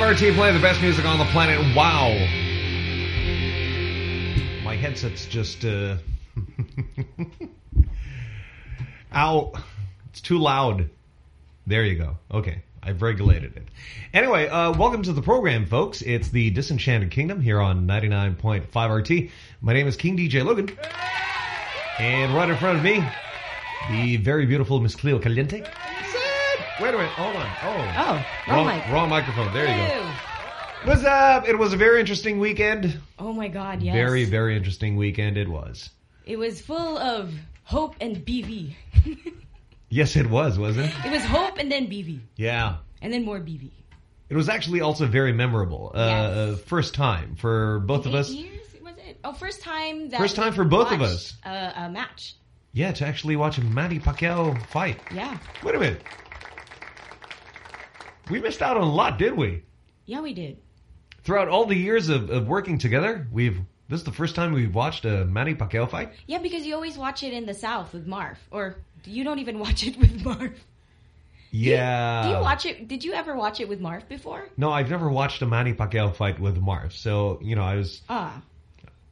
99.5 RT playing the best music on the planet. Wow. My headset's just, uh... Ow. It's too loud. There you go. Okay. I've regulated it. Anyway, uh, welcome to the program, folks. It's the Disenchanted Kingdom here on 99.5 RT. My name is King DJ Logan. And right in front of me, the very beautiful Miss Cleo Caliente. Wait a minute. Hold on. Oh. Oh, Wrong, mic. wrong microphone. There you go. What's up? It was a very interesting weekend. Oh my God, yes. Very, very interesting weekend it was. It was full of hope and BV. Yes, it was, wasn't it? It was hope and then BV. Yeah. And then more BV. It was actually also very memorable. Uh, Yes. uh, first time for both of us. years, was it? Oh, first time that First time for both of us. A, a match. Yeah, to actually watch a Manny Pacquiao fight. Yeah. Wait a minute. We missed out on a lot, did we? Yeah, we did. Throughout all the years of, of working together, we've this is the first time we've watched a Manny Pacquiao fight. Yeah, because you always watch it in the South with Marv. Or you don't even watch it with Marv. Yeah. Do you watch it? Did you ever watch it with Marv before? No, I've never watched a Manny Pacquiao fight with Marv. So, you know, I was Ah,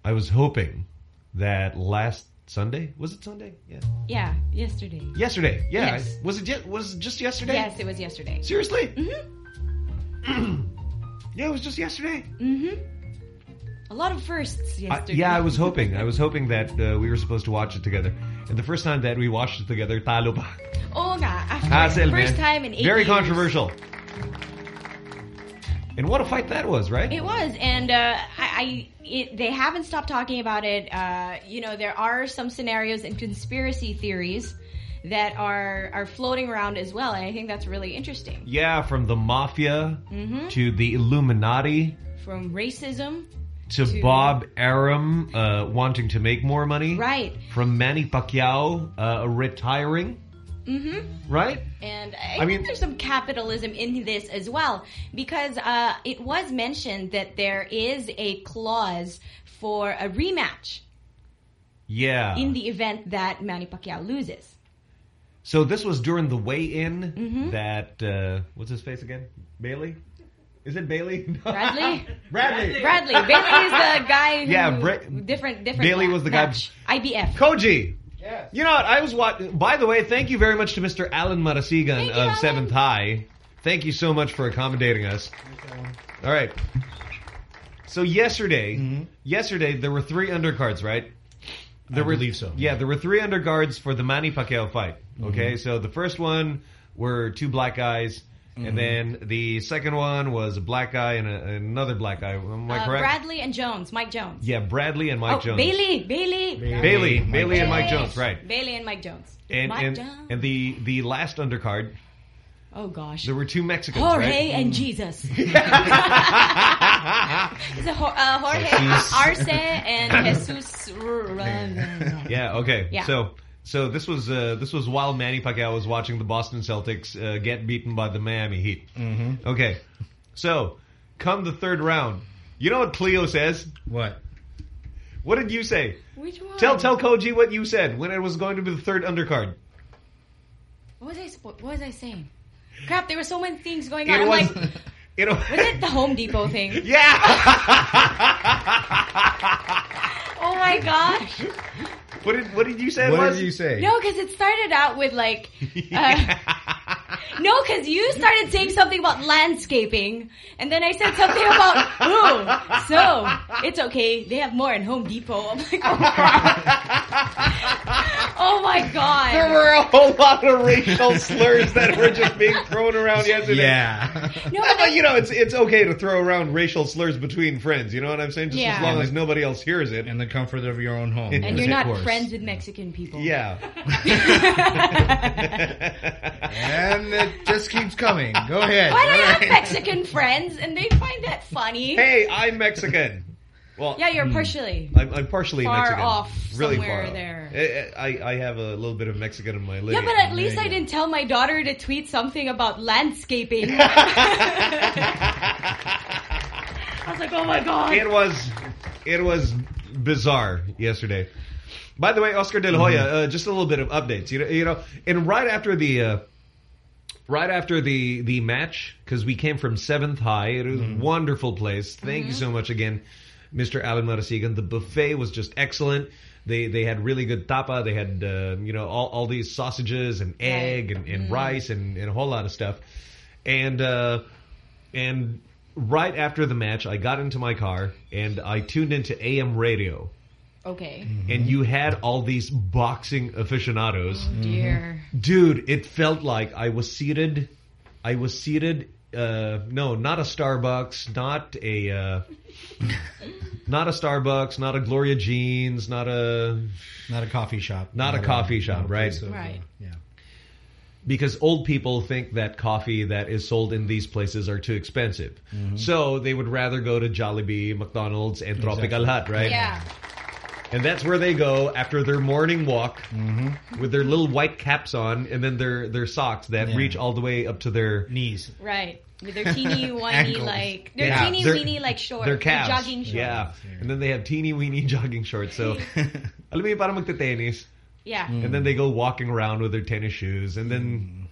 I was hoping that last Sunday was it Sunday? Yeah. yeah, yesterday. Yesterday. Yeah. Yes. Was it was it just yesterday? Yes, it was yesterday. Seriously? Mm-hmm. yeah, it was just yesterday. Mm-hmm. A lot of firsts yesterday. yeah, I was hoping. I was hoping that uh, we were supposed to watch it together. And the first time that we watched it together, talo pa. Oh, nga. After Hassle, first man. time in eight Very years. controversial. And what a fight that was, right? It was, and uh, I, I it, they haven't stopped talking about it. Uh, you know, there are some scenarios and conspiracy theories that are are floating around as well, and I think that's really interesting. yeah, from the mafia Mm-hmm. to the Illuminati From racism, to, To- Bob Arum uh, wanting to make more money. right? From Manny Pacquiao uh, retiring. Mm-hmm. Right? And I, I think mean- there's some capitalism in this as well, because uh, it was mentioned that there is a clause for a rematch Yeah. in the event that Manny Pacquiao loses. so this was during the weigh-in Mhm. that, uh, what's his face again? Bailey? Is it Bailey? Bradley? Bradley. Bradley. Bailey is the guy who Yeah, Bra- different different Bailey was the guy- IBF. Koji. Yes. You know what? I was watching. By the way, thank you very much to Mr. Alan Marasigan Thank you, of Alan. Seventh High. Thank you so much for accommodating us. All right. So yesterday, Mhm. yesterday there were three undercards, right? There I were, believe so. Yeah, there were three undercards for the Manny Pacquiao fight. Okay, so the first one were two black guys, and then the second one was a black guy and, a, another black guy. Am I Uh, correct? Bradley and Jones. Mike Jones. yeah, Bradley and Mike oh, Jones. Bailey. Bailey. Bailey. Bailey, Bailey and Mike Jones, right? Bailey and Mike Jones. And Mike and, Jones. and the the last undercard, oh gosh. there were two Mexicans, Jorge right? and Jesus. Is it Ho- uh, Jorge Arce and Jesus? yeah. Okay. Yeah. So so this was uh, this was while Manny Pacquiao was watching the Boston Celtics uh, get beaten by the Miami Heat. Mm-hmm. Okay. So come the third round, you know what Cleo says? What? What did you say? Which one? Tell tell Koji what you said when it was going to be the third undercard. What was I? What was I saying? Crap! There were so many things going It on. I'm was. like, it was. was it the Home Depot thing? Yeah. Oh my gosh! What did what did you say? it What was? did you say? No, because it started out with like, uh, no, because you started saying something about landscaping, and then I said something about, oh, so it's okay. They have more in Home Depot. I'm like, oh, my God. oh my God. There were a whole lot of racial slurs that were just being thrown around yesterday. Yeah. No, No, but you know, it's it's okay to throw around racial slurs between friends. You know what I'm saying? Just Yeah. as long as nobody else hears it. In the comfort of your own home. And and Yes, you're not course. friends with Mexican people. Yeah. And it just keeps coming. Go ahead. Why do I All have right. Mexican friends and they find that funny? hey, I'm Mexican. Well, Yeah, you're partially. I'm, I'm partially Far Mexican. off really somewhere far off. there. I, I I have a little bit of Mexican in my Yeah, but at least There I you didn't tell my daughter to tweet something about landscaping. I was like, oh my god. it was it was bizarre yesterday. By the way, Oscar De La Hoya, uh, just a little bit of updates. You know, you know, and right after the uh, right after the the match because we came from Seventh High. It was a wonderful place. Thank you so much again, Mr. Alan Marasigan. The buffet was just excellent. They they had really good tapa. They had uh, you know all all these sausages and egg and, and rice and, and a whole lot of stuff. And uh, and right after the match, I got into my car and I tuned into AM radio. Okay. And you had all these boxing aficionados. Dear. Dude, it felt like I was seated. I was seated. Uh, no, not a Starbucks, not a, uh, not a Starbucks, not a Gloria Jeans, not a Not a coffee shop. Not a coffee shop, not right. place of, uh, Right. yeah. because old people think that coffee that is sold in these places are too expensive. So they would rather go to Jollibee, McDonald's, and Tropical Hut, right? Yeah. And that's where they go after their morning walk mm-hmm. with their little white caps on and then their, their socks that Yeah. reach all the way up to their Knees. Right. With their teeny whiny Ankles. like their Yeah, teeny their- weeny like shorts. their calves. jogging shorts. Yeah. And then they have teeny weeny jogging shorts. So, alam mo yung parang magte-tennis. Yeah. Mm. And then they go walking around with their tennis shoes. And then, mm.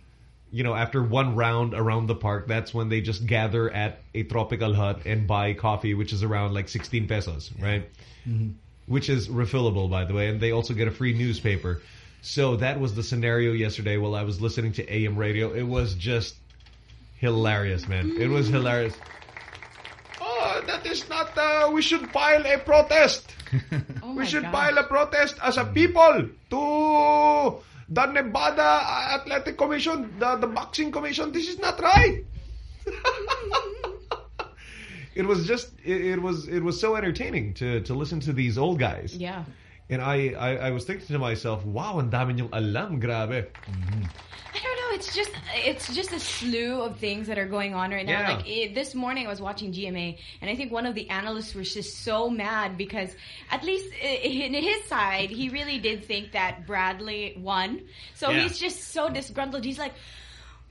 you know, after one round around the park, that's when they just gather at a tropical hut and buy coffee, which is around like 16 pesos, right? Mm-hmm. Which is refillable, by the way. And they also get a free newspaper. So that was the scenario yesterday while I was listening to AM radio. It was just hilarious, man. It was hilarious. Oh, that is not, uh, we should file a protest. Oh We should God. file a protest as a people to the Nevada Athletic Commission, the, the Boxing Commission. This is not right. it was just, it, it was, it was so entertaining to to listen to these old guys. Yeah. And I, I, I was thinking to myself, wow, and dami niyong alam, grabe. Mm-hmm. I don't know. It's just it's just a slew of things that are going on right now. Yeah. Like it, this morning, I was watching GMA, and I think one of the analysts was just so mad because at least in his side, he really did think that Bradley won. So Yeah. he's just so disgruntled. He's like.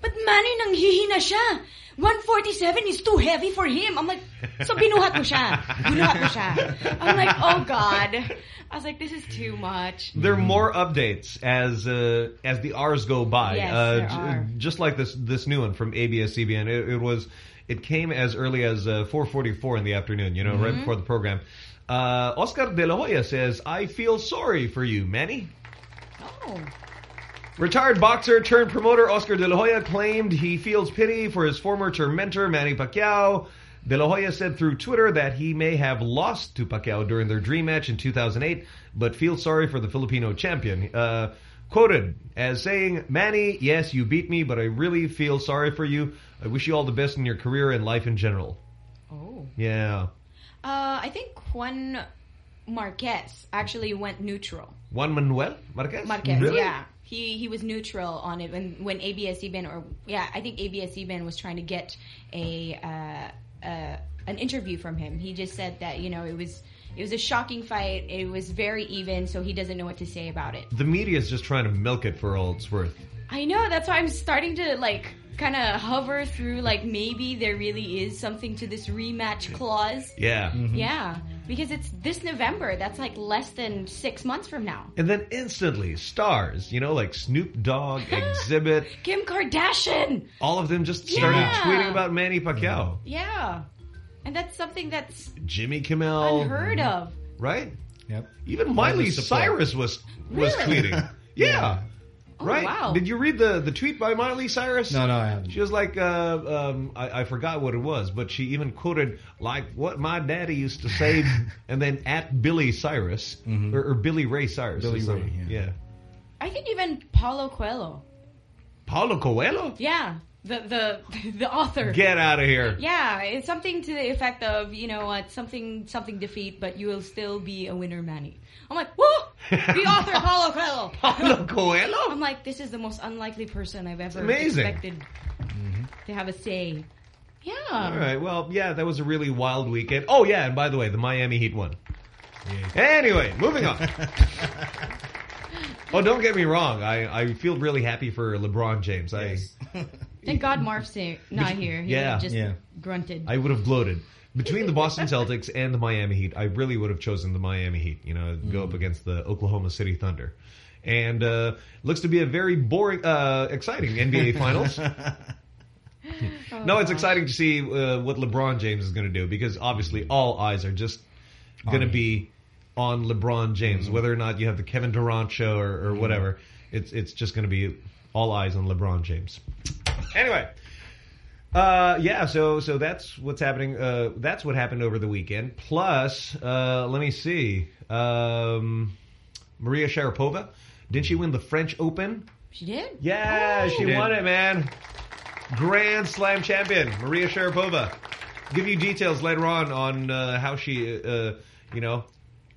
But Manny nanghihina siya. 147 is too heavy for him. I'm like, so binuhat mo siya. Binuhat mo siya. I'm like, oh God. I was like, this is too much. There are more updates as uh, as the hours go by. Yes, uh, there are. Just like this this new one from ABS-CBN. It, it was it came as early as uh, 4:44 in the afternoon. You know, right before the program. Uh, Oscar De La Hoya says, "I feel sorry for you, Manny." Oh. Retired boxer turned promoter Oscar De La Hoya claimed he feels pity for his former tormentor Manny Pacquiao. De La Hoya said through Twitter that he may have lost to Pacquiao during their dream match in 2008, but feels sorry for the Filipino champion. Uh, quoted as saying, Manny, yes, you beat me, but I really feel sorry for you. I wish you all the best in your career and life in general. Oh. Yeah. Uh, I think Juan Marquez actually went neutral. Juan Manuel Marquez? Marquez, Really? yeah. He he was neutral on it when when ABS-CBN or yeah, I think ABS-CBN was trying to get a uh, uh, an interview from him. He just said that you know it was it was a shocking fight. It was very even, so he doesn't know what to say about it. The media is just trying to milk it for all it's worth. I know that's why I'm starting to like kind of hover through like maybe there really is something to this rematch clause. Yeah. Mm-hmm. Yeah, because it's this November. That's like less than six months from now. And then instantly, stars, you know, like Snoop Dogg, Xzibit, Kim Kardashian. all of them just started Yeah. tweeting about Manny Pacquiao. Yeah, and that's something that's Jimmy Kimmel. unheard mm-hmm. of. Right? Yep. Even Miley support. Cyrus was was Really? tweeting. Yeah. Oh, right? wow. Did you read the, the tweet by Miley Cyrus? No, no, I haven't. She was like, uh, um, I, I forgot what it was, but she even quoted like what my daddy used to say, and then at Billy Cyrus or, or Billy Ray Cyrus. Billy. Ray, yeah. yeah. I think even Paulo Coelho. Paulo Coelho? Yeah, the the the author. Get out of here. yeah, it's something to the effect of you know what something something defeat, but you will still be a winner, Manny. I'm like, whoa, the author Paulo Coelho. Paulo Coelho? I'm like, this is the most unlikely person I've ever amazing. expected mm-hmm. to have a say. Yeah. All right. Well, yeah, that was a really wild weekend. Oh, yeah, and by the way, the Miami Heat won. Anyway, moving on. oh, don't get me wrong. I, I feel really happy for LeBron James. I Thank God Marv's not here. He Yeah. just Yeah. grunted. I I would have gloated. Between the Boston Celtics and the Miami Heat, I really would have chosen the Miami Heat, you know, go up against the Oklahoma City Thunder. and uh, looks to be a very boring, uh, exciting NBA Finals. no, it's exciting to see uh, what LeBron James is going to do because obviously all eyes are just going to be on LeBron James, whether or not you have the Kevin Durant show or, or whatever. It's it's just going to be all eyes on LeBron James. Anyway. Uh, yeah, so so that's what's happening. Uh, that's what happened over the weekend. Plus, uh, let me see. Um, Maria Sharapova, didn't she win the French Open? She did? Yeah, Oh. she did. won it, man. Grand Slam champion Maria Sharapova. Give you details later on on uh, how she, uh, you know,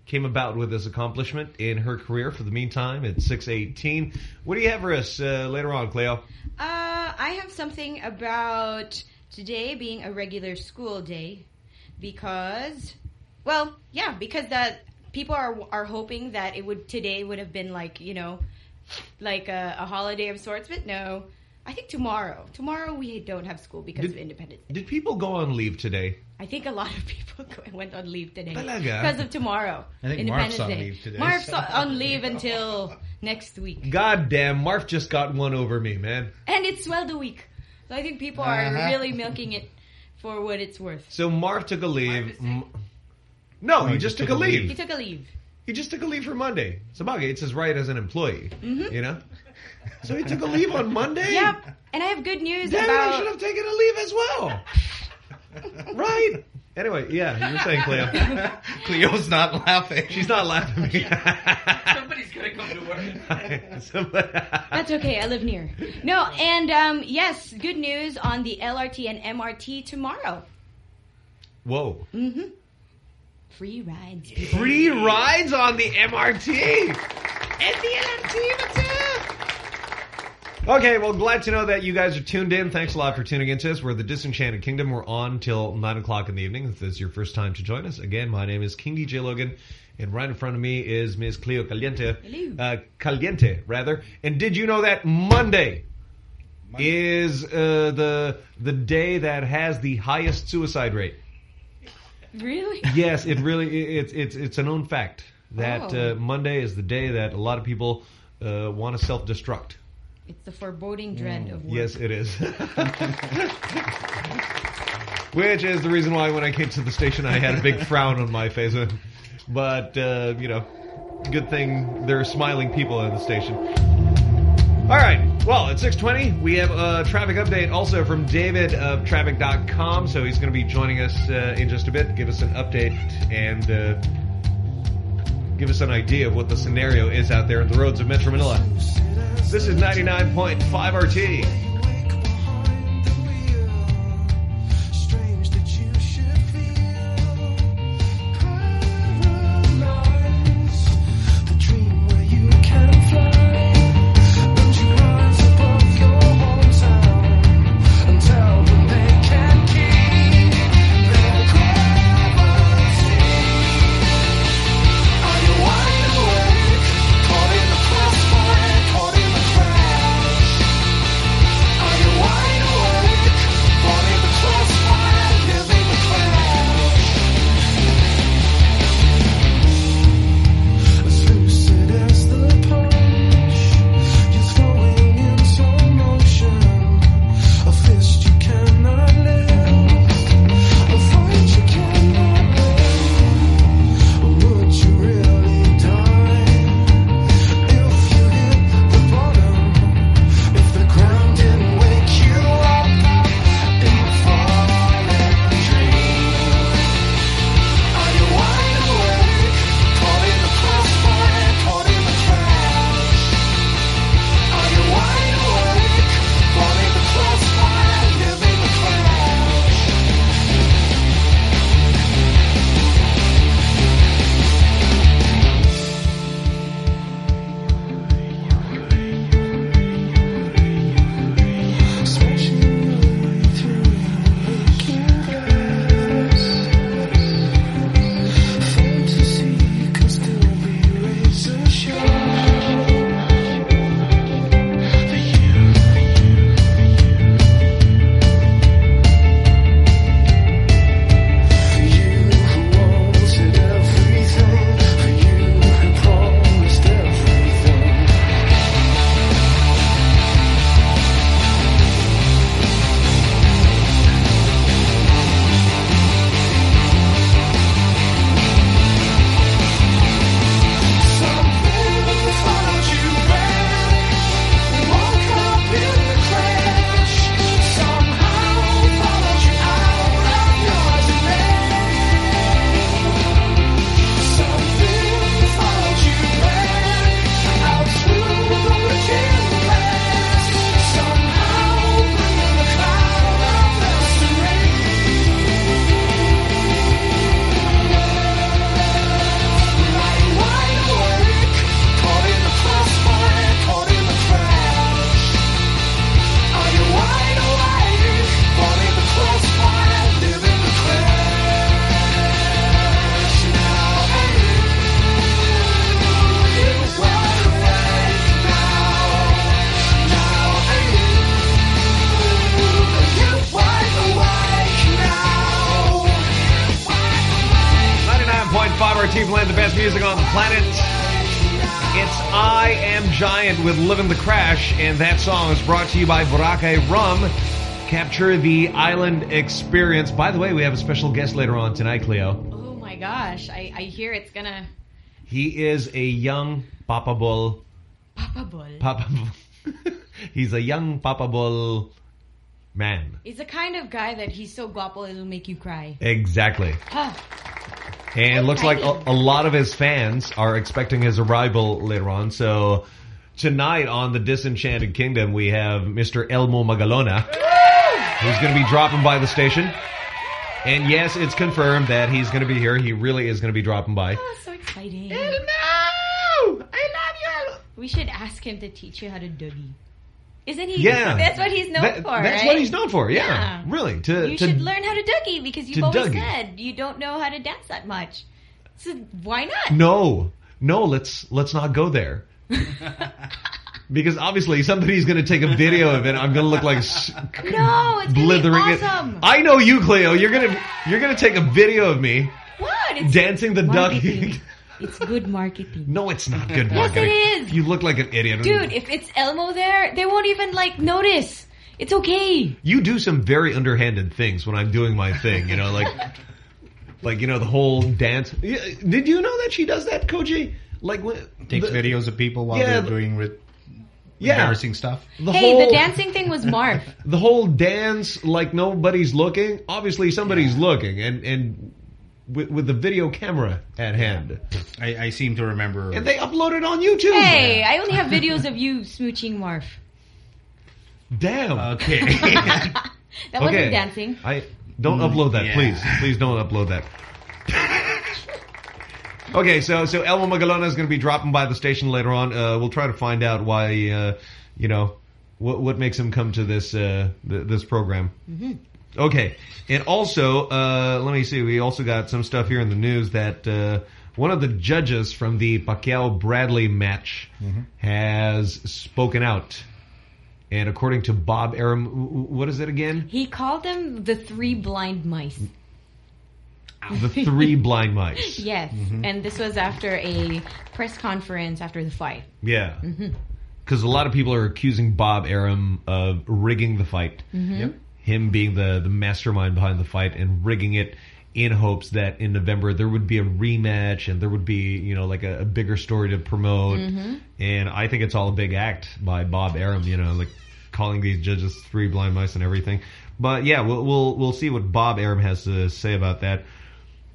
came about with this accomplishment in her career. For the meantime, at six eighteen. What do you have for us uh, later on, Cleo? Uh, I have something about today being a regular school day because, well, yeah, because that people are are hoping that it would today would have been like you know, like a, a holiday of sorts, but no. I think tomorrow. Tomorrow we don't have school because Did- of Independence Day. Did people go on leave today? I think a lot of people go- went on leave today Talaga? because of tomorrow. I think Independence on Day. leave today, Mark's so- on leave until next week, God damn, Marv just got one over me, man. and it's swelled the week. So I think people are really milking it for what it's worth. So Marv took a leave. M- No, he just took, a leave. He took a leave. He just took a leave for Monday. Sabagay, it's his right as an employee. Mm-hmm. You know? So he took a leave on Monday? Yep. And I have good news Damn it, I should have taken a leave as well. right. Anyway, yeah, you were saying, Cleo. Cleo's not laughing. She's not laughing at me. Somebody's gonna come to work. Somebody- That's okay. I live near. No, and um, yes, good news on the LRT and MRT tomorrow. Whoa. Mm-hmm. Free rides. Free rides on the MRT. And the LRT, what's up? Okay, well, glad to know that you guys are tuned in. Thanks a lot for tuning in to us. We're the Disenchanted Kingdom. We're on till 9 o'clock in the evening. If this is your first time to join us, again, my name is King DJ Logan, and right in front of me is Ms. Cleo Caliente. Hello. Uh, Caliente, rather. And did you know that Monday is uh, the the day that has the highest suicide rate? Really? Yes, it really it's it's it's a known fact that Oh. uh, Monday is the day that a lot of people uh, want to self-destruct. It's the foreboding dread of work. Yes, it is. Which is the reason why when I came to the station I had a big frown on my face. But uh, you know, good thing there are smiling people at the station. All right. Well, at 6:20, we have a traffic update also from David of Traffic.com. So he's going to be joining us uh, in just a bit, give us an update and uh, give us an idea of what the scenario is out there in the roads of Metro Manila. This is 99.5 RT. To you by Boracay Rum. Capture the island experience. By the way, we have a special guest later on tonight, Cleo. Oh my gosh, I, I hear it's gonna He is a young Papa Bull. Papa Bull. Papa Bull. He's a young Papa Bull man. He's the kind of guy that he's so guapo it'll make you cry. Exactly. Ah, And it looks like a, a lot of his fans are expecting his arrival later on. So tonight on the Disenchanted Kingdom, we have Mr. Elmo Magalona, who's going to be dropping by the station. And yes, it's confirmed that he's going to be here. He really is going to be dropping by. oh, so exciting. Elmo! I love you! We should ask him to teach you how to dougie. Isn't he? Yeah. That's what he's known That- for, That's right? what he's known for, yeah. Yeah. Really. To, You to, should learn how to dougie because you've always dougie. said you don't know how to dance that much. So why not? No, no, let's let's not go there. because obviously somebody's going to take a video of it. I'm going to look like No, it's blithering be it. awesome. I know you, Cleo. You're gonna you're gonna take a video of me what? It's dancing the marketing. duck. it's good marketing. no, it's not good Yes, marketing. it is. You look like an idiot, Dude, if it's Elmo there, they won't even like notice. It's okay. You do some very underhanded things when I'm doing my thing. You know, like like you know the whole dance. Did you know that she does that, Koji? Like when Takes the, videos of people while Yeah, they're doing re- Yeah, embarrassing stuff. the hey, whole the dancing thing was Marv. the whole dance like nobody's looking. Obviously, somebody's looking, and and with, with the video camera at hand, I, I seem to remember. and they uploaded on YouTube. hey, I only have videos of you smooching Marv. Damn. okay. That wasn't dancing. I don't upload that, mm, yeah. please. Please don't upload that. Okay, so so Elmo Magalona is going to be dropping by the station later on. Uh, we'll try to find out why, uh, you know, what what makes him come to this uh, th this program. Okay, and also uh, let me see. We also got some stuff here in the news that uh, one of the judges from the Pacquiao Bradley match has spoken out. And according to Bob Arum, w- w- what is it again? He called them the three blind mice. The three blind mice. Yes, mm-hmm. and this was after a press conference after the fight. Yeah. Mm-hmm. Because a lot of people are accusing Bob Arum of rigging the fight. Mm-hmm. Yep. Him being the, the mastermind behind the fight and rigging it in hopes that in November there would be a rematch and there would be, you know, like a, a bigger story to promote. And I think it's all a big act by Bob Arum, you know, like calling these judges three blind mice and everything. But yeah, we'll we'll we'll see what Bob Arum has to say about that.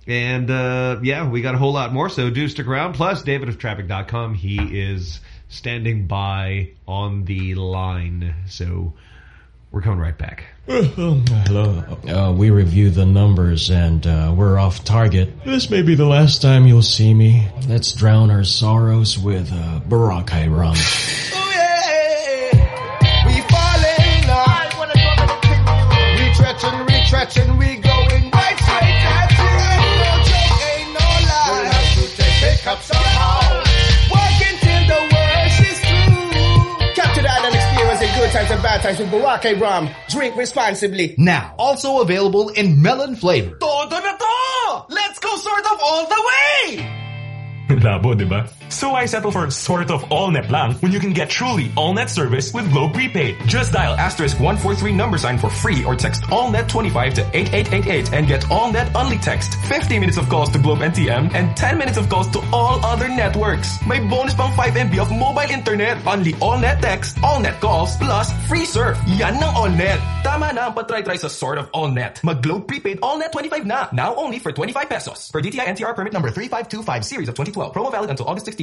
And uh, yeah, we got a whole lot more, so do stick around. Plus, David of Traffic.com, he is standing by on the line. So we're coming right back. Hello. Uh, we review the numbers and uh, we're off target. This may be the last time you'll see me. Let's drown our sorrows with uh, Boracay rum. We falling now. Retrenching, retrenching, we times and bad times with Boracay rum. Drink responsibly. Now, also available in melon flavor. Todo na to! Let's go sort of all the way! Labo, di ba? So I settle for sort of all-net lang when you can get truly all-net service with Globe Prepaid. Just dial asterisk 143 number sign for free or text all-net 25 to 8888 and get all-net only text. 50 minutes of calls to Globe NTM and 10 minutes of calls to all other networks. May bonus pang 5 MB of mobile internet. Only all-net text, all-net calls, plus free surf. Yan ng all-net. Tama na ang patry-try sa sort of all-net. Mag-Globe Prepaid all-net 25 na. Now only for 25 pesos. Per DTI NTR permit number 3525 series of 2012. Promo valid until August 16,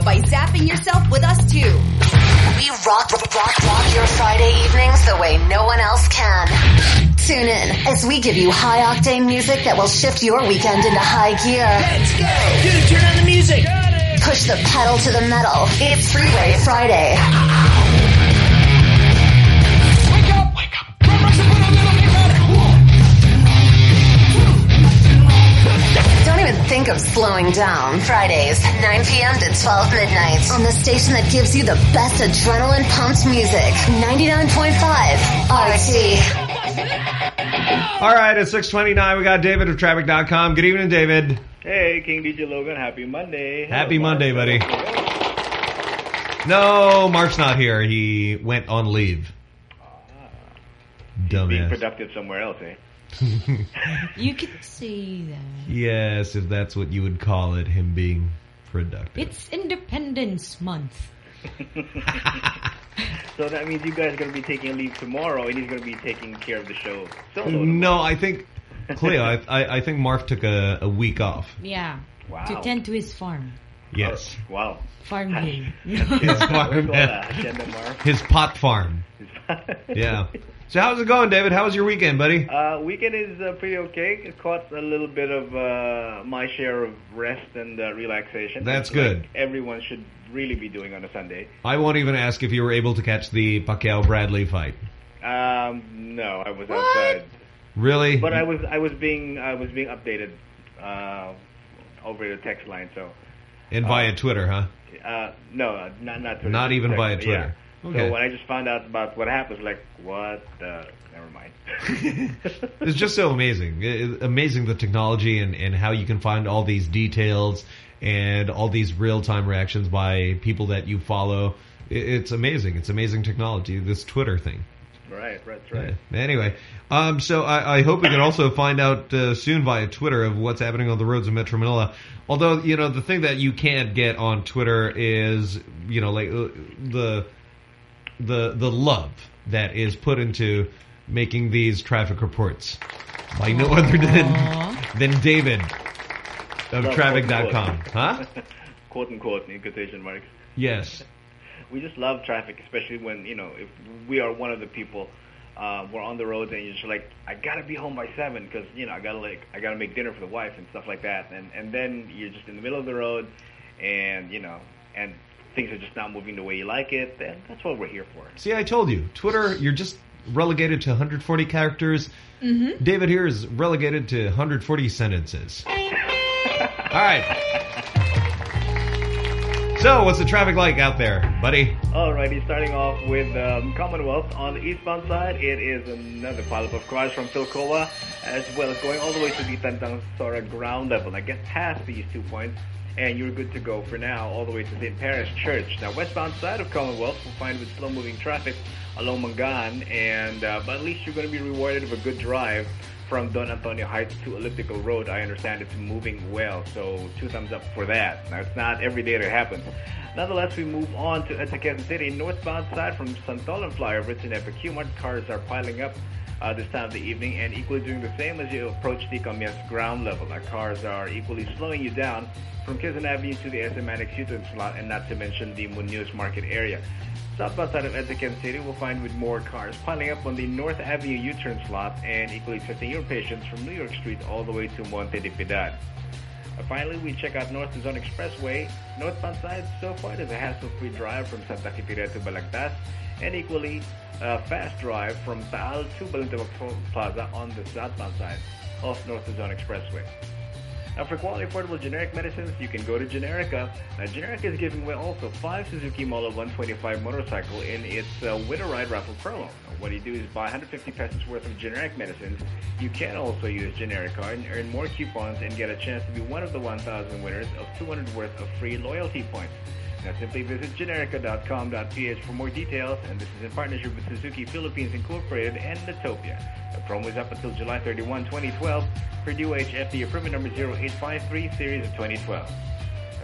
by zapping yourself with us too. We rock, rock, rock your Friday evenings the way no one else can. Tune in as we give you high octane music that will shift your weekend into high gear. Let's go! Dude, turn on the music! Push the pedal to the metal. It's Freeway Friday. Even think of slowing down. Fridays, 9 p.m. to 12 midnight on the station that gives you the best adrenaline pumped music. 99.5 RT. All right, it's 629. We got David of Traffic.com. Good evening, David. Hey, King DJ Logan. Happy Monday. Happy Hello, Monday, buddy. No, Mark's not here. He went on leave. Being Dumbass. productive somewhere else, eh? You could say that. Yes, if that's what you would call it, him being productive. It's Independence Month. So that means you guys are going to be taking a leave tomorrow, and he's going to be taking care of the show solo. No, I think, Cleo, I, I, I think Mark took a, a week off. Yeah. Wow. To tend to his farm. Yes. Wow. Farm game. His What do you farm. call that? Agenda, Mark? His pot farm. Yeah. So how's it going, David? How was your weekend, buddy? Uh, weekend is uh, pretty okay. It caught a little bit of uh, my share of rest and uh, relaxation. That's like good. everyone should really be doing on a Sunday. I won't even ask if you were able to catch the Pacquiao-Bradley fight. Um, no, I was outside. Really? But I was I was being I was being updated uh, over the text line. So And via Twitter, huh? uh, no, uh, not not Twitter, Not even text, via Twitter. Yeah. Okay. So when I just found out about what happened, was like, what? the... Never mind. It's just so amazing. It- amazing the technology and, and how you can find all these details and all these real-time reactions by people that you follow. It- It's amazing. It's amazing technology, this Twitter thing. right, right, right. Anyway, um, so I, I hope we can also find out uh, soon via Twitter of what's happening on the roads of Metro Manila. Although, you know, the thing that you can't get on Twitter is, you know, like uh, the the the love that is put into making these traffic reports by no other than than David of Love, traffic.com. quote, Huh? unquote. quote unquote in quotation marks. Yes. We just love traffic, especially when you know if we are one of the people. Uh, we're on the roads and you're just like, I gotta be home by seven because you know I gotta like I gotta make dinner for the wife and stuff like that. And and then you're just in the middle of the road, and you know, and things are just not moving the way you like it. Then that's what we're here for. See, I told you. Twitter, you're just relegated to 140 characters. Mhm. David here is relegated to 140 sentences. All right. So, what's the traffic like out there, buddy? Alrighty, starting off with um, Commonwealth on the eastbound side, it is another pileup of cars from Philcoa, as well as going all the way to the Tandang Sora ground level. I get past these two points, and you're good to go for now, all the way to St. Paris Church. Now westbound side of Commonwealth, we'll find with slow-moving traffic along Mangan, and uh, but at least you're going to be rewarded with a good drive from Don Antonio Heights to Elliptical Road. I understand it's moving well, so two thumbs up for that. Now, it's not every day that happens. Nonetheless, we move on to Quezon City, northbound side from Santolan flyover to Nepa Q-Mart. Cars are piling up uh, this time of the evening and equally doing the same as you approach the Kamias ground level. Now, cars are equally slowing you down from Quezon Avenue to the SM Annex U-turn slot and not to mention the Munoz Market area. Southbound side of Etiquette City will find with more cars piling up on the North Avenue U-turn slot and equally testing your patience from New York Street all the way to Monte de Piedad. Uh, finally, we check out North Luzon Expressway. Northbound side, so far there's a hassle-free drive from Santa Quiteria to Balagtas and equally a fast drive from Taal to Balintawak Plaza on the southbound side of North Luzon Expressway. Now, for quality affordable generic medicines, you can go to Generica. Now, Generica is giving away also five Suzuki Model 125 motorcycle in its uh, winter ride raffle promo. Now, what you do is buy 150 pesos worth of generic medicines. You can also use Generica and earn more coupons and get a chance to be one of the 1,000 winners of 200 worth of free loyalty points. Now simply visit generica.com.ph for more details, and this is in partnership with Suzuki Philippines Incorporated and Natopia. The promo is up until July 31, 2012 for DOH FDA permit number 0853 series of 2012.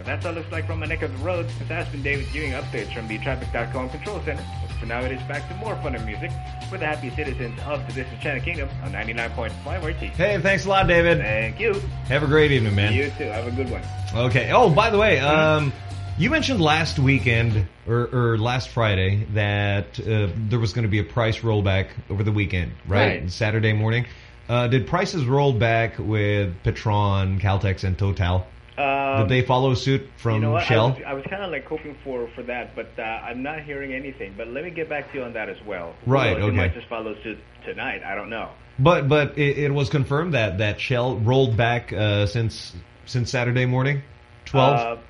Now that's all it looks like from my neck of the road. This has been David Ewing updates from the Traffic.com Control Center. But for now, it is back to more fun and music for the happy citizens of the Disenchanted Kingdom on 99.5 RT. Hey, thanks a lot, David. Thank you. Have a great evening, man. You too. Have a good one. Okay. Oh, by the way, um, you mentioned last weekend or, or last Friday that uh, there was going to be a price rollback over the weekend, right? right. Saturday morning. Uh, did prices roll back with Petron, Caltex, and Total? Um, did they um, follow suit from you know Shell? I was, was kind of like hoping for for that, but uh, I'm not hearing anything. But let me get back to you on that as well. Right. Well, okay. might just follow suit tonight. I don't know. But but it, it was confirmed that that Shell rolled back uh, since since Saturday morning, 12. Uh,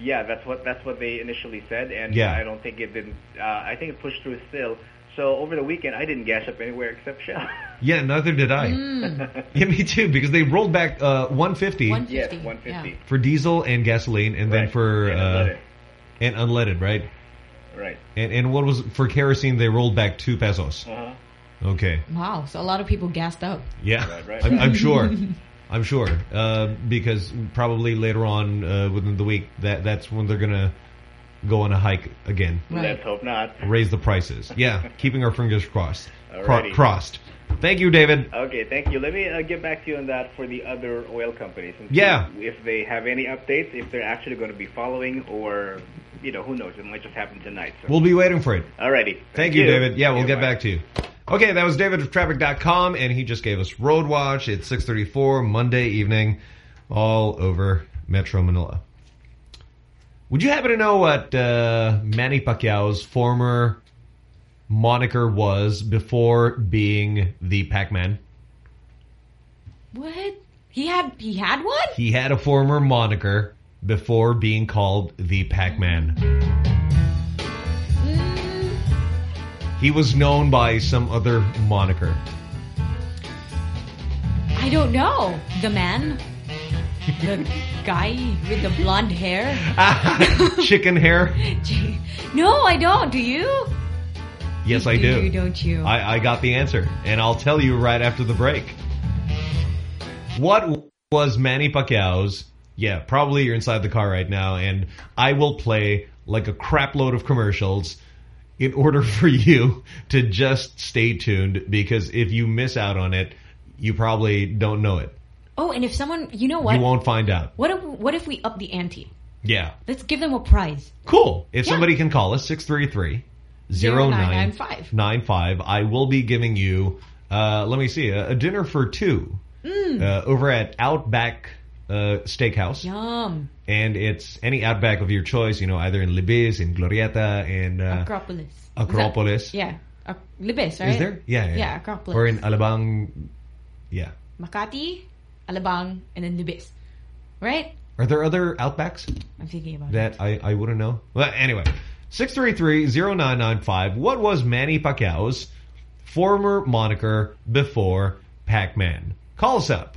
yeah, that's what that's what they initially said, and Yeah. I don't think it didn't. Uh, I think it pushed through still. So over the weekend, I didn't gas up anywhere except Shell. yeah, neither did I. Yeah, me too. Because they rolled back uh, one fifty yes, 150. for diesel and gasoline, and then for And uh, unleaded. and unleaded, right? Right. And and what was for kerosene? They rolled back two pesos. Uh-huh. Okay. Wow, so a lot of people gassed up. Yeah, Right, right, I'm. I'm sure. I'm sure uh, because probably later on uh, within the week that that's when they're gonna go on a hike again. Let's hope not. Raise the prices. Yeah, keeping our fingers crossed. Cro- Alrighty. crossed. Thank you, David. Okay, thank you. Let me uh, get back to you on that for the other oil companies. And Yeah. If they have any updates, if they're actually going to be following, or you know, who knows? It might just happen tonight. So. We'll be waiting for it. Alrighty. Thank, you, David. Yeah, we'll get back to you. Okay, that was David of Traffic.com, and he just gave us Road Watch. It's 634 Monday evening, all over Metro Manila. Would you happen to know what uh, Manny Pacquiao's former moniker was before being the Pac-Man? What? He had he had one? He had a former moniker before being called the Pac-Man. He was known by some other moniker. I don't know. The man? The guy with the blonde hair? Chicken hair? No, I don't. Do you? Yes, I do. do. you, don't you? I, I got the answer, and I'll tell you right after the break. What was Manny Pacquiao's? Yeah, probably you're inside the car right now, and I will play like a crap load of commercials in order for you to just stay tuned, because if you miss out on it, you probably don't know it. Oh, and if someone, you know what? You won't find out. What if what if we up the ante? Yeah. Let's give them a prize. Cool. If Yeah. somebody can call us, 633 0995. 0995, I will be giving you, uh, let me see, a, a dinner for two Mm. uh, over at Outback uh, Steakhouse. Yum. And it's any Outback of your choice, you know, either in Libis, in Glorieta, and uh, Acropolis. Acropolis. That- yeah. Ac Libis, right? Is there? Yeah, yeah. Yeah, Acropolis. Or in Alabang, yeah. Makati, Alabang, and then Libis. Right? Are there other Outbacks? I'm thinking about it. that I, I wouldn't know. Well, anyway, 633-0995. What was Manny Pacquiao's former moniker before Pac-Man? Call us up.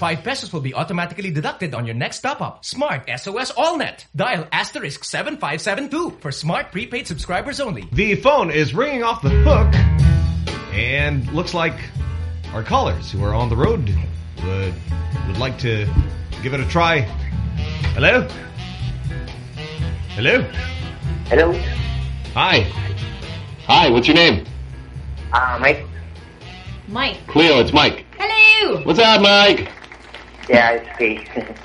5 pesos will be automatically deducted on your next top-up. Smart SOS AllNet. Dial asterisk 7572 for smart prepaid subscribers only. The phone is ringing off the hook, and looks like our callers who are on the road would would like to give it a try. Hello? Hello? Hello. Hi. Hi, what's your name? Ah, Uh, Mike. Mike. Cleo, it's Mike. Hello. What's up, Mike? Yeah, it's Kay.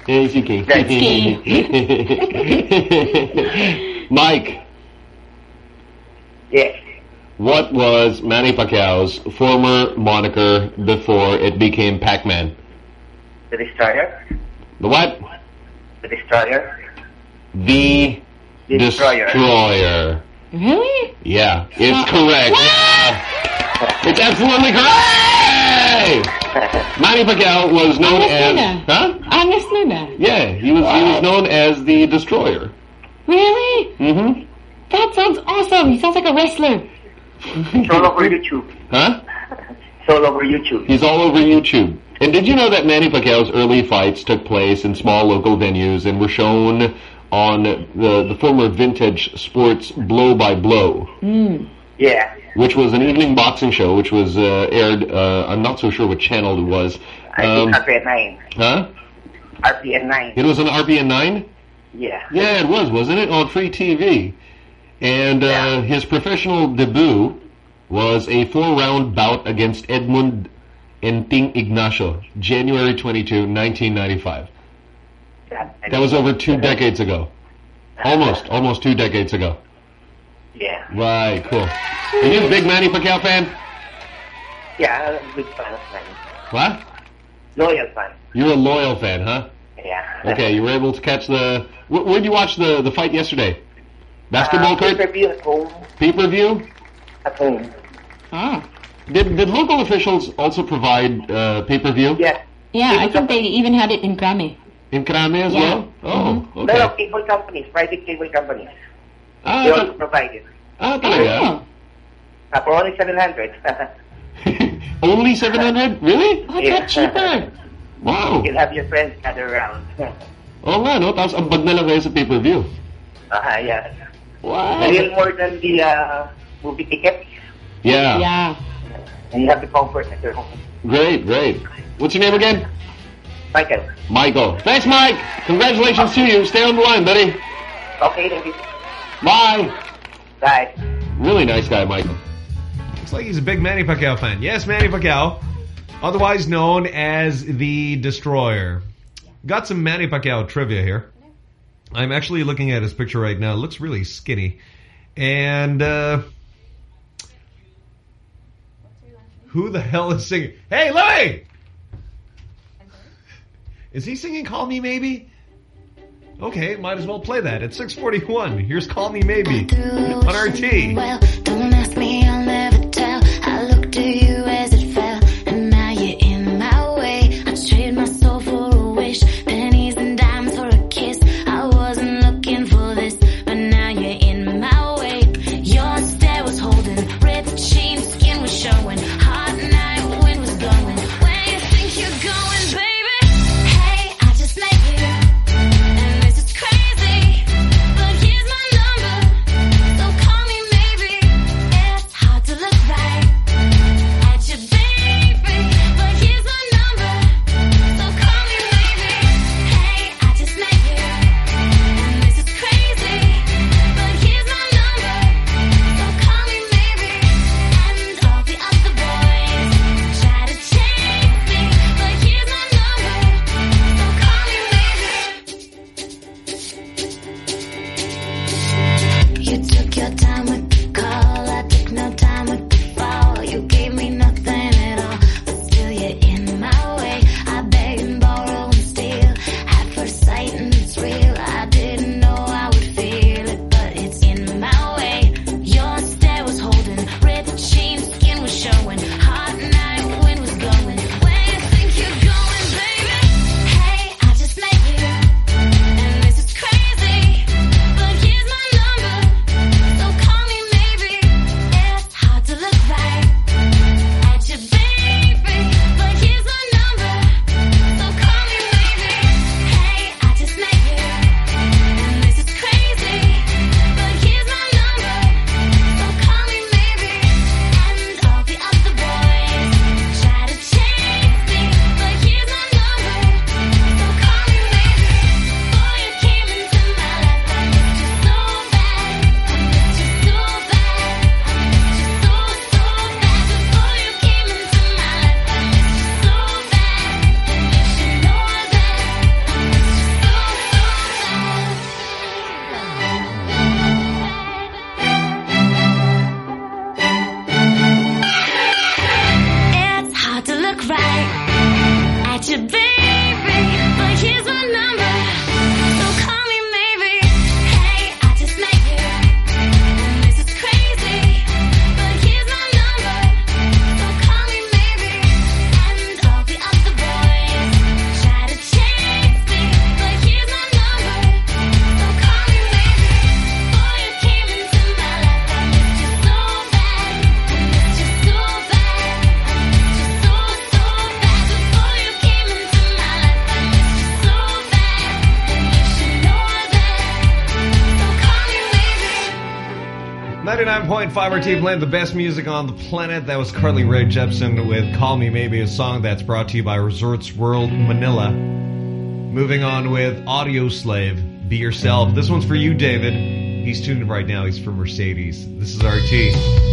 Hey, it's okay. That's Mike, Yes. what was Manny Pacquiao's former moniker before it became Pac-Man? The Destroyer. The what? The Destroyer. the Destroyer. Destroyer. Really? Yeah, it's correct. Yeah. It's absolutely correct. Manny Pacquiao was known as huh? Agnes Luna. Yeah, he was he was known as the Destroyer. Really? Mm-hmm. That sounds awesome. He sounds like a wrestler. It's all over YouTube. Huh? It's all over YouTube. He's all over YouTube. And did you know that Manny Pacquiao's early fights took place in small local venues and were shown on the the former Vintage Sports Blow by Blow, Mm. Yeah. Which was an evening boxing show, which was uh, aired. Uh, I'm not so sure what channel it was. I Um, think RPN 9. huh? RPN 9. It was on RPN nine. Yeah. Yeah, it was, wasn't it? On free TV. And uh, his professional debut was a four-round bout against Edmund Enting Ignacio, January 22, 1995. That was over two decades ago. Almost, almost two decades ago. Yeah. Right, cool. Are you a big Manny Pacquiao fan? Yeah, I'm a big fan of mine. What? Loyal fan. You're a loyal fan, huh? Yeah. Okay, you were able to catch the... Wh where did you watch the, the fight yesterday? Basketball uh, court? Pay-per-view at home. Pay-per-view? At home. Ah. Did, did local officials also provide uh, pay-per-view? Yeah. Yeah, I think they even had it in Grammy. In Krame as Yeah. well? Oh, No, okay. no, cable companies, private cable companies. Ah, they ta- also provide it. ah, talaga? Uh, for only 700. Only 700? Really? Oh, Yeah. that's cheaper. Wow. you can have your friends gather around. Oo nga, no? Tapos ambag na lang kayo sa pay-per-view. Ah, yeah. Wow. A little more than the uh, movie ticket. Yeah. Yeah. And you have the comfort at your home. Great, great. What's your name again? Michael. Michael. Thanks, Mike. Congratulations to you. Stay on the line, buddy. Okay, thank you. Bye. Bye. Really nice guy, Michael. Looks like he's a big Manny Pacquiao fan. Yes, Manny Pacquiao, otherwise known as the Destroyer. Got some Manny Pacquiao trivia here. I'm actually looking at his picture right now. It looks really skinny. And, uh... Who the hell is singing? Hey, Louie! Is he singing Call Me Maybe? Okay, might as well play that. It's 641. Here's Call Me Maybe on RT. Well, 99.5 RT playing the best music on the planet. That was Carly Rae Jepsen with Call Me Maybe, a song that's brought to you by Resorts World Manila. Moving on with Audioslave, Be Yourself. This one's for you, David. He's tuned right now. He's from Mercedes. This is RT.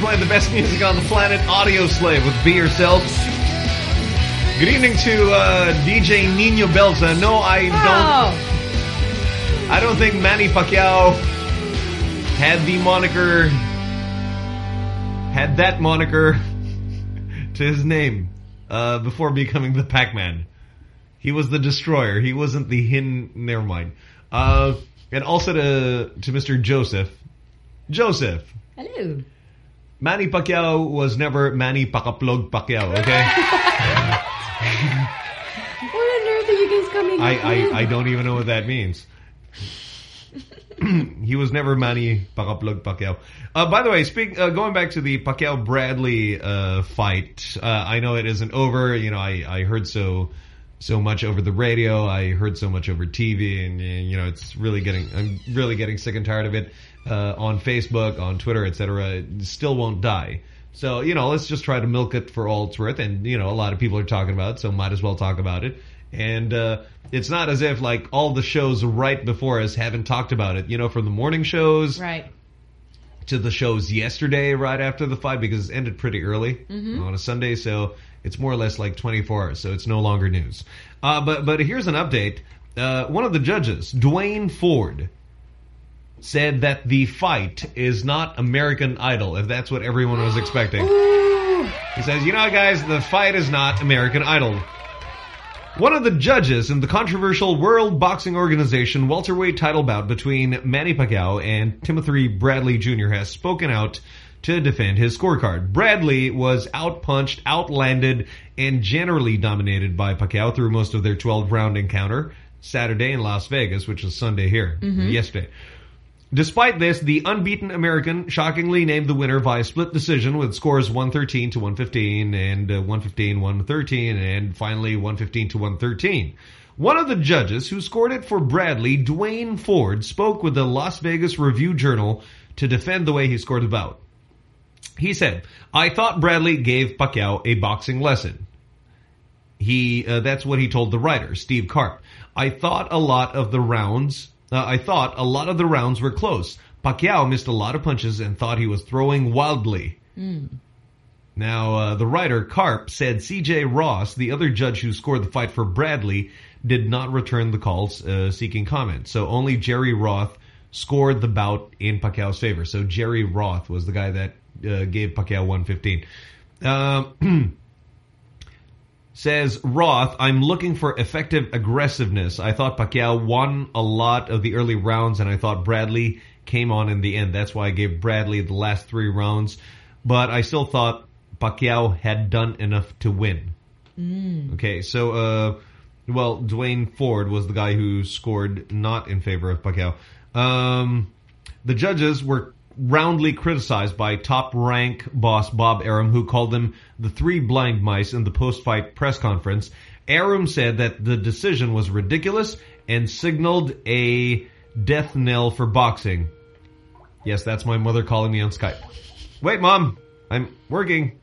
Playing the best music on the planet. Audioslave with Be Yourself. Good evening to uh, DJ Nino Belza. No, I don't. I don't think Manny Pacquiao had the moniker, had that moniker to his name uh, before becoming the Pac-Man. He was the destroyer. He wasn't the hin. Never mind. Uh, and also to to Mr. Joseph. Joseph. Hello. Manny Pacquiao was never Manny Pacaplog Pacquiao, okay? What on earth are you guys coming I. I, I don't even know what that means. he was never Manny Pacaplug Pacquiao. Uh, by the way, speak, uh, going back to the Pacquiao Bradley uh, fight, uh, I know it isn't over. You know, I, I heard so so much over the radio. I heard so much over TV, and, and you know, it's really getting. I'm really getting sick and tired of it uh, on Facebook, on Twitter, etc. It still won't die. So you know, let's just try to milk it for all it's worth. And you know, a lot of people are talking about it, so might as well talk about it. And uh, it's not as if like all the shows right before us haven't talked about it. You know, from the morning shows Right. to the shows yesterday right after the fight because it ended pretty early Mhm. on a Sunday, so it's more or less like 24 hours, so it's no longer news. Uh, but but here's an update. Uh, one of the judges, Duane Ford, said that the fight is not American Idol, if that's what everyone was expecting. He says, you know, guys, the fight is not American Idol. One of the judges in the controversial World Boxing Organization welterweight title bout between Manny Pacquiao and Timothy Bradley Jr. has spoken out to defend his scorecard. Bradley was outpunched, outlanded, and generally dominated by Pacquiao through most of their 12-round encounter Saturday in Las Vegas, which is Sunday here, Mhm. yesterday. Despite this, the unbeaten American shockingly named the winner via split decision with scores 113 to 115 and uh, 115 113 and finally 115 to 113. One of the judges who scored it for Bradley, Duane Ford, spoke with the Las Vegas Review Journal to defend the way he scored the bout. He said, I thought Bradley gave Pacquiao a boxing lesson. He, uh, that's what he told the writer, Steve Carp. I thought a lot of the rounds, uh, I thought a lot of the rounds were close. Pacquiao missed a lot of punches and thought he was throwing wildly. Now, uh, the writer, Carp, said CJ Ross, the other judge who scored the fight for Bradley, did not return the calls uh, seeking comment. So only Jerry Roth scored the bout in Pacquiao's favor. So Jerry Roth was the guy that uh, gave Pacquiao 115. Um, says Roth, I'm looking for effective aggressiveness. I thought Pacquiao won a lot of the early rounds, and I thought Bradley came on in the end. That's why I gave Bradley the last three rounds. But I still thought Pacquiao had done enough to win. Mm. Okay, so, uh, well, Duane Ford was the guy who scored not in favor of Pacquiao. Um, the judges were roundly criticized by top rank boss Bob Arum, who called them the three blind mice in the post-fight press conference. Arum said that the decision was ridiculous and signaled a death knell for boxing. Yes, that's my mother calling me on Skype. Wait, Mom, I'm working.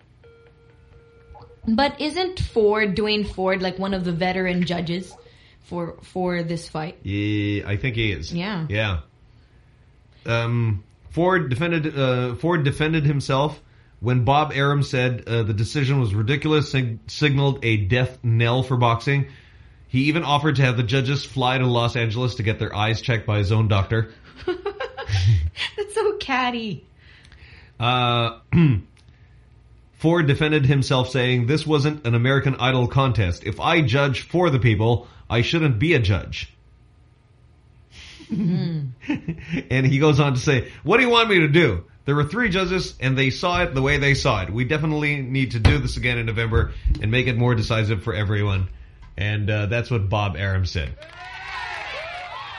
But isn't Ford, Duane Ford, like one of the veteran judges for for this fight? Yeah, I think he is. Yeah. Yeah. Um, Ford defended uh, Ford defended himself when Bob Arum said uh, the decision was ridiculous, sig- signaled a death knell for boxing. He even offered to have the judges fly to Los Angeles to get their eyes checked by his own doctor. That's so catty. Uh, Ford defended himself saying, this wasn't an American Idol contest. If I judge for the people, I shouldn't be a judge. and he goes on to say, what do you want me to do? There were three judges and they saw it the way they saw it. We definitely need to do this again in November and make it more decisive for everyone. And uh, that's what Bob Arum said.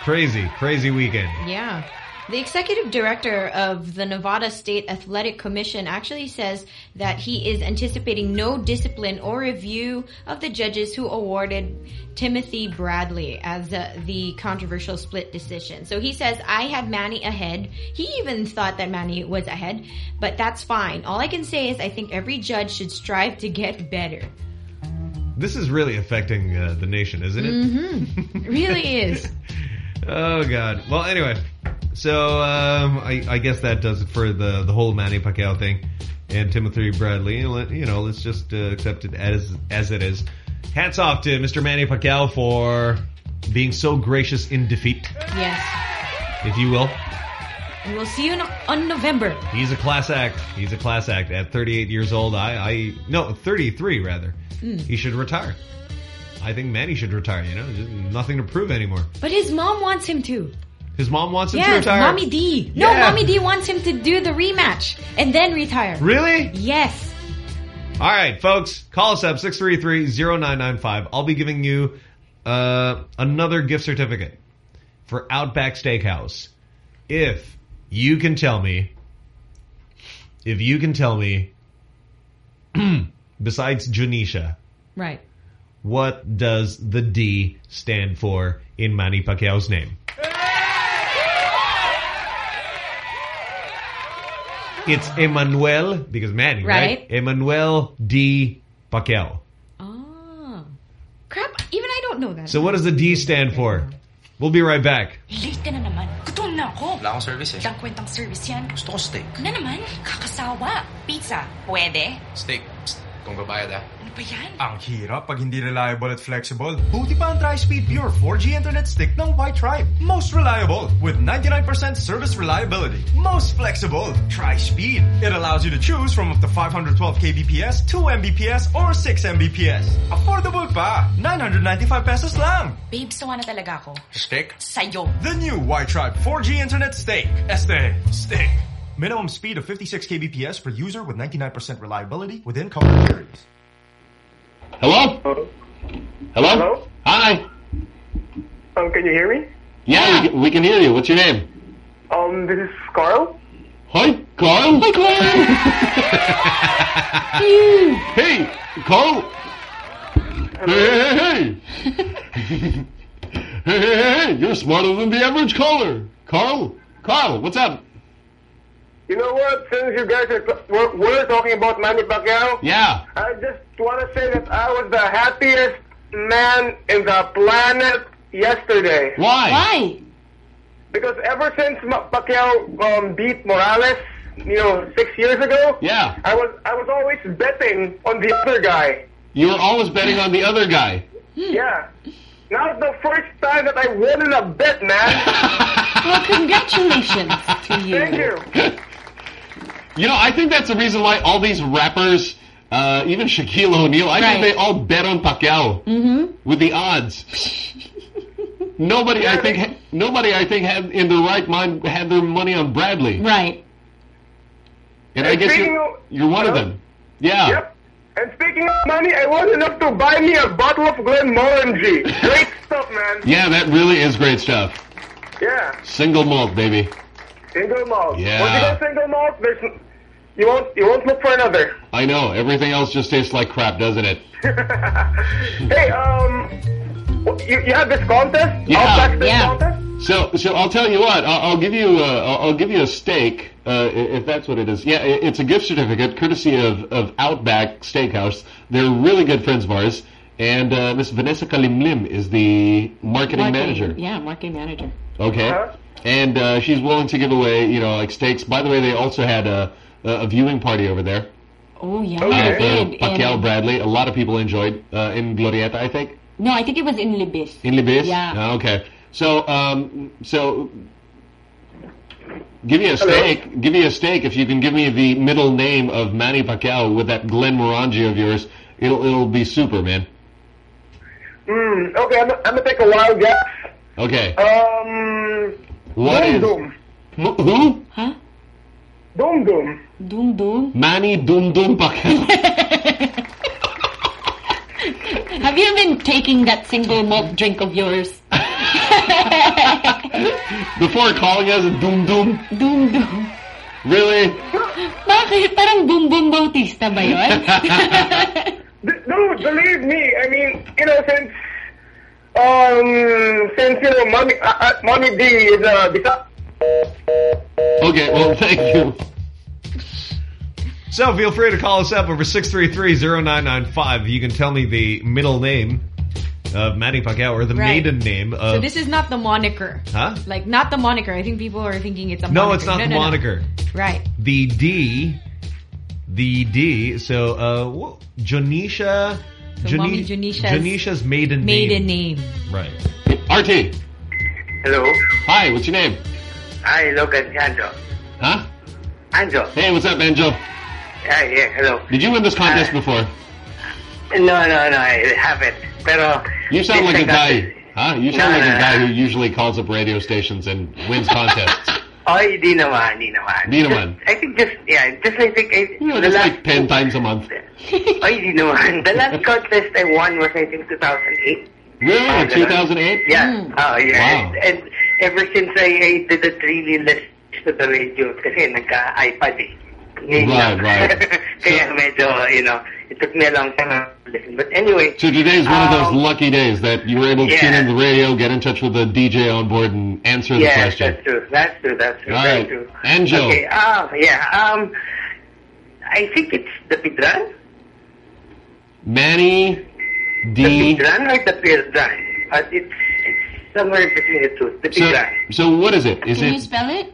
Crazy, crazy weekend. Yeah. The executive director of the Nevada State Athletic Commission actually says that he is anticipating no discipline or review of the judges who awarded Timothy Bradley as the, the controversial split decision. So he says, I had Manny ahead. He even thought that Manny was ahead, but that's fine. All I can say is I think every judge should strive to get better. This is really affecting uh, the nation, isn't it? Mm-hmm. It really is. Oh God. Well, anyway, so um, I, I guess that does it for the the whole Manny Pacquiao thing and Timothy Bradley. And let- You know, let's just uh, accept it as as it is. Hats off to Mr. Manny Pacquiao for being so gracious in defeat, Yes. if you will. And we'll see you in, on November. He's a class act. He's a class act. At 38 years old, I, I no, 33 rather. Mm. He should retire. I think Manny should retire. You know, just nothing to prove anymore. But his mom wants him to. His mom wants him to Yes, retire. Mommy D. No, Yeah. Mommy D wants him to do the rematch and then retire. Really? Yes. All right, folks, call us up 633-0995. I'll be giving you uh, another gift certificate for Outback Steakhouse. If you can tell me, if you can tell me, besides Dionisia, Right. what does the D stand for in Manny Pacquiao's name? It's Emmanuel, because Manny, right? Right. Emmanuel D. Pacquiao. Oh. Crap, even I don't know that. So what does the D stand for? We'll be right back. Late ka na naman. Gutom na ako. Wala akong service eh. Walang kwentang service yan. Gusto ko steak. Na naman, kakasawa. Pizza, pwede? Steak. Psst, Kung babayad ah. Ano ba yan? Ang hirap pag hindi reliable at flexible. Buti pa ang Tri-Speed Pure 4G Internet Stick ng Wi-Tribe. Most reliable with 99% service reliability. Most flexible. Tri-Speed. It allows you to choose from up to 512 kbps, 2 mbps, or 6 mbps. Affordable pa. 995 pesos lang. Babe, sawa na talaga ako. Stick? Sa'yo. The new Wi-Tribe 4G Internet Stick. Este. Stick. Minimum speed of 56 kbps per user with 99% reliability within covered areas. Hello? Hello? Hello? Hi. Um, can you hear me? Yeah, We, can, we can hear you. What's your name? Um, this is Carl. Hi, Carl. Hi, Carl. hey, Carl. Hey, hey, hey. hey, hey, hey. You're smarter than the average caller. Carl. Carl, what's up? You know what? Since you guys are we're, we're talking about Manny Pacquiao, Yeah. I just want to say that I was the happiest man in the planet yesterday. Why? Why? Because ever since Pacquiao um, beat Morales, you know, six years ago, Yeah. I was I was always betting on the other guy. You were always betting on the other guy. Yeah. Now it's the first time that I won in a bet, man. Well, congratulations to you. Thank you. You know, I think that's the reason why all these rappers, uh, even Shaquille O'Neal, I Right. think they all bet on Pacquiao Mm-hmm. with the odds. nobody, I think, ha- nobody, I think, had in their right mind had their money on Bradley. Right. And I guess you're, of- you're one of them. Yeah. Yep. And speaking of money, I was enough to buy me a bottle of Glenmorangie. Great stuff, man. Yeah, that really is great stuff. Yeah. Single malt, baby. Single malt. Yeah. Once you go single malt, there's n- you won't you won't look for another. I know. Everything else just tastes like crap, doesn't it? Hey, um, you you have this contest? Yeah. Outback Steak contest? So, so I'll tell you what. I'll, I'll give you. Uh, I'll, I'll give you a steak uh, if that's what it is. Yeah, it's a gift certificate courtesy of, of Outback Steakhouse. They're really good friends of ours, and uh, Miss Vanessa Kalimlim is the marketing, manager. Yeah, marketing manager. Okay, and uh, she's willing to give away, you know, like steaks. By the way, they also had a, a viewing party over there. Oh, yeah. Uh, they did. Pacquiao And- Bradley. A lot of people enjoyed uh, in Glorieta, I think. no, I think it was in Libis. In Libis? Yeah. Ah, okay. So, um, so give me a steak. Give me a steak if you can give me the middle name of Manny Pacquiao with that Glenmorangie of yours. It'll it'll be super, man. Hmm. Okay, I'm, I'm gonna take a wild guess. Okay. Um. What Doom is Doom. Who? who? Huh? Doom Doom. Doom Doom. Manny Dum Dum Pacquiao. Have you been taking that single malt drink of yours? Before calling us Dum Dum. Doom Doom. Really? Bakit? Parang Boom Boom Bautista ba yun? D- Dude, believe me. I mean, you know, since um, since you know, mommy, uh, uh, mommy D is uh, bisa- Okay. Well, thank you. So feel free to call us up over 633-0995. You can tell me the middle name of Manny Pacquiao or the Right. maiden name of... so this is not the moniker. Huh? Like, not the moniker. I think people are thinking it's a No, moniker. it's not the no, no. moniker. Right. The D, the D. So, uh, wh- Dionisia, So Mommy Dionisia's- Dionisia's maiden, Maiden name. name. Right. RT. Hello. Hi. What's your name? Hi, Logan Anjo. Huh? Anjo. Hey, what's up, Anjo? Yeah, yeah, hello. Did you win this contest before? No, no, no, I haven't. Pero You sound like a guy, huh? You sound No, like no, a guy no. who usually calls up radio stations and wins contests. Ay, di naman, di naman. Di naman. I think just, yeah, just like, think, I, You know, just last, like ten times a month. ay, di naman. The last contest I won was, I think, 2008. Really? Ah, 2008? Yeah. Oh, yeah. Wow. And, ever since I, I didn't really listen to the radio kasi nagka-iPad eh. Ngayon Right, right. Kaya medyo, you know, it took me a long time to listen. But anyway, So today's one of those um, lucky days that you were able to tune in the radio, get in touch with the DJ on board, and answer the yes, question. that's true. That's true. That's true. All right. true. Angel. Okay. Um, yeah. Um, I think it's the Pidran. Manny The D. Pidran or the Pidran? Uh, it's somewhere between the two. The So, Pidran. so what is it? Is Can it you spell it?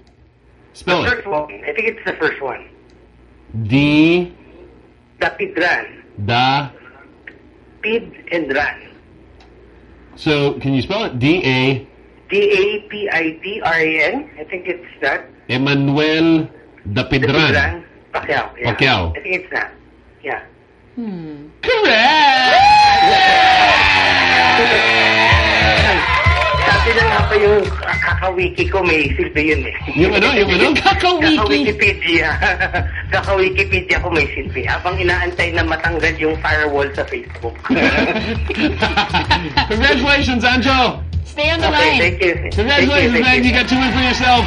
spell the it? first one. I think it's the first one. D The Pidran. da. Pid and Ran. So can you spell it? D A D-A-P-I-D-R-A-N. I think it's that. Emmanuel The Dapidran. Pidran. Pacquiao. Yeah. Pacquiao. I think it's that. Yeah. Hmm. Sabi na nga pa yung kaka-wiki ko, may silbi yun eh. Yung ano, yung ano? Kaka-wiki. Kaka-Wikipedia. Kaka-Wikipedia ko may silbi. Habang inaantay na matanggal yung firewall sa Facebook. Congratulations, Anjo. Stay on the Okay, line. thank you. Congratulations, Thank you, man. thank You you. got two in for yourself.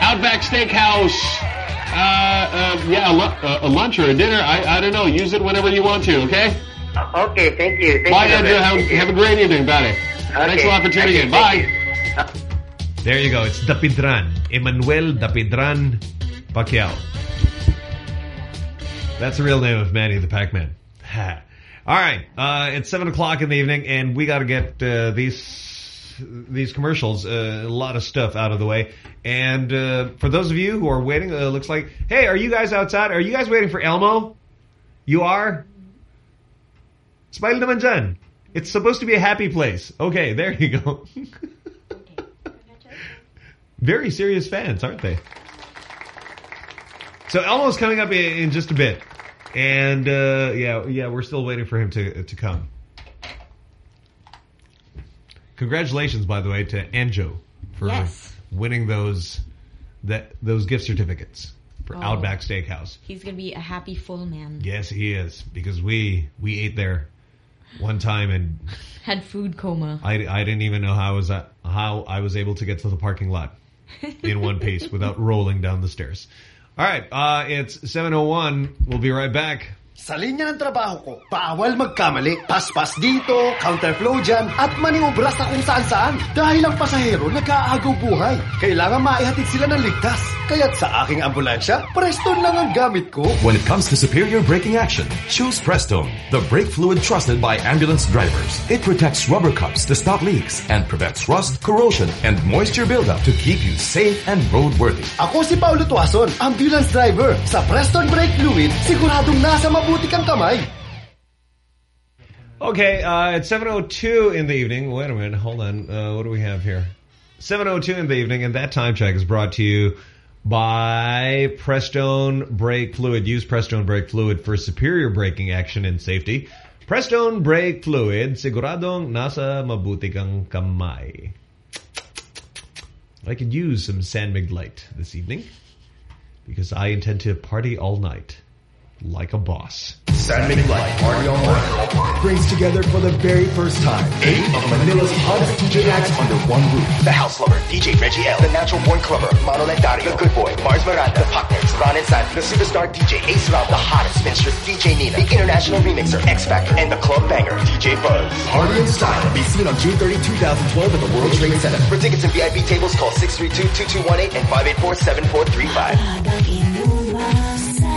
Outback Steakhouse. Uh, uh, yeah, a, lu- uh, a lunch or a dinner. I, I don't know. Use it whenever you want to, okay? Okay, thank you. Thank Bye, you. Andrew. Have, Thank you. have a great evening, buddy. Thanks a lot for tuning Okay, in. Bye. There you go. It's Dapidran. Emmanuel Dapidran Pacquiao. That's the real name of Manny the Pac-Man. All right. Uh, it's 7 o'clock in the evening, and we got to get uh, these these commercials, uh, a lot of stuff out of the way. And uh, for those of you who are waiting, uh, looks like, hey, are you guys outside? Are you guys waiting for Elmo? You are? Smile naman dyan. It's supposed to be a happy place. Okay, there you go. Very serious fans, aren't they? So Elmo's coming up in, just a bit, and uh, yeah, yeah, we're still waiting for him to to come. Congratulations, by the way, to Anjo for Yes. winning those that those gift certificates for Oh. Outback Steakhouse. He's gonna be a happy full man. Yes, he is because we we ate there one time and Had food coma. I, I didn't even know how I was at, how I was able to get to the parking lot in one piece without rolling down the stairs. All right, uh, it's 7:01. We'll be right back. Sa linya ng trabaho ko, bawal magkamali. Paspas dito, counterflow dyan, at maniobra sa kung saan-saan. Dahil ang pasahero nag-aagaw buhay. Kailangan maihatid sila ng ligtas. Kaya't sa aking ambulansya, Preston lang ang gamit ko. When it comes to superior braking action, choose Prestone, the brake fluid trusted by ambulance drivers. It protects rubber cups to stop leaks and prevents rust, corrosion, and moisture buildup to keep you safe and roadworthy. Ako si Paulo Tuason, ambulance driver. Sa Preston Brake Fluid, siguradong nasa mabuti kang kamay. Okay, uh, it's 7.02 in the evening. Wait a minute, hold on. Uh, what do we have here? 7.02 in the evening, and that time check is brought to you by Prestone Brake Fluid. Use Prestone Brake Fluid for superior braking action and safety. Prestone Brake Fluid, siguradong nasa mabuti kang kamay. I could use some San Light this evening because I intend to party all night like a boss. San Mig Light Party All Night brings together for the very first time eight of Manila's hottest DJ acts under one roof. The House Lover, DJ Reggie L. The Natural Born Clubber, Manolete Dario. The Good Boy, Mars Miranda. The Partners, Ron and Sandy. The Superstar DJ, Ace Rob. The Hottest Mistress, DJ Nina. The International Remixer, X Factor. And the Club Banger, DJ Buzz. Party in Style be seen on June 30, 2012 at the World Trade Center. For tickets and VIP tables, call 632-2218 and 584-7435.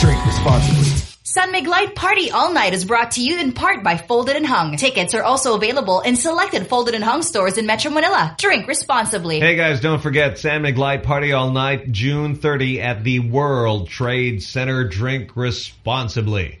Drink responsibly. San Mig Light Party All Night is brought to you in part by Folded and Hung. Tickets are also available in selected Folded and Hung stores in Metro Manila. Drink responsibly. Hey guys, don't forget San Mig Light Party All Night, June 30 at the World Trade Center. Drink responsibly.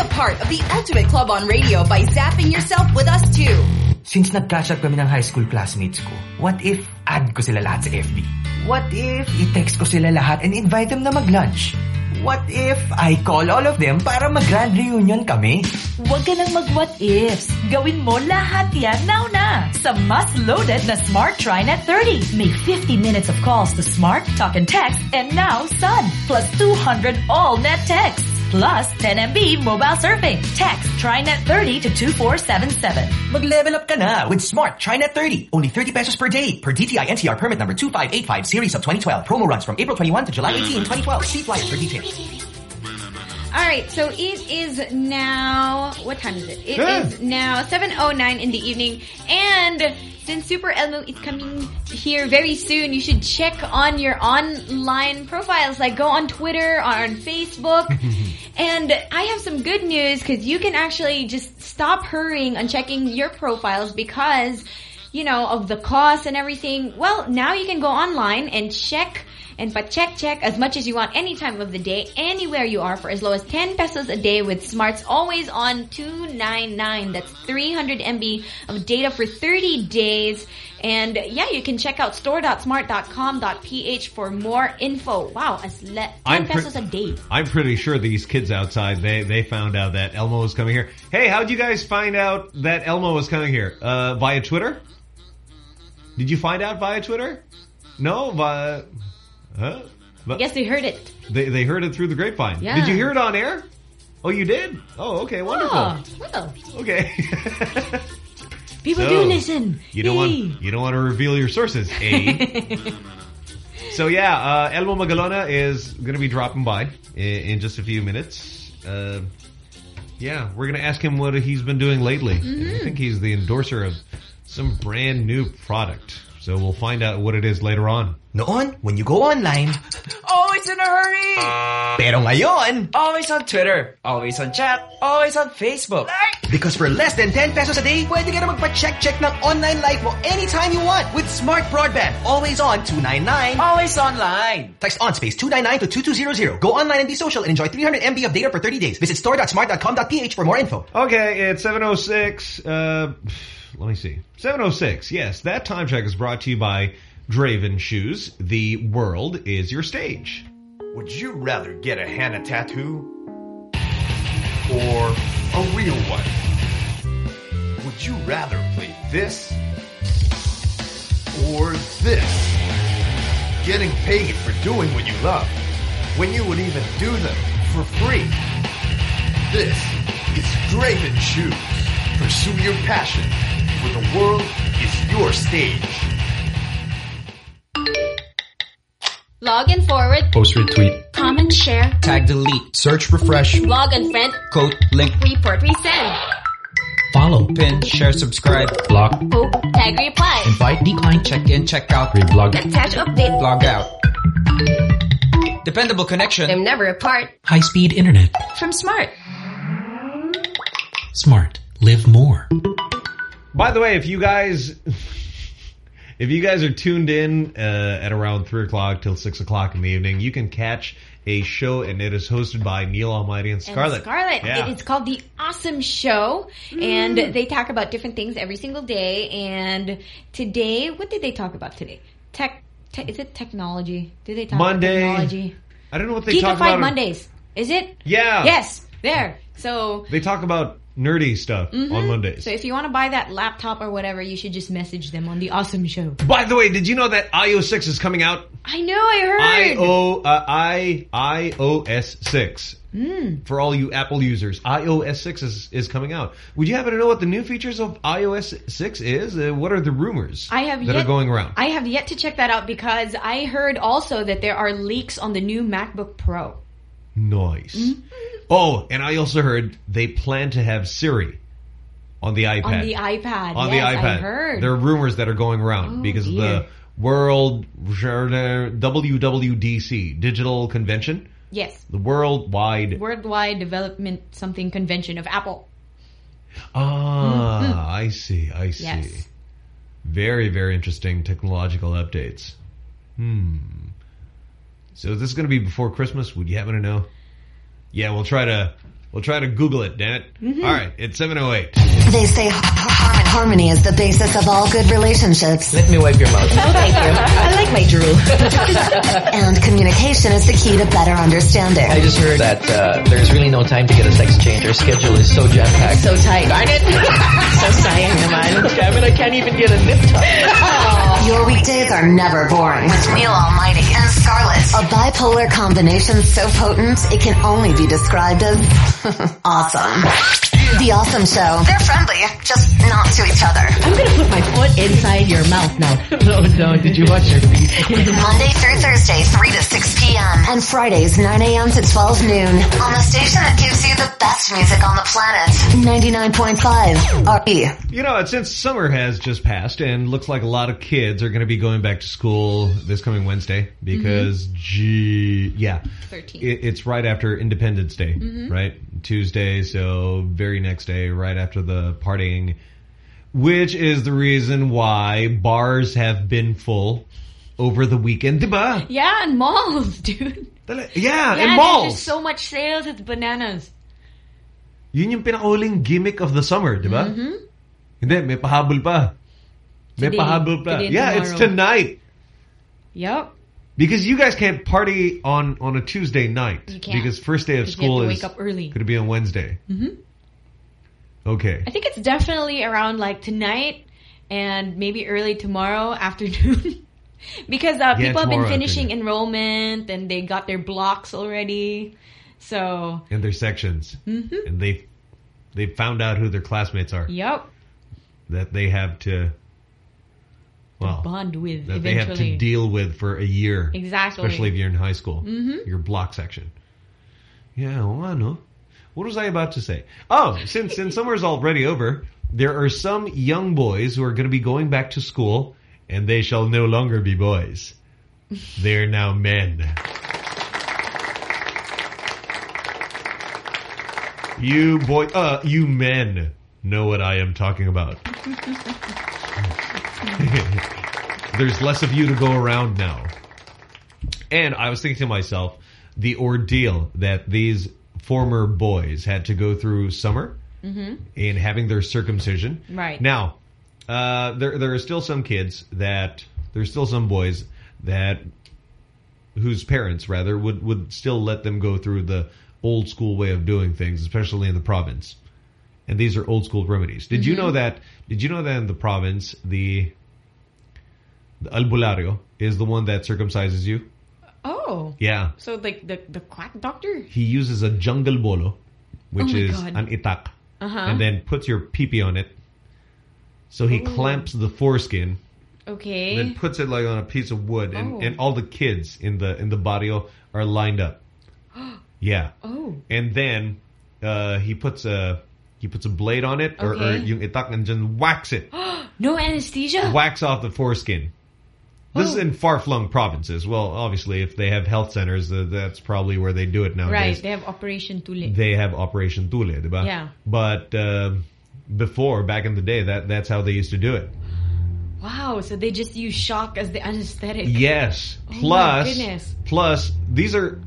a part of the ultimate club on radio by zapping yourself with us too. Since nag-catch up kami ng high school classmates ko, what if add ko sila lahat sa FB? What if i-text ko sila lahat and invite them na mag-lunch? What if I call all of them para mag-grand reunion kami? Huwag ka nang mag-what ifs. Gawin mo lahat yan now na sa mas loaded na Smart TriNet 30. May 50 minutes of calls to Smart, Talk and Text, and now Sun. Plus 200 all net texts. Plus 10 MB mobile surfing. Text TriNet 30 to 2477. Mag-level up ka na with Smart TriNet 30. Only 30 pesos per day per DTI NTR permit number 2585 series of 2012. Promo runs from April 21 to July 18, 2012. See flyer for details. All right, so it is now. What time is it? It is Yeah. now 7:09 in the evening, and since Super Elmo is coming here very soon, you should check on your online profiles. Like go on Twitter, or on Facebook, and I have some good news because you can actually just stop hurrying on checking your profiles because you know of the cost and everything. Well, now you can go online and check and but check check as much as you want any time of the day, anywhere you are for as low as 10 pesos a day with Smart's always on 299. That's 300 MB of data for 30 days. And yeah, you can check out store.smart.com.ph for more info. Wow, as le- 10 I'm pesos a day. I'm pretty sure these kids outside, they, they found out that Elmo was coming here. Hey, how'd you guys find out that Elmo was coming here? Uh, via Twitter? Did you find out via Twitter? No? Via... Huh? I guess they heard it. they, they heard it through the grapevine. Yeah. Did you hear it on air? Oh, you did? Oh, okay, wonderful. Oh, well, Okay. people So, do listen. You don't Yay. want you don't want to reveal your sources, eh? so yeah, uh, Elmo Magalona is going to be dropping by in, in just a few minutes. Uh, yeah, we're going to ask him what he's been doing lately. Mm-hmm. I think he's the endorser of some brand new product. So we'll find out what it is later on. Noon, when you go online, Always in a hurry! pero ngayon, Always on Twitter, always on chat, always on Facebook. Because for less than 10 pesos a day, pwede ka na magpa-check-check ng online life mo anytime you want with Smart Broadband. Always on 299. Always online. Text on space 299 to 2200. Go online and be social and enjoy 300 MB of data for 30 days. Visit store.smart.com.ph for more info. Okay, it's 706. Uh, let me see. 706. Yes, that time check is brought to you by Draven Shoes. The world is your stage. Would you rather get a henna tattoo or a real one? Would you rather play this or this? Getting paid for doing what you love when you would even do them for free. This is Draven Shoes. Pursue your passion, for the world is your stage. Log and forward. Post retweet. Comment, share. Tag delete. Search refresh. Log and friend. Quote link. Report resend. Follow. Pin. Share subscribe. Block. Hope. Tag reply. Invite. Decline. Check in. Check out. Reblog. Attach update. Log out. Dependable connection. I'm never apart. High speed internet. From Smart. Smart. Live more. By the way, if you guys, if you guys are tuned in uh, at around three o'clock till six o'clock in the evening, you can catch a show, and it is hosted by Neil Almighty and Scarlett. And Scarlett. Yeah. It is called The Awesome Show. And they talk about different things every single day. And today, what did they talk about today? Tech, te- is it technology? Did they talk Monday. about technology? I don't know what they talk Geekified about. Mondays. Is it? Yeah. Yes. There. So They talk about nerdy stuff Mhm. on Mondays. So if you want to buy that laptop or whatever, you should just message them on the awesome show. By the way, did you know that iOS 6 is coming out? I know, I heard. IO, uh, I, iOS 6. Mm. For all you Apple users, iOS 6 is, is coming out. Would you happen to know what the new features of iOS 6 is? Uh, what are the rumors I have that yet, are going around? I have yet to check that out because I heard also that there are leaks on the new MacBook Pro. Nice. Mm-hmm. Oh, and I also heard they plan to have Siri on the iPad. On the iPad. On yes, the iPad. I heard. There are rumors that are going around Oh, because of dear. the World WWDC Digital Convention, yes. the Worldwide. Worldwide Development Something Convention of Apple. Ah, Mhm. I see. I see. Yes. Very, very interesting technological updates. Hmm. So is this going to be before Christmas? Would you happen to know? Yeah, we'll try to we'll try to Google it. Damn it! Mhm. All right, it's seven oh eight. They say harmony Harmony is the basis of all good relationships. Let me wipe your mouth. No, thank you. I like my drool. and communication is the key to better understanding. I just heard that uh, there's really no time to get a sex change. Your schedule is so jam-packed. So tight. Darn it! so sayang naman. Damn it, I can't even get a nip tuck. Your weekdays are never boring. With Neil Almighty and Scarlett. A bipolar combination so potent, it can only be described as awesome. The Awesome Show. They're friendly, just not to each other. I'm gonna put my foot inside your mouth now. no, no, did you watch your feet? Monday through Thursday, 3 to 6 p.m. And Fridays, 9 a.m. to 12 noon. On the station that gives you the best music on the planet. 99.5 RT. You know, since summer has just passed and looks like a lot of kids are going to be going back to school this coming Wednesday because, gee, yeah, 13. it, it's right after Independence Day, Mhm. right? Tuesday, so very next day, right after the partying, which is the reason why bars have been full over the weekend, diba? Yeah, and malls, dude. Yeah, yeah, and malls. just so much sales. It's bananas. Yun yung pinakauling gimmick of the summer, diba? Mhm. Hindi, may pahabol pa. May Today. pahabol pa. Yeah, it's tonight. Yep. Because you guys can't party on, on a Tuesday night. You can't. Because first day of 'Cause you have school is wake up early. going to be on Wednesday. hmm Okay. I think it's definitely around like tonight and maybe early tomorrow afternoon. because uh, Yeah, people have been finishing enrollment and they got their blocks already. So, And their sections. Mhm. And they they found out who their classmates are. yep. That they have to, well, bond with that they have to deal with for a year. Exactly. Especially if you're in high school. Mhm. Your block section. Yeah, well, I know. What was I about to say? Oh, since since summer's already over, there are some young boys who are going to be going back to school, and they shall no longer be boys. They're now men. You boy, uh, you men know what I am talking about. There's less of you to go around now. And I was thinking to myself, the ordeal that these former boys had to go through summer hmm in having their circumcision. Right. Now, uh, there there are still some kids that there's still some boys that whose parents rather would would still let them go through the old school way of doing things, especially in the province. And these are old school remedies. Did you Mhm. know that? Did you know that in the province the the albulario is the one that circumcises you? Oh. Yeah. So like the the quack doctor? He uses a jungle bolo, which Oh is God. an itak, Uh-huh. and then puts your peepee on it. So he Ooh. clamps the foreskin, Okay. then puts it like on a piece of wood, and, Oh. and all the kids in the in the barrio are lined up. Yeah. Oh. And then uh, he puts a he puts a blade on it, or, or yung itak, and then whacks it, no anesthesia? whacks off the foreskin. This is in far-flung provinces. Well, obviously, if they have health centers, uh, that's probably where they do it nowadays. Right. They have Operation Tuli. they have Operation Tuli, diba? Yeah. But uh, before, back in the day, that that's how they used to do it. Wow. So they just use shock as the anesthetic. Yes. Oh goodness. plus these are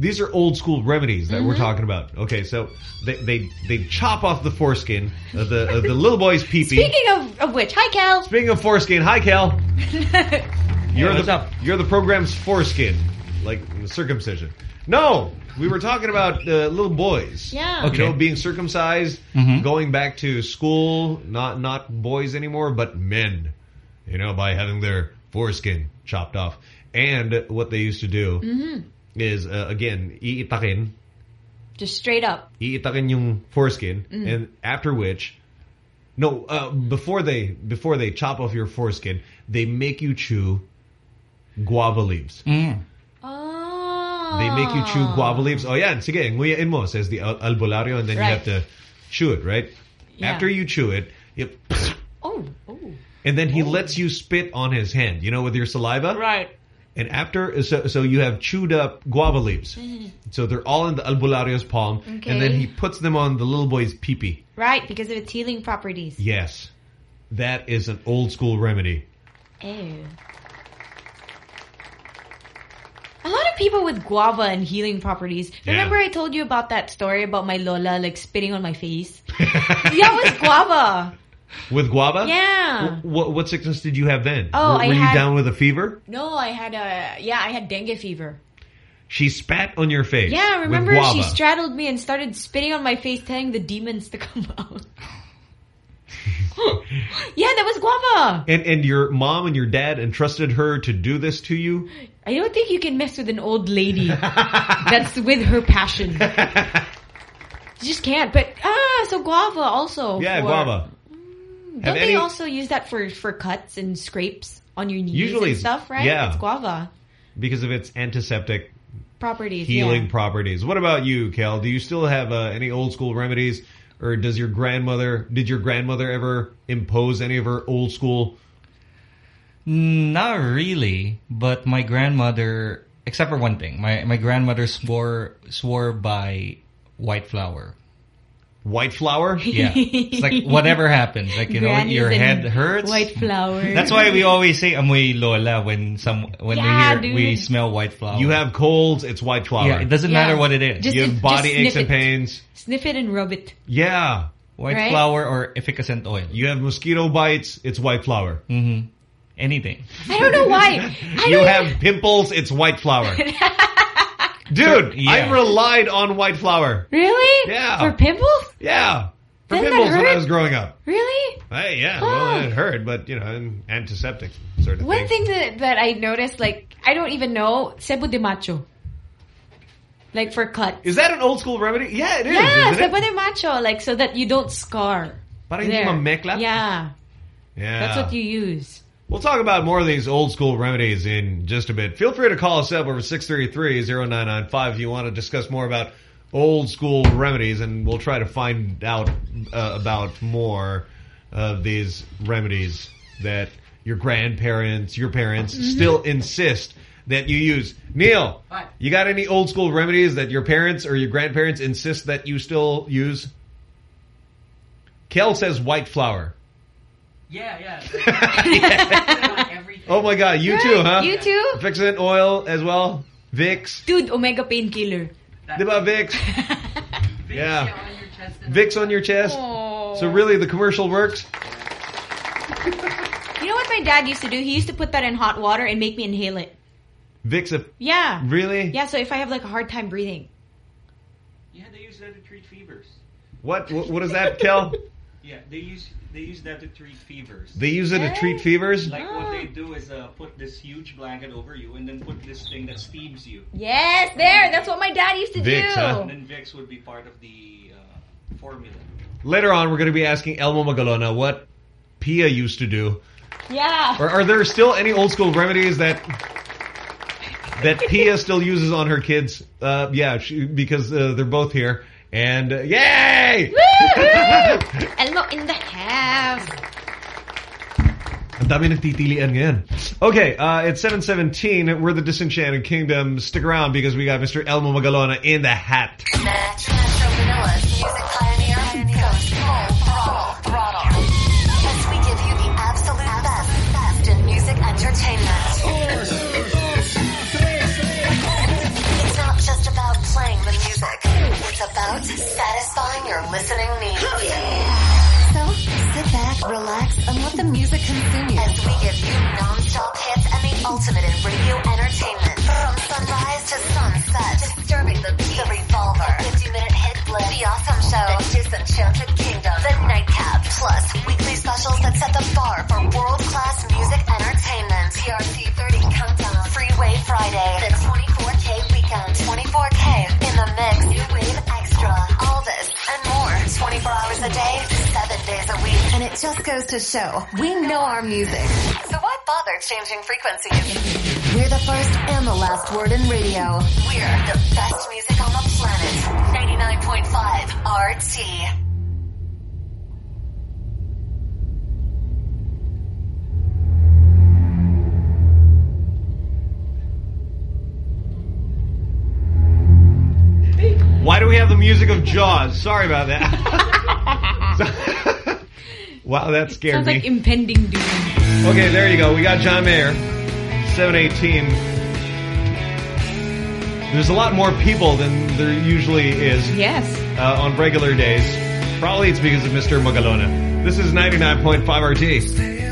these are old school remedies that we're Mhm. talking about. Okay, so they they they chop off the foreskin of the of the little boy's pee pee. Speaking of, of which, hi Cal. Speaking of foreskin, hi Cal. You're what's the up? you're the program's foreskin, like circumcision. No, we were talking about uh, little boys. Yeah. You Okay. know, being circumcised, Mhm. going back to school, not not boys anymore, but men. You know, by having their foreskin chopped off. And what they used to do hmm is, uh, again, iitakin, Just straight up. iitakin yung foreskin, Mhm. and after which, no, uh, before they before they chop off your foreskin, they make you chew guava leaves. Oh. They make you chew guava leaves. Oh yeah, sige, nguyain mo, says the al- albulario, and then you have to chew it, right? Yeah. After you chew it, you, Oh. Oh. and then he lets you spit on his hand, you know, with your saliva. Right. And after, so, so you have chewed up guava leaves. So they're all in the albulario's palm. Okay. And then he puts them on the little boy's peepee. -pee. Right, because of its healing properties. Yes. That is an old school remedy. Ew. A lot of people with guava and healing properties. Yeah. Remember I told you about that story about my Lola like spitting on my face? that was guava. With guava? Yeah. What, what sickness did you have then? Oh, were, I were you had- down with a fever? No, I had a yeah, I had dengue fever. She spat on your face. Yeah, remember she straddled me and started spitting on my face, telling the demons to come out. yeah, that was guava. And and your mom and your dad entrusted her to do this to you? I don't think you can mess with an old lady that's with her passion. You just can't. But ah, so guava also. Yeah, for- guava. Don't Have they any- also use that for for cuts and scrapes on your knees Usually and stuff? Right? yeah. it's guava Because of its antiseptic properties. healing yeah. properties. What about you, Kel? Do you still have uh, any old school remedies? Or does your grandmother, did your grandmother ever impose any of her old school? Not really, but my grandmother, except for one thing, my my grandmother swore swore by White Flower. White Flower? Yeah, it's like whatever happens, like you know, Grannies your head hurts. White Flower. That's why we always say amoy lola when some when Yeah, we hear we smell White Flower. You have colds, it's White Flower. Yeah, it doesn't Yeah. matter what it is. Just- you have body just aches sniff and it. pains. Sniff it and rub it. Yeah. white Right? flour or Efficascent oil. You have mosquito bites, it's White Flower. Mm-hmm. Anything. I don't know why. I you don't have pimples, it's White Flower. Dude, Yeah. I relied on White Flower. Really? Yeah. For pimples? Yeah. For Doesn't pimples when I was growing up. Really? Hey, yeah, Oh. well, it hurt, but, you know, an antiseptic sort of thing. One thing. thing that, that I noticed, like, I don't even know, sebo de macho. Like for cuts. Is that an old school remedy? Yeah, it is, Yeah, isn't sebo it? de macho, like so that you don't scar. Parang hindi There. mameklat? Yeah, Yeah. that's what you use. We'll talk about more of these old school remedies in just a bit. Feel free to call us up over 633-0995 if you want to discuss more about old school remedies, and we'll try to find out uh, about more of these remedies that your grandparents, your parents Mm-hmm. still insist that you use. Neil, you got any old school remedies that your parents or your grandparents insist that you still use? Kel says White Flower. Yeah, yeah. Oh my god, you Right, too, huh? you too? Fixin' oil as well. Vicks. Dude, omega painkiller. Diba Vicks? yeah. On your chest. Vicks on your chest. So really the commercial works? You know what my dad used to do? He used to put that in hot water and make me inhale it. Vicks Yeah. Really? Yeah, so if I have like a hard time breathing. Yeah, they use that to treat fevers. What what, what is that, tell? Yeah, they use they use that to treat fevers. They use it to treat fevers? Like what they do is uh, put this huge blanket over you and then put this thing that steams you. Yes, there. That's what my dad used to Vicks, do. huh? And then Vicks would be part of the uh, formula. Later on we're gonna be asking Elmo Magalona what Pia used to do. Yeah. Or are there still any old school remedies that that Pia still uses on her kids? Uh, yeah, she, because uh, they're both here. And uh, yay! Elmo in the house. Ang dami nagtitilian ngayon. Okay, uh, it's 717. We're the Disenchanted Kingdom. Stick around because we got Mr. Elmo Magalona in the hat. Metro Manila's music pioneer, listening needs. So sit back, relax, and let the music consume you. As we give you non-stop hits and the ultimate in radio entertainment. From sunrise to sunset, disturbing the beat, the revolver, 50-minute hit blitz, the awesome show, the Disenchanted Kingdom, the nightcap, plus weekly specials that set the bar for world-class music entertainment. PRC 30 Countdown, Freeway Friday, the 24K 24 hours a day, 7 days a week. And it just goes to show, we know our music. So why bother changing frequencies? We're the first and the last word in radio. We're the best music on the planet. 99.5 RT. Have the music of Jaws? Sorry about that. wow, that scared Sounds me. like impending doom. Okay, there you go. We got John Mayer. 718. There's a lot more people than there usually is. Yes. Uh, on regular days. Probably it's because of Mr. Magalona. This is 99.5 RT.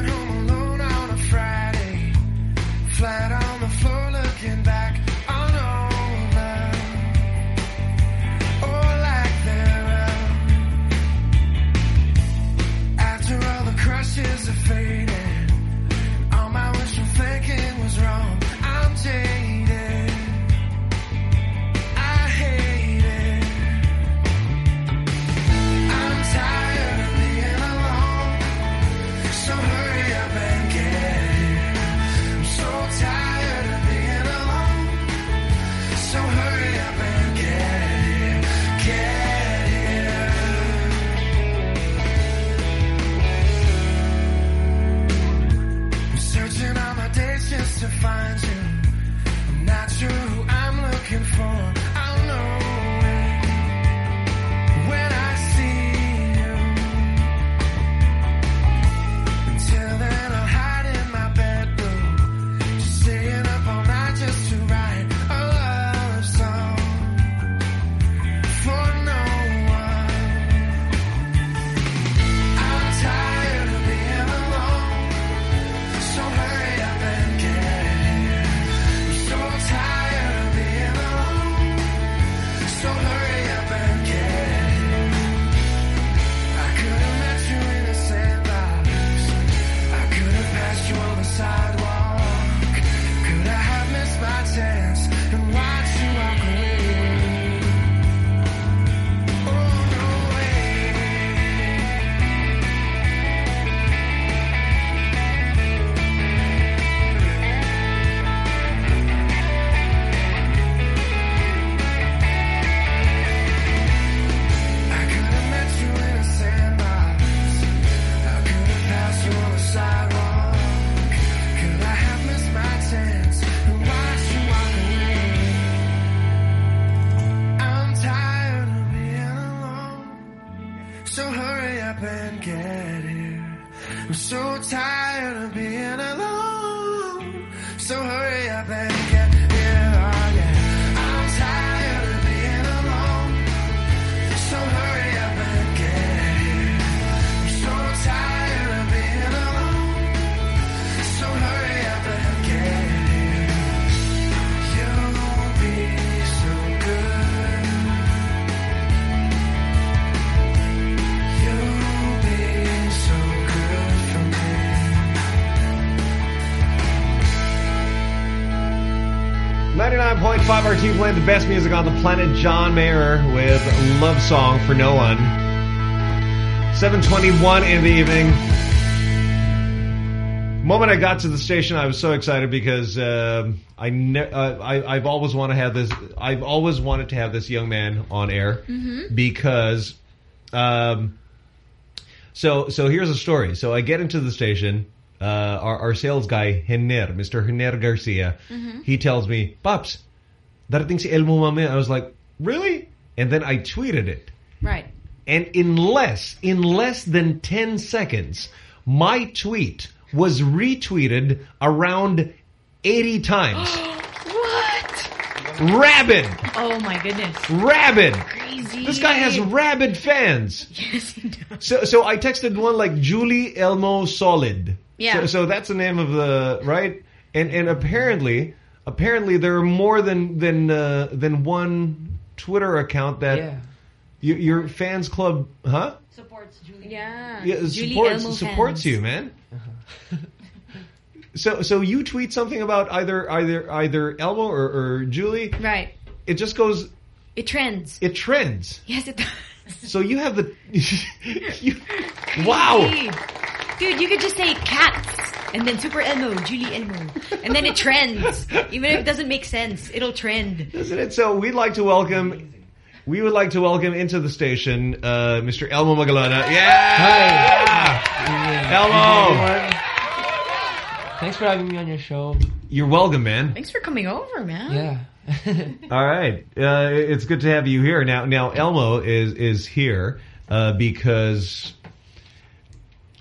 The best music on the planet. John Mayer with Love Song for No One. 721 in the evening. moment I got to the station, I was so excited because um I, ne- uh, I I've always want to have this. I've always wanted to have this young man on air Mhm. because, um, so so here's a story. So I get into the station. Uh, our, our sales guy, Henner, Mr. Henner Garcia, Mhm. he tells me, Pops, darating si Elmo mamaya. I was like, really? And then I tweeted it. Right. And in less, in less than 10 seconds, my tweet was retweeted around 80 times. what? rabid! Oh my goodness. Rabid! Crazy. This guy has rabid fans. Yes, he does. So, so I texted one like Julie Elmo Solid. Yeah. So, so that's the name of the right, and and apparently, apparently there are more than than uh, than one Twitter account that Yeah. your, your fans club, huh? Supports Julie. Yeah. Yeah, Julie supports Elmo supports fans. you, man. so so you tweet something about either either either Elmo or, or Julie, Right. it just goes. It trends. It trends. Yes, it does. So you have the. you, wow. Dude, you could just say cats and then Super Elmo, Julie Elmo, and then it trends. Even if it doesn't make sense, it'll trend. Isn't it? So we'd like to welcome. We would like to welcome into the station uh, Mr. Elmo Magalona. Yeah! Elmo! Thanks for having me on your show. You're welcome, man. Thanks for coming over, man. Yeah. All right, uh, it's good to have you here. Now, now Elmo is is here uh, because,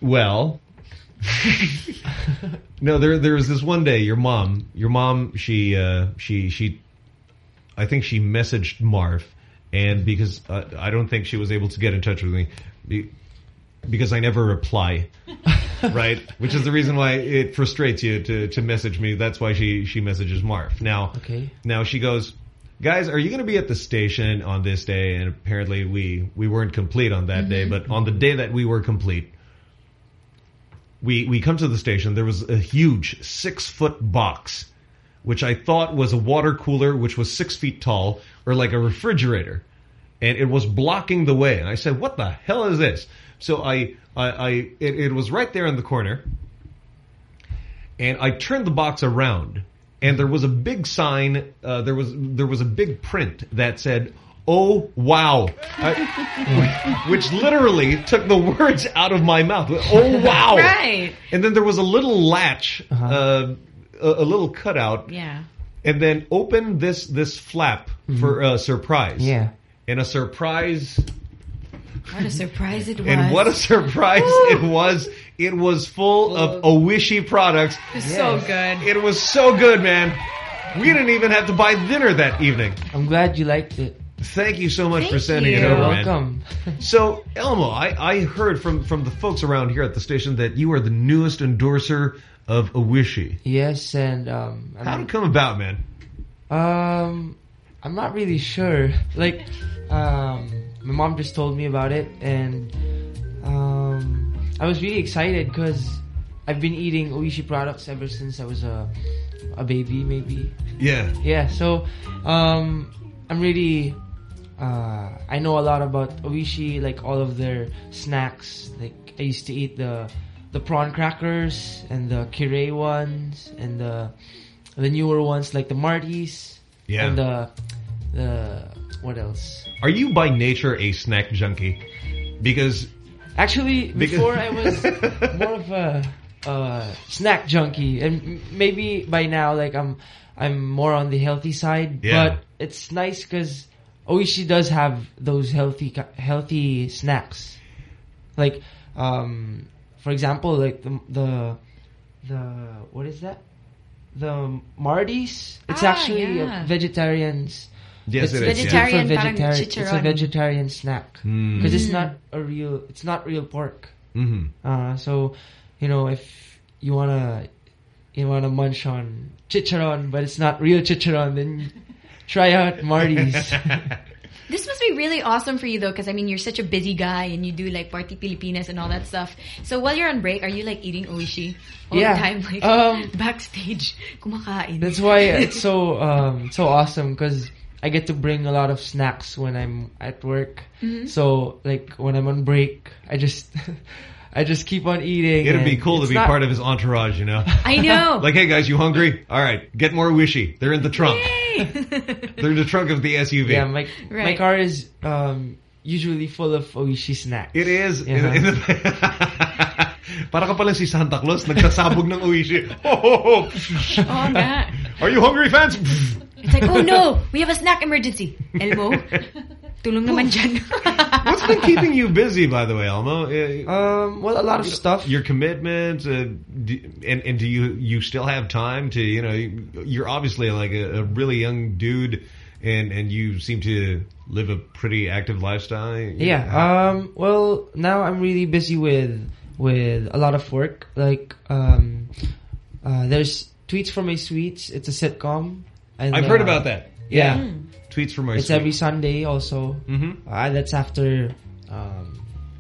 well, no, there there was this one day. Your mom, your mom, she uh, she she, I think she messaged Marv, and because uh, I don't think she was able to get in touch with me, because I never reply. right? Which is the reason why it frustrates you to, to message me. That's why she, she messages Marv. Now, Okay. now she goes, guys, are you going to be at the station on this day? And apparently we, we weren't complete on that day, but on the day that we were complete, we, we come to the station. There was a huge six foot box, which I thought was a water cooler, which was six feet tall, or like a refrigerator. And it was blocking the way. And I said, what the hell is this? So I, I, I it, it was right there in the corner. And I turned the box around, and there was a big sign. Uh, there was there was a big print that said, "Oh wow," I- which literally took the words out of my mouth. Oh wow! Right. And then there was a little latch, uh, a, a little cutout, Yeah. and then open this this flap for a surprise. Yeah. And a surprise What a surprise it was. and what a surprise it was. It was full of Oishi products. It's so good. It was so good, man. We didn't even have to buy dinner that evening. I'm glad you liked it. Thank you so much Thank for sending it you. over, You're welcome. So, Elmo, I, I heard from, from the folks around here at the station that you are the newest endorser of Oishi. Yes, and um, I'm- How'd it come about, man? Um, I'm not really sure. Like, um, my mom just told me about it, and um, I was really excited because I've been eating Oishi products ever since I was a a baby, maybe. Yeah. Yeah. So, um, I'm really. Uh, I know a lot about Oishi, like all of their snacks. Like I used to eat the the prawn crackers and the Kirei ones and the the newer ones like the Marty's. Yeah. And the the what else? Are you by nature a snack junkie? Because Actually, Because- before I was more of a uh, snack junkie, and maybe by now, like I'm, I'm more on the healthy side. Yeah. But it's nice because Oishi does have those healthy, healthy snacks. Like, um, for example, like the the the what is that? The Marty's. It's Ah, actually yeah. a vegetarians. Yes, it's, it is, it's yeah. good for Vegetarian, vegetarian. It's a vegetarian snack Hmm. because it's Mm. not a real. It's not real pork. Mhm. Uh, so, you know, if you wanna you wanna munch on chicharon, but it's not real chicharon, then try out Marty's. This must be really awesome for you though, because I mean, you're such a busy guy and you do like Party Pilipinas and all that stuff. So while you're on break, are you like eating oishi all Yeah. the time, like Um, backstage, kumakain? That's why it's so um so awesome because I get to bring a lot of snacks when I'm at work. Mhm. So like when I'm on break, I just I just keep on eating. It'd be cool to be not- part of his entourage, you know? I know. like, hey guys, you hungry? All right, get more wishy. They're in the trunk. They're in the trunk of the SUV. Yeah, my my car is um usually full of oishi snacks. It is. Yeah. In- in the- Para ka pala si Santa Claus, nagsasabog ng Oishi. Ho, ho, ho. Oh, nga. Are you hungry, fans? It's like, oh no, we have a snack emergency. Elmo, tulong naman dyan. What's been keeping you busy, by the way, Elmo? Uh, Um, well, a lot of stuff. Your commitment, uh, do, and and do you you still have time to you know you're obviously like a, a really young dude, and and you seem to live a pretty active lifestyle. Yeah. Um. Well, now I'm really busy with with a lot of work. Like, um, uh, there's tweets from my sweets. It's a sitcom. And, I've heard uh, about that. Yeah. Yeah. Tweets from my It's every Sunday also. Mhm. Uh, that's after. Um,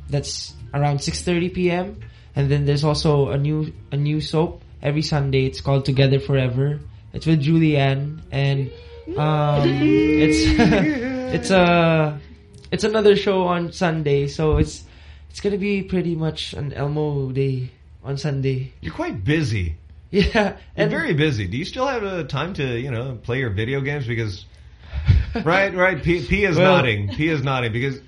that's around 6:30 p.m. And then there's also a new a new soap every Sunday. It's called Together Forever. It's with Julianne and um, it's it's a it's another show on Sunday. So it's it's gonna be pretty much an Elmo day on Sunday. You're quite busy. Yeah, You're very busy. Do you still have uh, time to, you know, play your video games? Because, right, right. P, P is Well- nodding. P is nodding because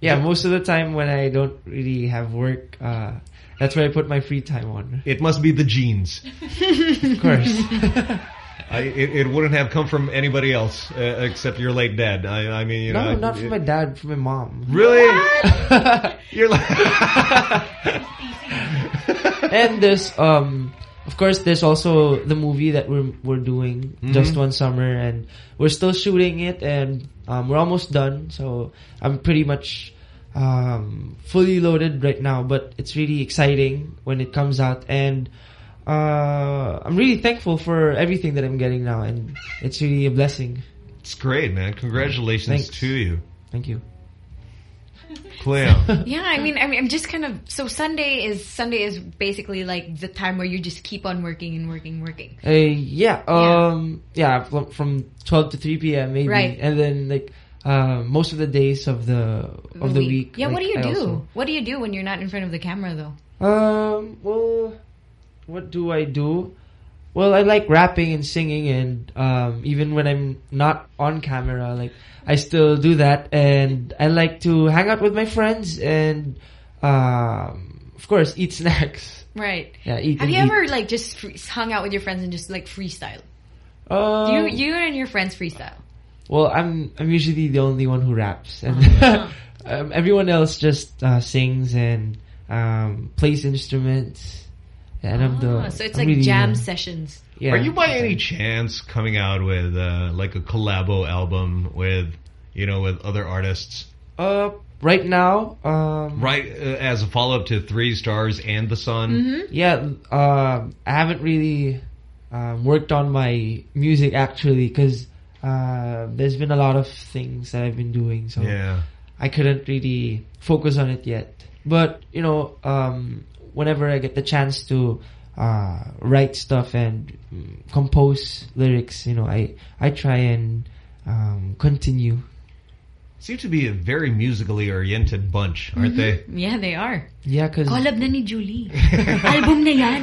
Yeah, most of the time when I don't really have work, uh, that's where I put my free time on. it must be the genes. Of course. I, it, it wouldn't have come from anybody else uh, except your late dad. I, I mean, you no, know, not from my dad, from my mom. Really? You're like and this um of course there's also the movie that we're we're doing Mhm. just one summer and we're still shooting it and um we're almost done so I'm pretty much um, fully loaded right now, but it's really exciting when it comes out, and uh, I'm really thankful for everything that I'm getting now, and it's really a blessing. It's great, man. Congratulations Thanks. to you. Thank you. Cleo. Yeah, I mean, I mean, I'm just kind of so Sunday is Sunday is basically like the time where you just keep on working and working, working. Uh, yeah, um, yeah, from, from 12 to 3 p.m. maybe, Right. and then like uh, most of the days of the of the week. Yeah, like, what do you I do? also- What do you do when you're not in front of the camera though? Um, well, what do I do? Well, I like rapping and singing, and um, even when I'm not on camera, like I still do that. And I like to hang out with my friends, and um, of course, eat snacks. Right. Yeah, eat. Have you eat. ever like just hung out with your friends and just like freestyle? Um, you you and your friends freestyle. Well, I'm I'm usually the only one who raps, and Uh-huh. um, everyone else just uh, sings and um, plays instruments. And I'm the so it's I'm like really, jam uh, sessions. Yeah. Are you by any chance coming out with uh, like a collabo album with, you know, with other artists? Uh, right now, um, Right uh, as a follow up to Three Stars and the Sun. Mm-hmm. Yeah, um, I haven't really um, worked on my music actually because uh, there's been a lot of things that I've been doing, so Yeah. I couldn't really focus on it yet. But you know, um, whenever I get the chance to uh, write stuff and mm, compose lyrics, you know, I I try and um, continue. Seem to be a very musically oriented bunch, aren't they? Yeah, they are. Yeah, because Collab na ni Julie. Album na yan.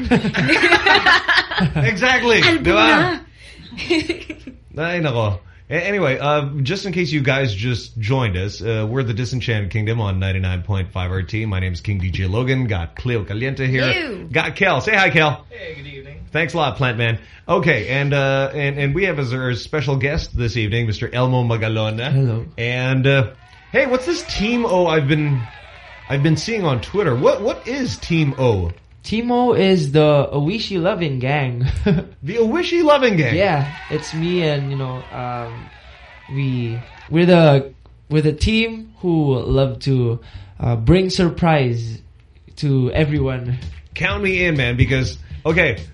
exactly. Album diba? na. Ay, nako. A- Anyway, uh, just in case you guys just joined us, uh, we're the Disenchanted Kingdom on 99.5 RT. My name is King DJ Logan. Got Cleo Caliente here. Ew. Got Kel. Say hi, Kel. Hey, good evening. Thanks a lot, Plant Man. Okay, and uh, and and we have as our special guest this evening, Mr. Elmo Magalona. Hello. And uh, hey, what's this Team O I've been I've been seeing on Twitter? What what is Team O? Team O is the Oishi Loving Gang. the Oishi Loving Gang. Yeah, it's me and you know um, we we're the we're the team who love to uh, bring surprise to everyone. Count me in, man, because okay,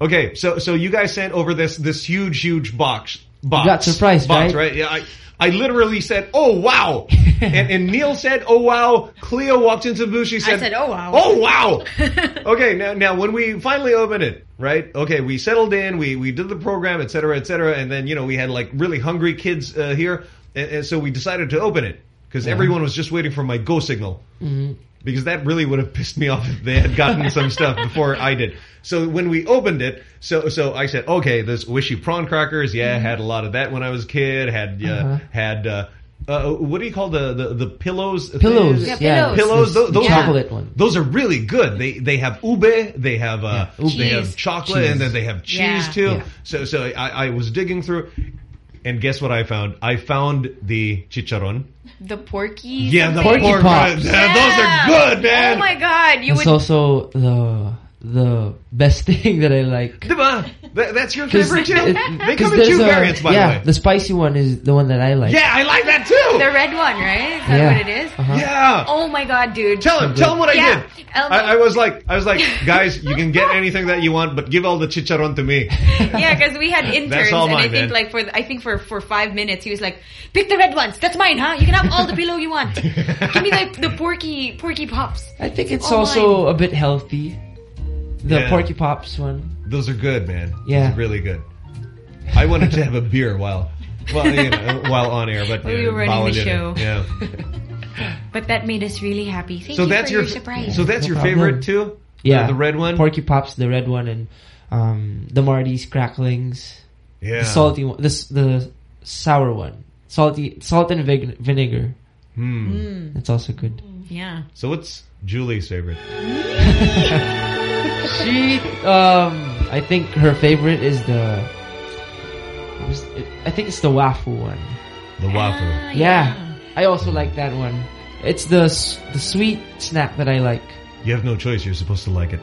okay. So so you guys sent over this this huge huge box box. got surprised, box, right? Yeah, I I literally said, "Oh wow," and, and Neil said, "Oh wow." Cleo walked into the booth. She said, said, "Oh, wow." Oh wow." okay, now now when we finally opened it, right? Okay, we settled in, we we did the program, et cetera, et cetera, and then you know we had like really hungry kids uh, here, and, and so we decided to open it because Yeah. everyone was just waiting for my go signal Mhm. Because that really would have pissed me off if they had gotten some stuff before I did. So when we opened it, so so I said, okay, this wishy prawn crackers, yeah, Mhm. had a lot of that when I was a kid. Had uh, Uh-huh. had uh, uh, what do you call the the, the pillows? Pillows, things? Yeah, pillows. pillows. the- Those, the those chocolate are, one. Those are really good. They they have ube, they have uh, ube. they have chocolate, Cheese. and then they have cheese Yeah. too. Yeah. So so I, I was digging through. And guess what I found? I found the chicharron. The porky. Yeah, the something? porky pops. Yeah, those are good, man. Oh my god, you it's would. also the the best thing that I like. Diba? That, that's your favorite too? it- they 'cause come in two a- variants, by yeah, the way. the spicy one is the one that I like. Yeah, I like that too. The red one, right? Is that Yeah. what it is? Uh-huh. Yeah. Oh my god, dude. Tell him, tell him what I Yeah. did. Elmo. I, I was like, I was like, guys, you can get anything that you want, but give all the chicharron to me. yeah, because we had interns, That's all and I think man. like for I think for for five minutes he was like, "Pick the red ones. That's mine, huh? You can have all the pillow you want. Give me the the porky porky pops." I think it's all also a bit healthy. The Yeah. Porky Pops one. Those are good, man. Yeah. Those are really good. I wanted to have a beer while, well, you know, while on air, but We uh, were running the did it. show. Yeah. But that made us really happy. Thank so you that's for your, your, surprise. so that's No your problem. favorite too. Yeah, the, the red one. Porky Pops, the red one, and um, the Marty's cracklings. Yeah. the salty one, the the sour one, salty salt and vig- vinegar. Hmm. Mm. That's also good. Yeah. So what's Julie's favorite? She, um, I think her favorite is the. was it- I think it's the waffle one. The waffle. Ah, yeah. I also like that one. It's the the sweet snack that I like. You have no choice. You're supposed to like it.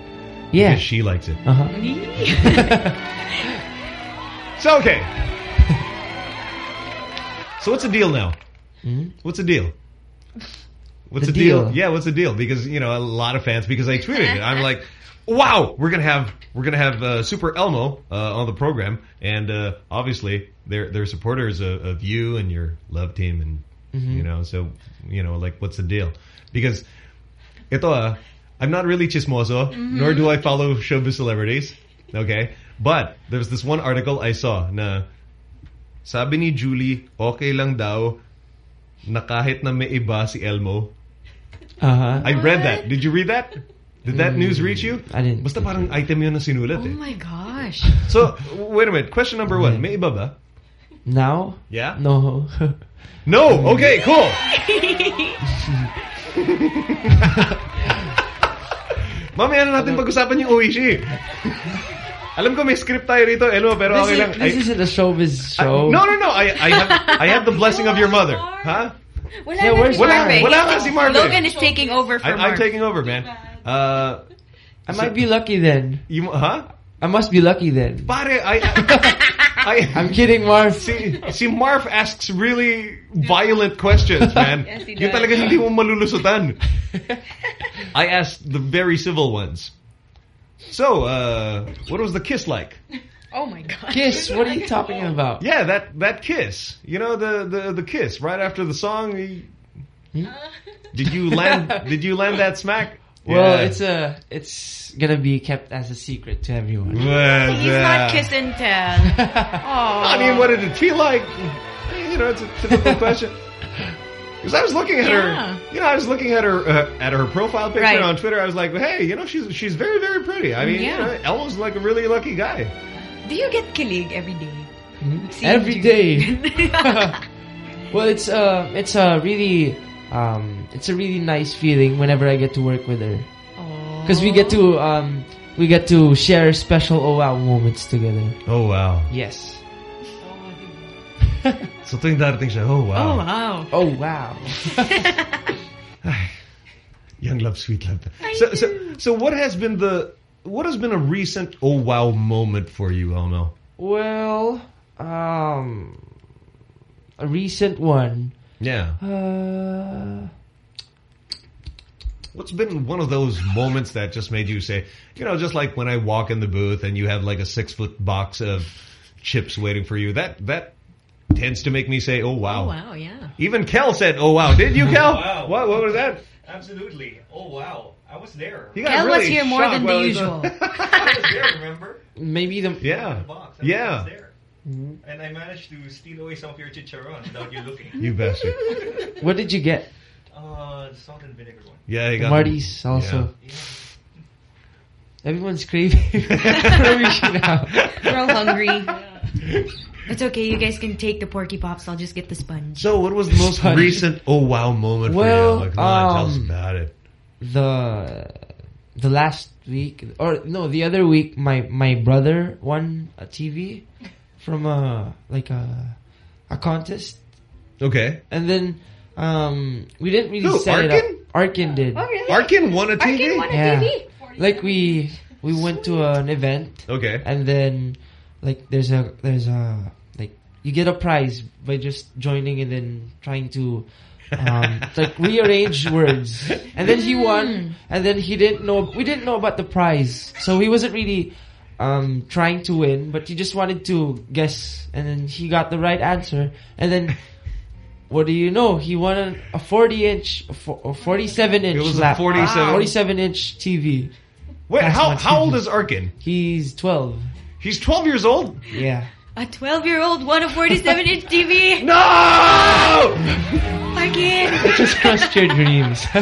Yeah. Because she likes it. Uh huh. So okay. so what's the deal now? Hmm? What's the deal? What's The the, deal? deal. Yeah, what's the deal? Because you know a lot of fans because I tweeted it. I'm like, wow, we're gonna have we're gonna have uh, Super Elmo uh, on the program, and uh, obviously they're they're supporters of, of you and your love team, and Mhm. you know, so you know, like, what's the deal? Because ito ah, I'm not really chismoso, Mhm. nor do I follow showbiz celebrities. Okay, but there's this one article I saw na sabi ni Julie, okay lang daw na kahit na may iba si Elmo. Uh-huh. I read that. Did you read that? Did that Mm, news reach you? I didn't. Basta parang item yun na sinulat Oh eh. my gosh. So, wait a minute. Question number one. May iba ba? Now? Yeah? No. No! Okay, cool! Mamaya na natin pag-usapan yung Oishi. Alam ko may script tayo rito, Elmo, pero this, okay is, lang. this I- isn't a showbiz I- show. no, no, no. I, I, have, I have the blessing of your mother. Huh? Wala Yeah, na where's si Wala- Marvin. wala nga si Marvin. Logan is taking over for I, I'm taking over, man. Uh, I might be lucky then. You, huh? I must be lucky then. Pare, I... I, I'm kidding, Marv. See, see, Marv asks really violent questions, man. Yes, he Yung does. talaga hindi mo malulusutan. I asked the very civil ones. So, uh, what was the kiss like? Oh my god. Kiss, what are you talking about? Yeah, that that kiss. You know the the the kiss right after the song. you- Did you land? did you land that smack? Well, Yeah. it's a it's gonna be kept as a secret to everyone. Well, He's yeah. not kiss and tell. Oh. I mean, what did it feel like? You know, it's a typical question. Because I was looking at Yeah. her, you know, I was looking at her uh, at her profile picture Right. on Twitter. I was like, hey, you know, she's she's very very pretty. I mean, Yeah. you know, Elmo's like a really lucky guy. Do you get kilig every day? Seeing Every you. day. well, it's uh it's a really um it's a really nice feeling whenever I get to work with her. Because we get to um we get to share special oh wow moments together. Oh wow. Yes. So tuwing darating siya, oh wow. Oh wow. Oh wow. Young love, sweet love. So so so what has been the what has been a recent oh wow moment for you, Elmo? Well, um a recent one. Yeah. Uh What's been one of those moments that just made you say, you know, just like when I walk in the booth and you have like a six foot box of chips waiting for you, that that tends to make me say, oh wow. Oh wow, yeah. Even Kel said, oh wow. Did you, Kel? Wow. What, what was that? Absolutely. Oh, wow. I was there. He got Kel was here more than the usual. I was there, remember? maybe the Yeah. Box. I Yeah. Was there. And I managed to steal away some of your chicharron without you looking. You bastard. what did you get? Uh, the salt and vinegar one. Yeah, he got Marty's Yeah. also. Everyone's craving. craving. We're all hungry. It's okay. You guys can take the porky pops. I'll just get the sponge. So what was the most Funny. recent oh wow moment Well, for you? Like, come on, tell us um, about it. the the last week or no the other week my my brother won a TV from a like a a contest Okay. and then um we didn't really Who, set it Arkin? up Arkin did Oh really? Arkin won a TV? Arkin won a yeah TV. like we we went to an event Okay. and then like there's a there's a like you get a prize by just joining and then trying to um like rearrange words and then he won and then he didn't know we didn't know about the prize so he wasn't really um trying to win but he just wanted to guess and then he got the right answer and then what do you know he won a, a 40 inch a 47 inch It was a lap- 47 47 inch TV Wait, how Plasma how old is Arkin? he's 12 He's 12 years old? yeah A 12-year-old won a 47-inch TV. No! Arkin. just crushed your dreams.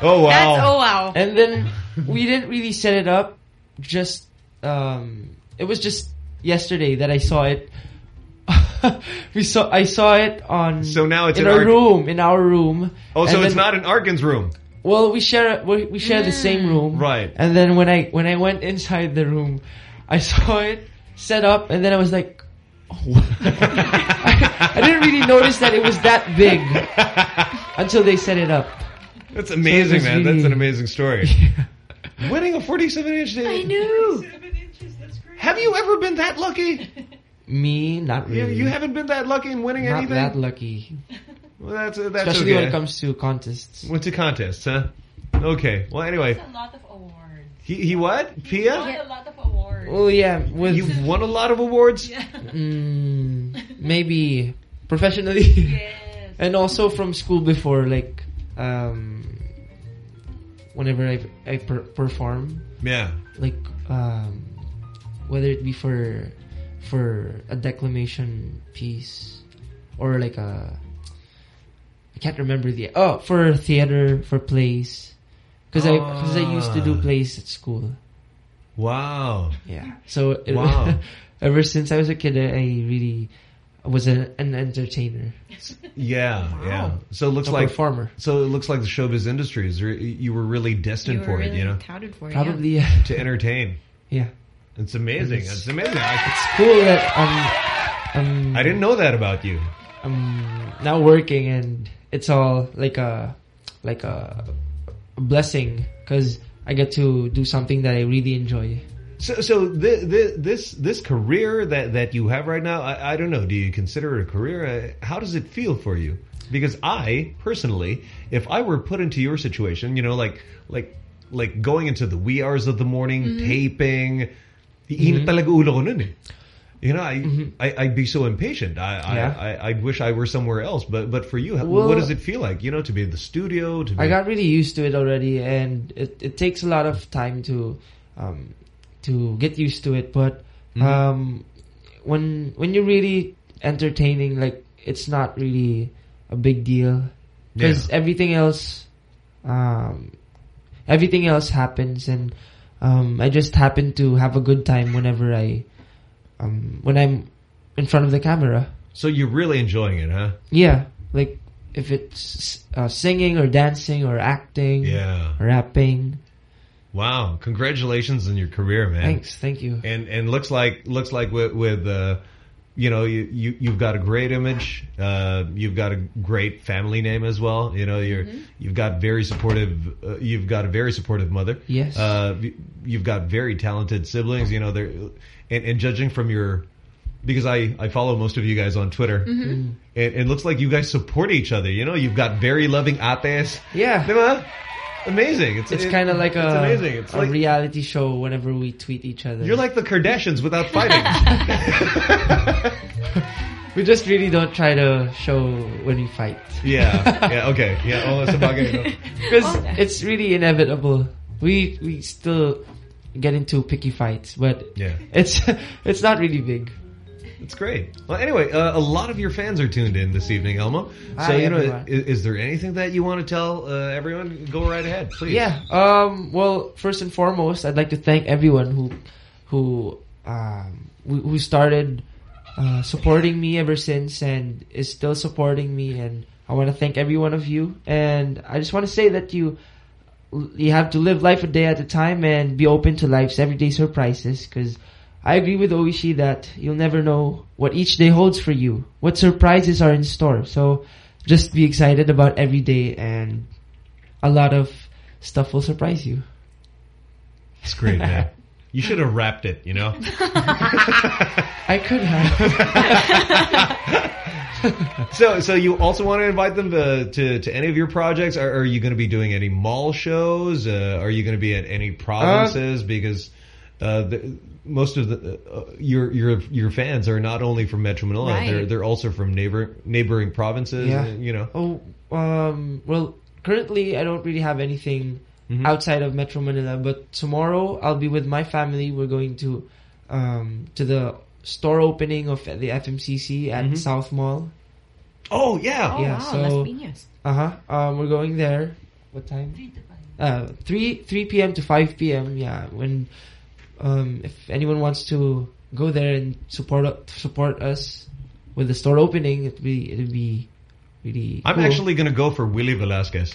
Oh wow. That's oh wow. and then we didn't really set it up. Just um, it was just yesterday that I saw it. we saw I saw it on. So now it's in in our our- room. In our room. Oh, so it's then- not in Arkin's room. Well, we share we, we share the same room. Right. And then when I when I went inside the room, I saw it set up, and then I was like. Oh. I, I didn't really notice that it was that big until they set it up. That's amazing, it was man. really- That's an amazing story. Winning a 47 inch I knew. Have you ever been that lucky? Me, not really. you haven't been that lucky in winning anything? not that lucky. Well, that's that's Especially when it comes to contests. Went to contests, huh? Okay. Well, anyway, a lot of awards. he he what? Pia? a lot of awards. Well, yeah, with You've won a lot of awards. mm, maybe professionally, and also from school before, like um, whenever I I per perform, Yeah. like um, whether it be for for a declamation piece or like a I can't remember the oh for theater for plays because I because I used to do Ah. plays at school. Wow. Yeah. So it, Wow. ever since I was a kid, I, I really was a, an entertainer. Yeah, yeah. So it looks A like farmer. So it looks like the showbiz industry is re- you were really destined You were for really it. You know, touted for it, Probably, yeah. yeah. to entertain. Yeah. It's amazing. It's- It's, amazing. I, It's cool that I'm, I'm I didn't know that about you. I'm now working and it's all like a like a, a blessing because I get to do something that I really enjoy. So, so the, the, this this career that, that you have right now, I, I don't know. Do you consider it a career? Uh, How does it feel for you? Because I personally, if I were put into your situation, you know, like like like going into the wee hours of the morning, Mm-hmm. Mhm. taping, iinit talaga ulo ko nun eh. You know, I, Mm-hmm. I I'd be so impatient. I, Yeah. I, I I'd wish I were somewhere else. But but for you, Well- what does it feel like? You know, to be in the studio. To be, I got really used to it already, and it, it takes a lot of time to um, to get used to it. But Mhm. um, when when you're really entertaining, like it's not really a big deal because everything else, um, everything else happens, and um, I just happen to have a good time whenever I um, when I'm in front of the camera. So you're really enjoying it, huh? Yeah, like if it's uh, singing or dancing or acting, Yeah. rapping. Wow! Congratulations on your career, man. Thanks, thank you. And and looks like looks like with with uh, you know you, you you've got a great image. Uh, you've got a great family name as well. You know you're Mm-hmm. you've got very supportive. Uh, you've got a very supportive mother. Yes. Uh, you- you've got very talented siblings. You know they're and, and judging from your because I, I follow most of you guys on Twitter. Mhm. It, it looks like you guys support each other. You know, you've got very loving ates. Yeah. Diba? Amazing. It's It's it- kind of like a, amazing. It's a like reality show whenever we tweet each other. you're like the Kardashians without fighting. we just really don't try to show when we fight. yeah. Yeah. Okay. Yeah. Oh, sa bagay, no? Because it's really inevitable. We we still get into picky fights, but Yeah. it's it's not really big. It's great. Well, anyway, uh, a lot of your fans are tuned in this evening, Elmo. So, Hi, you know, is, is there anything that you want to tell uh, everyone? Go right ahead, please. Yeah. Um. Well, first and foremost, I'd like to thank everyone who who um who who started uh, supporting me ever since and is still supporting me, and I want to thank every one of you. And I just want to say that you you have to live life a day at a time and be open to life's everyday surprises because. I agree with Oishi that you'll never know what each day holds for you, what surprises are in store. So just be excited about every day and a lot of stuff will surprise you. It's great, man. You should have wrapped it, you know? I could have. so, so you also want to invite them to to, to any of your projects? Are, are you going to be doing any mall shows? Uh, are you going to be at any provinces? because uh, the, most of the uh, your your your fans are not only from Metro Manila; Right. they're they're also from neighbor neighboring provinces. Yeah. and, you know. Oh, um, well, currently I don't really have anything Mhm. outside of Metro Manila, but tomorrow I'll be with my family. We're going to, um, to the store opening of the FMCC at Mhm. South Mall. Oh yeah, Oh, yeah. wow, so, Las Piñas. Uh huh. Um, we're going there. What time? Uh, three three p.m. to five p.m. Yeah. When, um, if anyone wants to go there and support support us with the store opening, it'd be it'd be really. I'm cool. actually going to go for Willie Velasquez.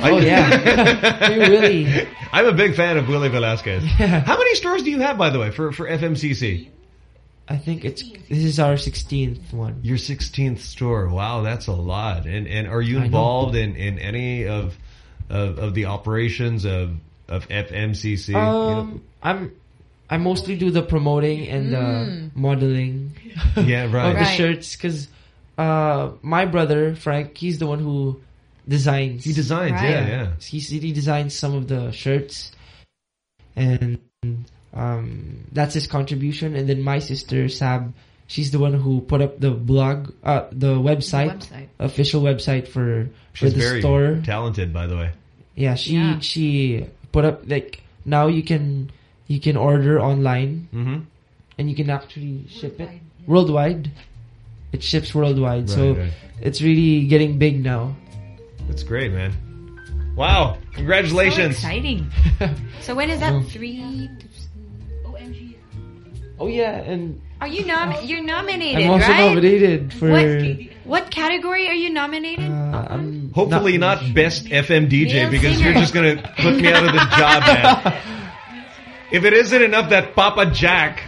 Oh, yeah. Really- I'm a big fan of Willie Velasquez. Yeah. How many stores do you have, by the way, for for FMCC? I think it's this is our sixteenth one. Your 16th store. Wow, that's a lot. And and are you involved in in any of of, of the operations of of FMCC? You know? Um, I'm. I mostly do the promoting and the Mm. modeling. Yeah, right. of the Right. shirts because uh, my brother Frank, he's the one who designs. He designs, Right. yeah, yeah. He's, he designs some of the shirts, and um, that's his contribution. And then my sister Sab, she's the one who put up the blog, uh, the website, website. official website for for She's the very store. talented, by the way. Yeah, she Yeah. she put up like now you can you can order online Mm-hmm. and you can actually ship it worldwide. It ships worldwide, so Right, right. it's really getting big now. That's great, man. Wow! Congratulations. So exciting. so when is that? Three. OMG. Oh yeah, and Are you nom? You're nominated, I'm also right? nominated for. What, what category are you nominated? Uh, I'm Hopefully not, best FM DJ Male because singer. you're just gonna put me out of the job, man. If it isn't enough that Papa Jack,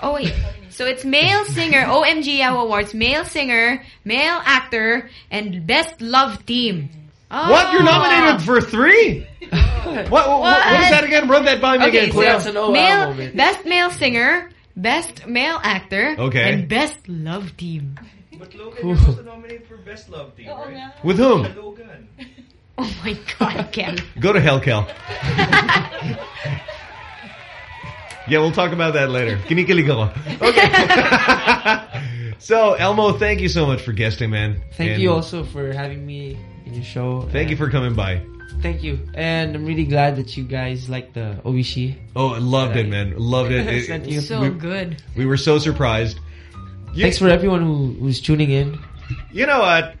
Oh wait. So it's male singer, OMG Yahoo Awards, male singer, male actor, and best love team. Oh. what you're nominated for three? what, what, what, what is that again? Run that by me Okay, again, so please. male, best male singer, best male actor, Okay. and best love team. But Logan, you're also nominated for Best Love Team, oh, right? With whom? Logan. Oh my God, Ken. Go to hell, Kel. yeah, we'll talk about that later. Kinikilig ako. Okay. so, Elmo, thank you so much for guesting, man. Thank And you also for having me in your show. Thank you for coming by. Thank you, and I'm really glad that you guys like the Oishi. Oh, I loved it, man. Loved it. It- Sent you. So we, good. We were so surprised. You- Thanks for everyone who who's tuning in. You know what?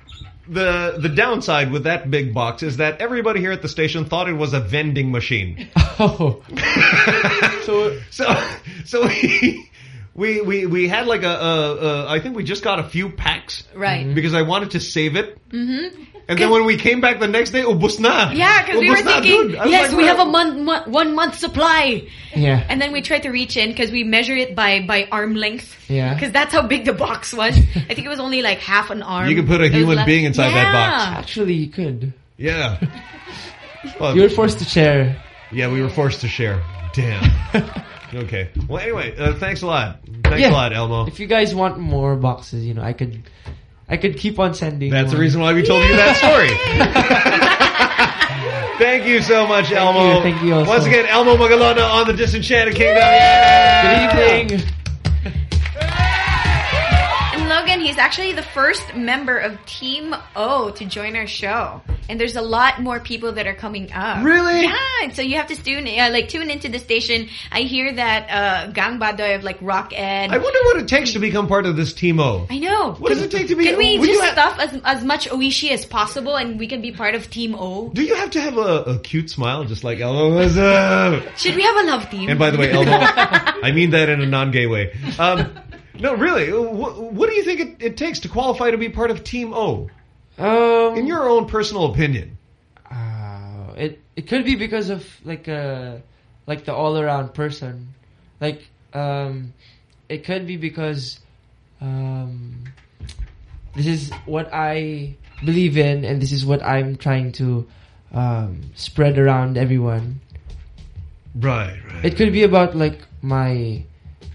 The the downside with that big box is that everybody here at the station thought it was a vending machine. Oh, so so so we we we we had like a, a, a I think we just got a few packs Right. because I wanted to save it. Mm-hmm. And then when we came back the next day, ubus na. Yeah, because we were thinking, dude. Yes, like, we have a month, month, one month supply. Yeah. And then we tried to reach in because we measure it by by arm length. Yeah. Because that's how big the box was. I think it was only like half an arm. You could put a human being inside that box. Actually, you could. Yeah. Well, You were forced to share. Yeah, we were forced to share. Damn. okay. Well, anyway, uh, thanks a lot. Thanks a lot, Elmo. If you guys want more boxes, you know, I could, I could keep on sending. That's the reason why we told you that story. Thank you so much, Elmo. you, thank you also. Once again, Elmo Magalona on the Disenchanted Kingdom. Yeah! Good evening. And he's actually the first member of Team O to join our show. And there's a lot more people that are coming up. Really? Yeah. So you have to tune, uh, like tune into the station. I hear that uh, Gang Badoy of like Rock Ed. I wonder what it takes to become part of this Team O. I know. What does it take to be- Can we just stuff as as much Oishi as possible, and we can be part of Team O? Do you have to have a, a cute smile, just like Elmo? What's up? Should we have a love team? And by the way, Elmo, I mean that in a non-gay way. Um, no, really, what, what do you think it, it takes to qualify to be part of Team O? Um, in your own personal opinion. Uh, it it could be because of like uh like the all around person, like um, it could be because um, this is what I believe in, and this is what I'm trying to um spread around everyone. Right, right. It could be about like my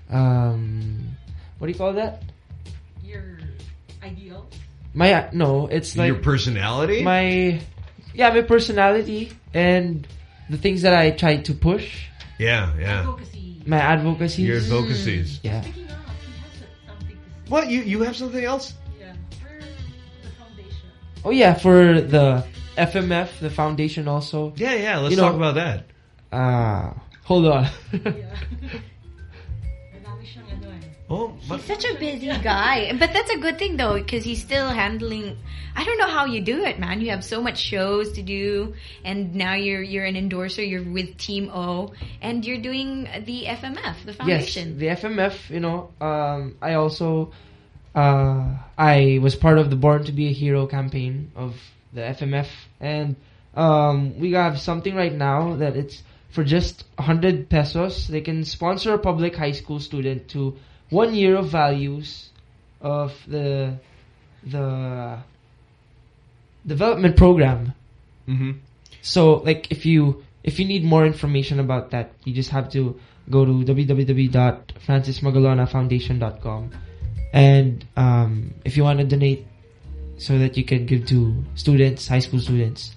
um, what do you call that? Your ideal. My uh, no, it's like your personality. my yeah, my personality and the things that I try to push. yeah, yeah. My advocacy. Your advocacies. Yeah. What you you have something else? Yeah, for the foundation. Oh yeah, for the FMF, the foundation also. Yeah, yeah. Let's You know, talk about that. Ah, hold on. Oh, He's such a busy guy. But that's a good thing though, because he's still handling. I don't know how you do it, man. You have so much shows to do, and now you're you're an endorser. You're with Team O, and you're doing the FMF, the foundation. Yes, the FMF. You know, um, I also uh, I was part of the Born to Be a Hero campaign of the FMF, and um, we have something right now that it's for just hundred pesos. They can sponsor a public high school student to one year of values of the the development program. Mm-hmm. So, like, if you if you need more information about that, you just have to go to www.francismagalonafoundation.com. And um, if you want to donate so that you can give to students, high school students.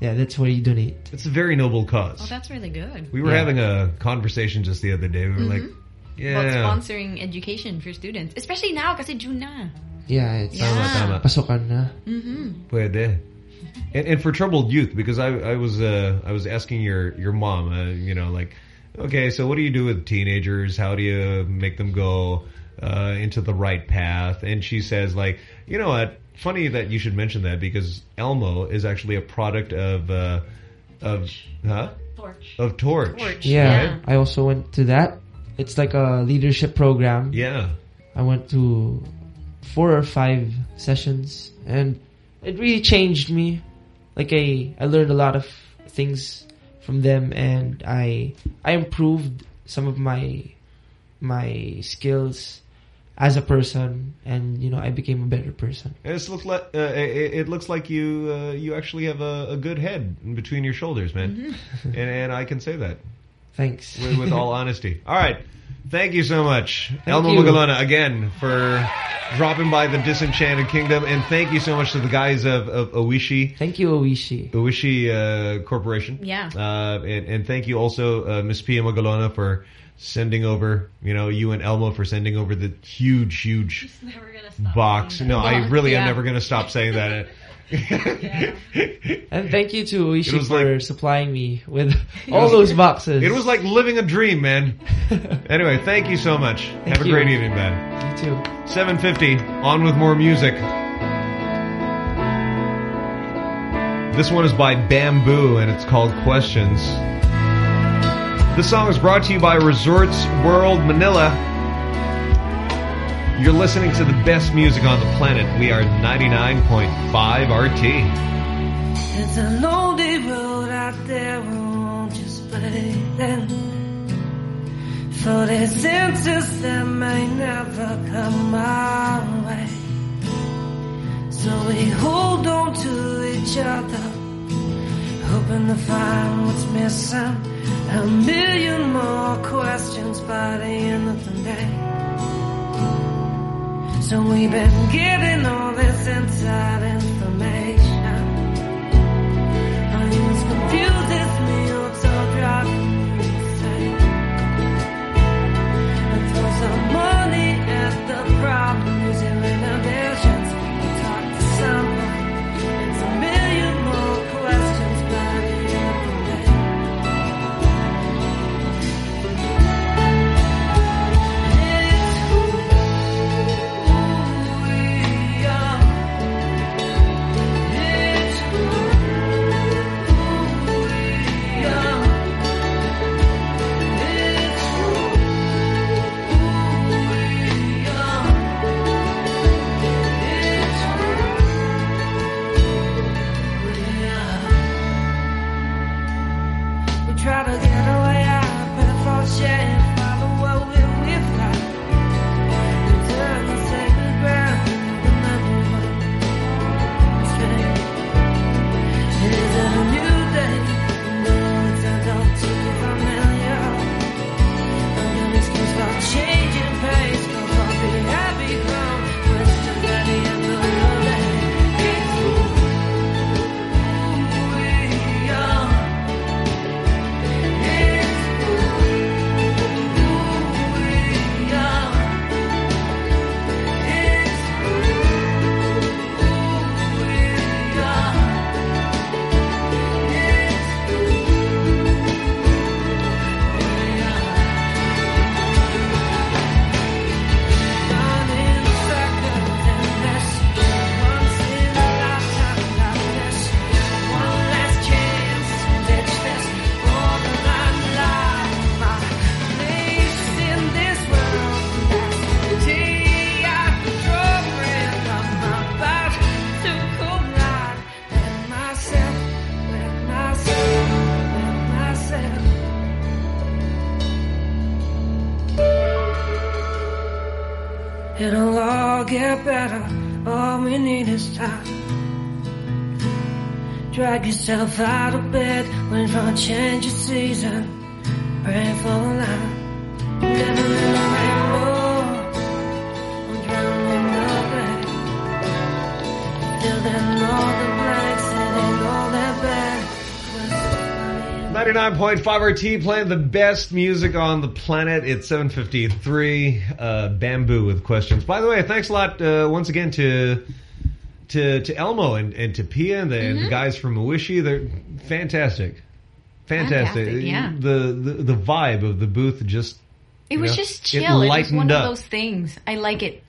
Yeah, that's where you donate. It's a very noble cause. Oh, that's really good. We were Yeah. having a conversation just the other day. We were like, Mhm. Yeah. About sponsoring education for students. Especially now kasi June na. Yeah, it's Tama, tama. pasokan na. Mm-hmm. Pwede. And, and for troubled youth, because I I was uh, I was asking your your mom, uh, you know, like, okay, so what do you do with teenagers? How do you make them go uh, into the right path? And she says, like, you know what? Funny that you should mention that because Elmo is actually a product of uh, of huh Torch. of Torch. Yeah, I also went to that. It's like a leadership program. Yeah. I went to four or five sessions and it really changed me. Like I, I learned a lot of things from them and I, I improved some of my, my skills as a person and, you know, I became a better person. This looks like uh, it, it looks like you uh, you actually have a, a good head in between your shoulders, man, and, and I can say that. Thanks. With, with all honesty. All right. Thank you so much, Elmo you. Magalona, again, for dropping by the Disenchanted Kingdom. And thank you so much to the guys of, of Oishi. Thank you, Oishi. Oishi uh, Corporation. Yeah. Uh, and, and thank you also, uh, Miss Pia Magalona, for sending over, you know, you and Elmo for sending over the huge, huge box. No, I Box, really am never going to stop saying that. And thank you to It Oishi was for supplying me with all those boxes. It was like living a dream, man. anyway, thank you so much. Have a great evening, man. You too. 750, on with more music. This one is by Bamboo, and it's called Questions. This song is brought to you by Resorts World Manila. You're listening to the best music on the planet. We are 99.5 RT. It's a lonely road out there, we won't just play. For that may never come our way. So we hold on to each other, hoping to find what's missing. A million more questions by the end of the day. So we've been getting all this inside information. It confuses me, also driving me insane. And throw some money at the problem, get better. All we need is time. Drag yourself out of bed when trying to change your season. Pray for a line. 99.5 RT playing the best music on the planet. It's 7.53. Uh, Bamboo with questions. By the way, thanks a lot uh, once again to to to Elmo and, and to Pia and the, and the Mhm. guys from Mawishi. They're fantastic. Fantastic. Fantastic, yeah. The, the, the vibe of the booth just... It was know, just chill. It, was lightened one up. of those things. I like it.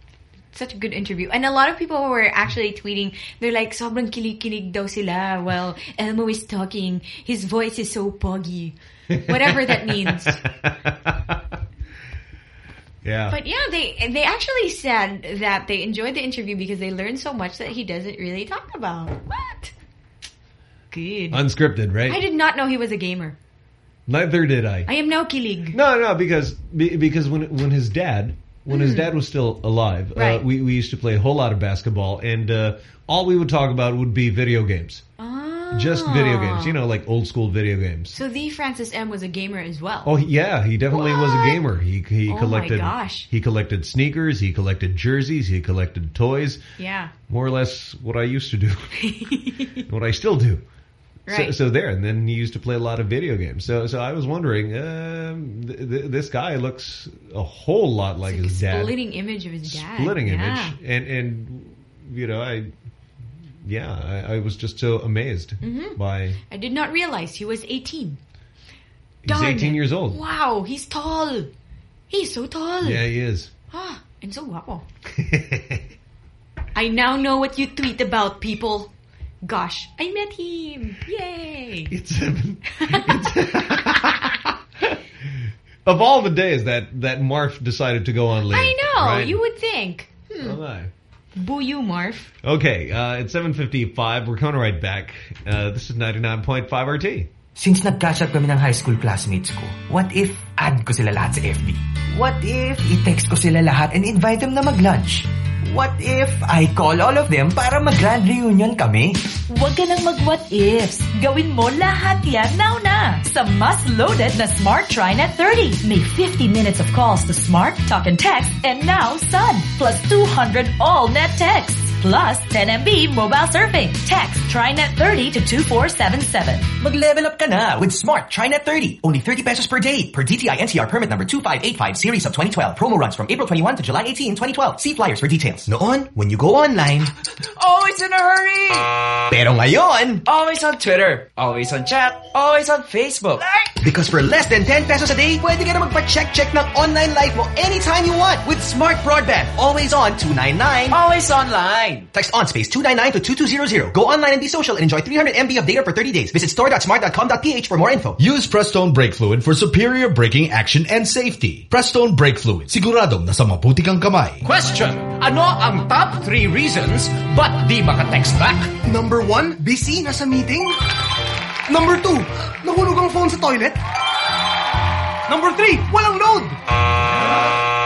Such a good interview. And a lot of people were actually tweeting, they're like, sobrang kilig-kilig daw sila while Elmo is talking. His voice is so poggy. Whatever that means. Yeah. But yeah, they they actually said that they enjoyed the interview because they learned so much that he doesn't really talk about. What? Good. Unscripted, right? I did not know he was a gamer. Neither did I. I am now kilig. No, no, because because when when his dad when his Mm. dad was still alive, uh, we we used to play a whole lot of basketball, and uh, all we would talk about would be video games, just video games. You know, like old school video games. So the Francis M was a gamer as well. Oh yeah, he definitely was a gamer. He he Oh my collected gosh. he collected sneakers, he collected jerseys, he collected toys. Yeah. More or less what I used to do, what I still do. So, Right. so there, and then he used to play a lot of video games. So, so I was wondering, um, th th this guy looks a whole lot like, his dad. Splitting image of his dad. Splitting Yeah. image, and and you know, I yeah, I, I was just so amazed Mhm. by I did not realize he was 18. he's Darn 18 it. years old. Wow, he's tall. He's so tall. Yeah, he is. Ah, and so guapo. I now know what you tweet about, people. Gosh, I met him. Yay. It's, of all the days that that Marv decided to go on leave. I know, right? you would think. Hmm. Oh, my. Boo you, Marv. Okay, uh, it's 7.55. We're coming right back. Uh, this is 99.5 RT. Since nag-catch up kami ng high school classmates ko, what if add ko sila lahat sa FB? What if i-text ko sila lahat and invite them na mag-lunch? What if I call all of them para mag-grand reunion kami? Huwag ka nang mag-what ifs. Gawin mo lahat yan now na sa loaded na Smart TriNet 30. May 50 minutes of calls to Smart, Talk and Text, and now Sun. Plus 200 all net texts. Plus 10 MB mobile surfing. Text TriNet 30 to 2477. Mag-level up ka na with Smart TriNet 30. Only 30 pesos per day per DTI NCR permit number 2585 series of 2012. Promo runs from April 21 to July 18, 2012. See flyers for details. Noon, when you go online, Always in a hurry! pero ngayon, Always on Twitter. Always on chat. Always on Facebook. Because for less than 10 pesos a day, pwede ka na magpa-check-check ng online life mo anytime you want with Smart Broadband. Always on 299. Always online. Text on space 299 to 2200. Go online and be social and enjoy 300 MB of data for 30 days. Visit store.smart.com.ph for more info. Use Prestone Brake Fluid for superior braking action and safety. Prestone Brake Fluid. Siguradong nasa mabuti kang kamay. Question, ano ang top 3 reasons ba't di maka-text back? Number one, busy, nasa meeting. Number two, nahulog ang phone sa toilet. Number three, walang load.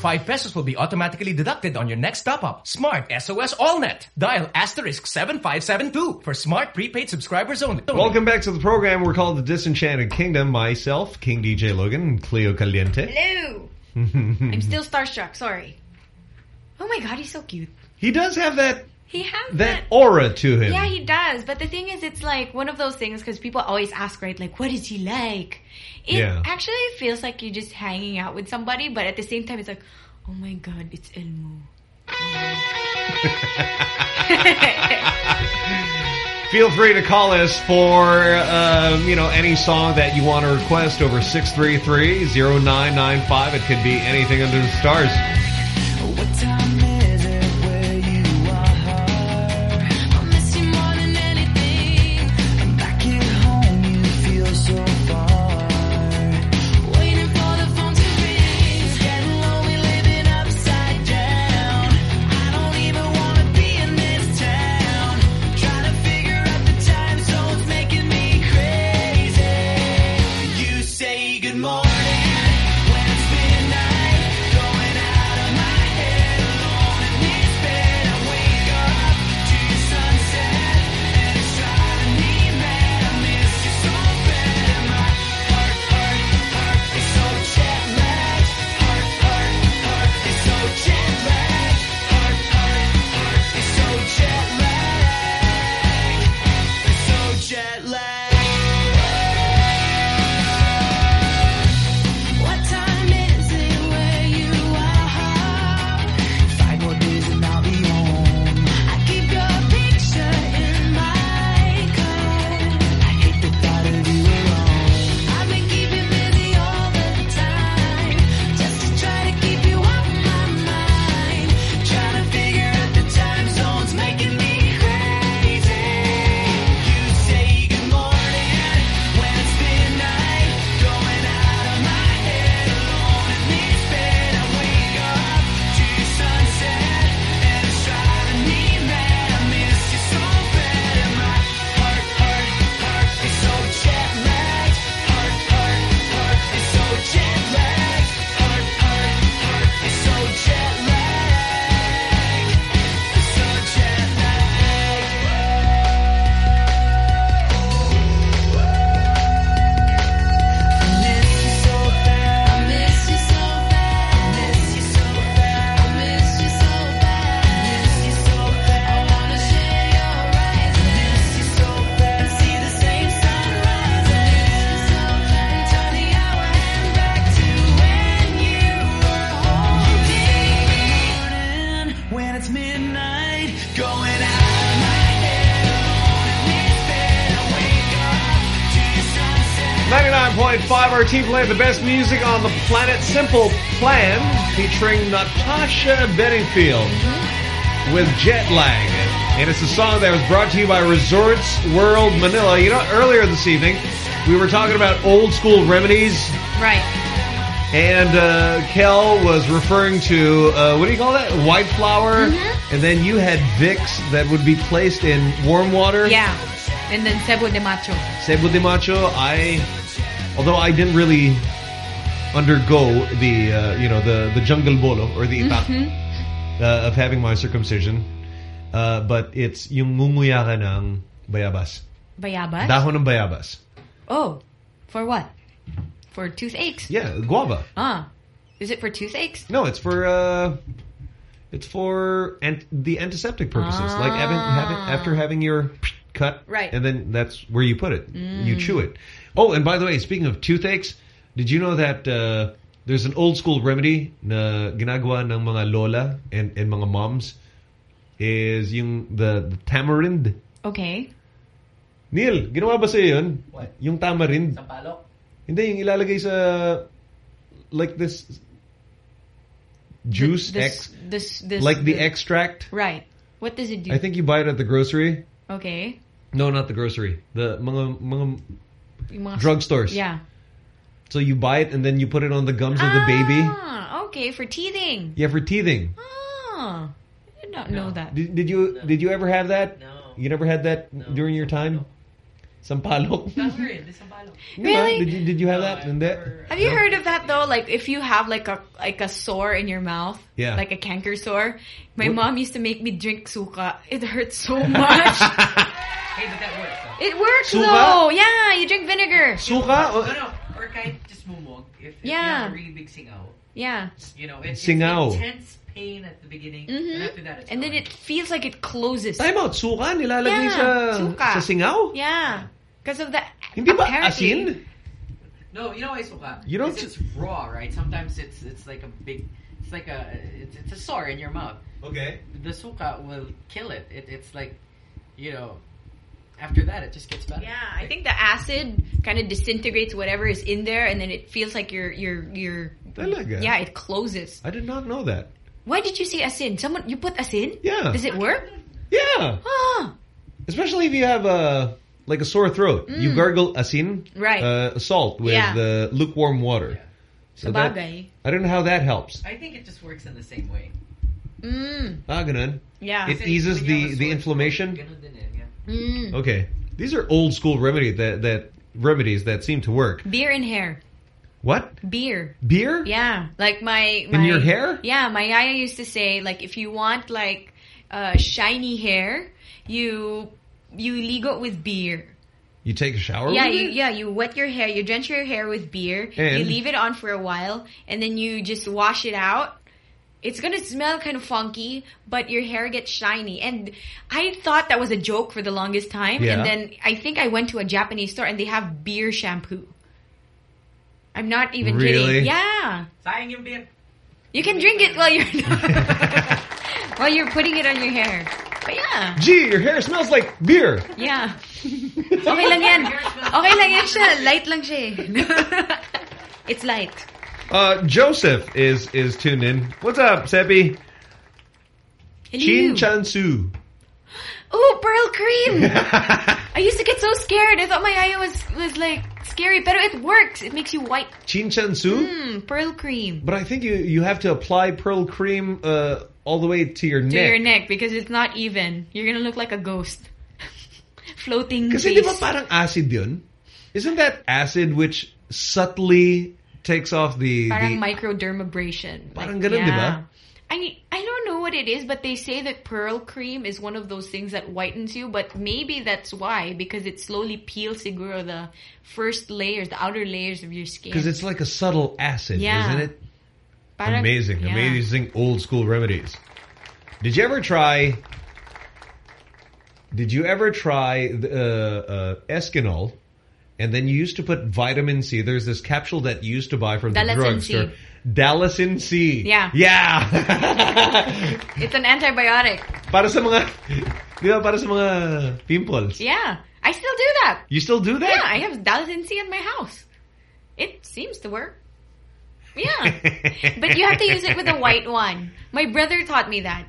5 pesos will be automatically deducted on your next top-up. Smart SOS AllNet. Dial asterisk 7572 for smart prepaid subscribers only. Welcome back to the program. We're called The Disenchanted Kingdom. Myself, King DJ Logan, and Cleo Caliente. Hello. I'm still starstruck. Sorry. Oh my god, he's so cute. He does have that He has that aura to him. Yeah, he does. But the thing is, it's like one of those things because people always ask, right? Like, what is he like? It Yeah. actually feels like you're just hanging out with somebody, but at the same time, it's like, oh my god, it's Elmo. Feel free to call us for, um, you know, any song that you want to request over 633-0995. It could be anything under the stars. 13 play the best music on the planet. Simple Plan featuring Natasha Bedingfield with Jet Lag. And it's a song that was brought to you by Resorts World Manila. You know, earlier this evening, we were talking about old school remedies. Right. And uh, Kel was referring to, uh, what do you call that? White Flower. Mm -hmm. And then you had Vicks that would be placed in warm water. Yeah. And then sebo de macho. Sebo de macho. I although I didn't really undergo the, uh, you know, the, the jungle bolo or the itak Mhm. uh, of having my circumcision. Uh, but it's yung mumuya ka ng bayabas. Bayabas? Dahon ng bayabas. Oh. For what? For toothaches? Yeah, guava. Ah. Is it for toothaches? No, it's for uh, it's for ant the antiseptic purposes. Like having, having after having your cut, Right. And then that's where you put it. You Mm. chew it. Oh, and by the way, speaking of toothaches, did you know that uh, there's an old school remedy na ginagawa ng mga lola and and mga moms is yung the, the tamarind. Okay. Neil, ginawa ba sa'yo yun? What? Yung tamarind. Sampalok? Hindi, yung ilalagay sa like this juice This, ex this, this, like the the- extract. Right. What does it do? I think you buy it at the grocery. Okay. No, not the grocery. The mga mga Yung mga- drugstores. Yeah. So you buy it and then you put it on the gums of the baby. Ah, okay. For teething. Yeah, for teething. Ah. I did not know that. Did, did you did you ever have that? No. You never had that during your time? Sampalok. Really? Did you did you have that? Hindi? Have you heard of that though? Like if you have like a like a sore in your mouth, Yeah. like a canker sore. My What? mom used to make me drink suka. It hurts so much. Hey, but that works. Though. it works Suka? though. Yeah, you drink vinegar. Suka? No, no. Or kahit just mumog. If, if you Yeah. have a really big singaw. Yeah. You know, it, it's Singaw. intense pain at the beginning. Mm -hmm. And after that, it's And then it feels like it closes. Time out. Suka nilalagay Yeah, sa suka. sa singaw? Yeah. Because of the Hindi ba apparently- asin? No, you know why suka? You don't Because it's raw, right? Sometimes it's it's like a big, it's like a it's, it's a sore in your mouth. Okay. The suka will kill it. it. It's like, you know, after that it just gets better. Yeah, I think the acid kind of disintegrates whatever is in there, and then it feels like you're you're you're. Talaga? Yeah, it closes. I did not know that. Why did you say asin? Someone you put asin? Yeah. Does it work? Yeah. Ah, Especially if you have a like a sore throat. You Mm. gargle asin, Right. uh, salt with Yeah. uh, lukewarm water. So that, I don't know how that helps. I think it just works in the same way. mm, Ah, ganun. Yeah. It eases the the inflammation. Ganun din yeah. Mm. Okay, these are old school remedy that that remedies that seem to work. Beer in hair. What Beer. beer? Yeah, like my, my In your hair? Yeah, my yaya used to say like if you want like uh, shiny hair, you you it with beer. You take a shower? yeah, with you, yeah, you wet your hair, you drench your hair with beer, you leave it on for a while, and then you just wash it out. It's gonna smell kind of funky, but your hair gets shiny. And I thought that was a joke for the longest time. Yeah. And then I think I went to a Japanese store and they have beer shampoo. I'm not even Really? kidding. Yeah. Sayang yung beer. You can drink it while you're while you're putting it on your hair. But yeah. Gee, your hair smells like beer. Yeah. Okay lang yan. Okay lang yan siya. Light lang siya eh. It's light. Uh, Joseph is is tuned in. What's up, Seppi? Chin Chun Su. Oh, pearl cream! I used to get so scared. I thought my eye was, was like scary, but it works. It makes you white. Chin Chun Su? Mm, pearl cream. But I think you you have to apply pearl cream uh, all the way to your To neck. To your neck because it's not even. You're gonna look like a ghost. Floating Kasi face. di ba parang acid yun? Isn't that acid which subtly takes off the... Parang the microdermabrasion. Parang Like, ganun, di ba? I I don't know what it is, but they say that pearl cream is one of those things that whitens you, but maybe that's why, because it slowly peels siguro the first layers, the outer layers of your skin. Because it's like a subtle acid, Yeah. isn't it? Parang- amazing, yeah. amazing old school remedies. Did you ever try... Did you ever try the, uh, uh, Eskinol and then you used to put vitamin C. There's this capsule that you used to buy from the drugstore. Dalacin C. Yeah. Yeah. It's an antibiotic. para sa mga, di ba, para sa mga pimples. Yeah. I still do that. You still do that? Yeah, I have Dalacin C in my house. It seems to work. Yeah. but you have to use it with a white one. My brother taught me that.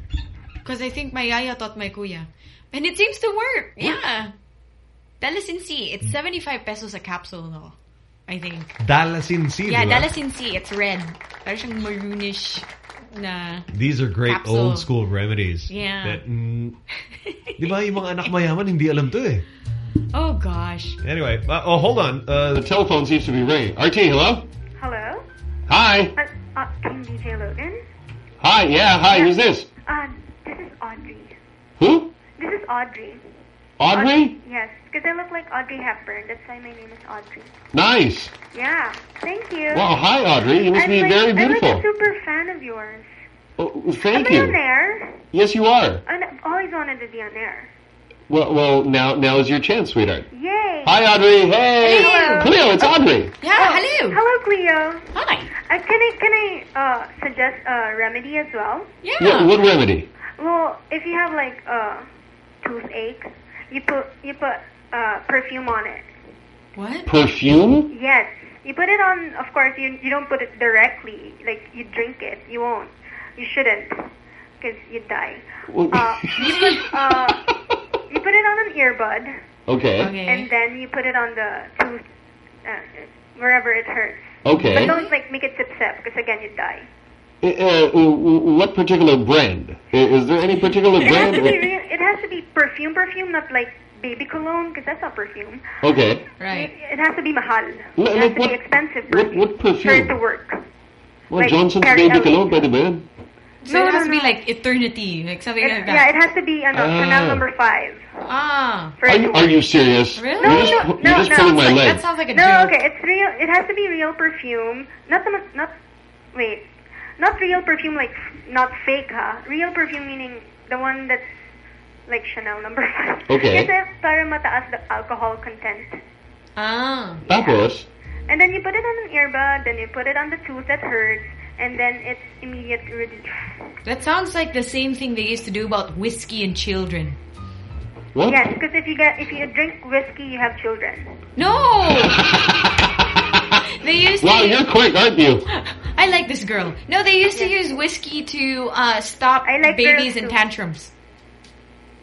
Because I think my yaya taught my kuya. And it seems to work. Yeah. Dalacin C. It's 75 pesos a capsule though. I think. Dalacin C, Yeah, di ba? Dalacin C. It's red. Parang siyang maroonish na... These are great Capsule. old school remedies. Yeah. That, mm, di ba yung mga anak mayaman hindi alam to eh. Oh gosh. Anyway, uh, oh hold on. Uh, the telephone seems to be ringing. RT, hello? Hello? Hi. Uh, uh, King DJ Logan? Hi, yeah, hi, who's this? Uh, this is Audrey. Who? This is Audrey. Audrey? Yes, because I look like Audrey Hepburn. That's why my name is Audrey. Nice. Yeah, thank you. Wow, hi, Audrey. You must I'm be like, very I'm beautiful. like a super fan of yours. Oh, thank Am I you. on air? Yes, you are. I've always wanted to be on air. Well, well, now, now is your chance, sweetheart. Yay! Hi, Audrey. Hey, Hello. Cleo, it's Audrey. Yeah, hello. Hello, Cleo. Hi. Uh, can I can I uh, suggest a remedy as well? What, what remedy? Well, if you have like uh, toothache, you put you put uh, perfume on it. What? Perfume? Yes, you put it on. Of course, you you don't put it directly. Like you drink it, you won't. You shouldn't, because you'd die. Uh, you put uh, you put it on an earbud. Okay. okay. And then you put it on the tooth, uh, wherever it hurts. Okay. But don't like make it sip sip, because again you'd die. Uh, uh, what particular brand? Is there any particular It has brand? to be real. It has to be perfume, perfume, not like baby cologne, because that's not perfume. Okay. Right. It, it has to be mahal. L- it has like to what- be expensive What, what for it perfume? to work. Well, like Johnson's Perry Baby Ellis. Cologne, pwede ba yan? So No, it has no, to be no. like eternity, like something It- like that. yeah, it has to be ano, Ah. Chanel number five. Ah. Are you, are you serious? Really? You're just, no, you're no, just no. pulling my Like, leg. That sounds like a no, joke. okay, it's real. It has to be real perfume. Not the not. Wait, not real perfume like not fake, huh? Real perfume meaning the one that's like Chanel number five. Okay. Kasi para mataas the alcohol content. Ah. Tapos? And then you put it on an earbud, then you put it on the tooth that hurts, and then it's immediate relief. That sounds like the same thing they used to do about whiskey and children. What? Yes, because if you get if you drink whiskey, you have children. No! they used Wow, to you're quick, aren't you? I like this girl. No, they used to use whiskey to uh, stop like babies and in too. tantrums.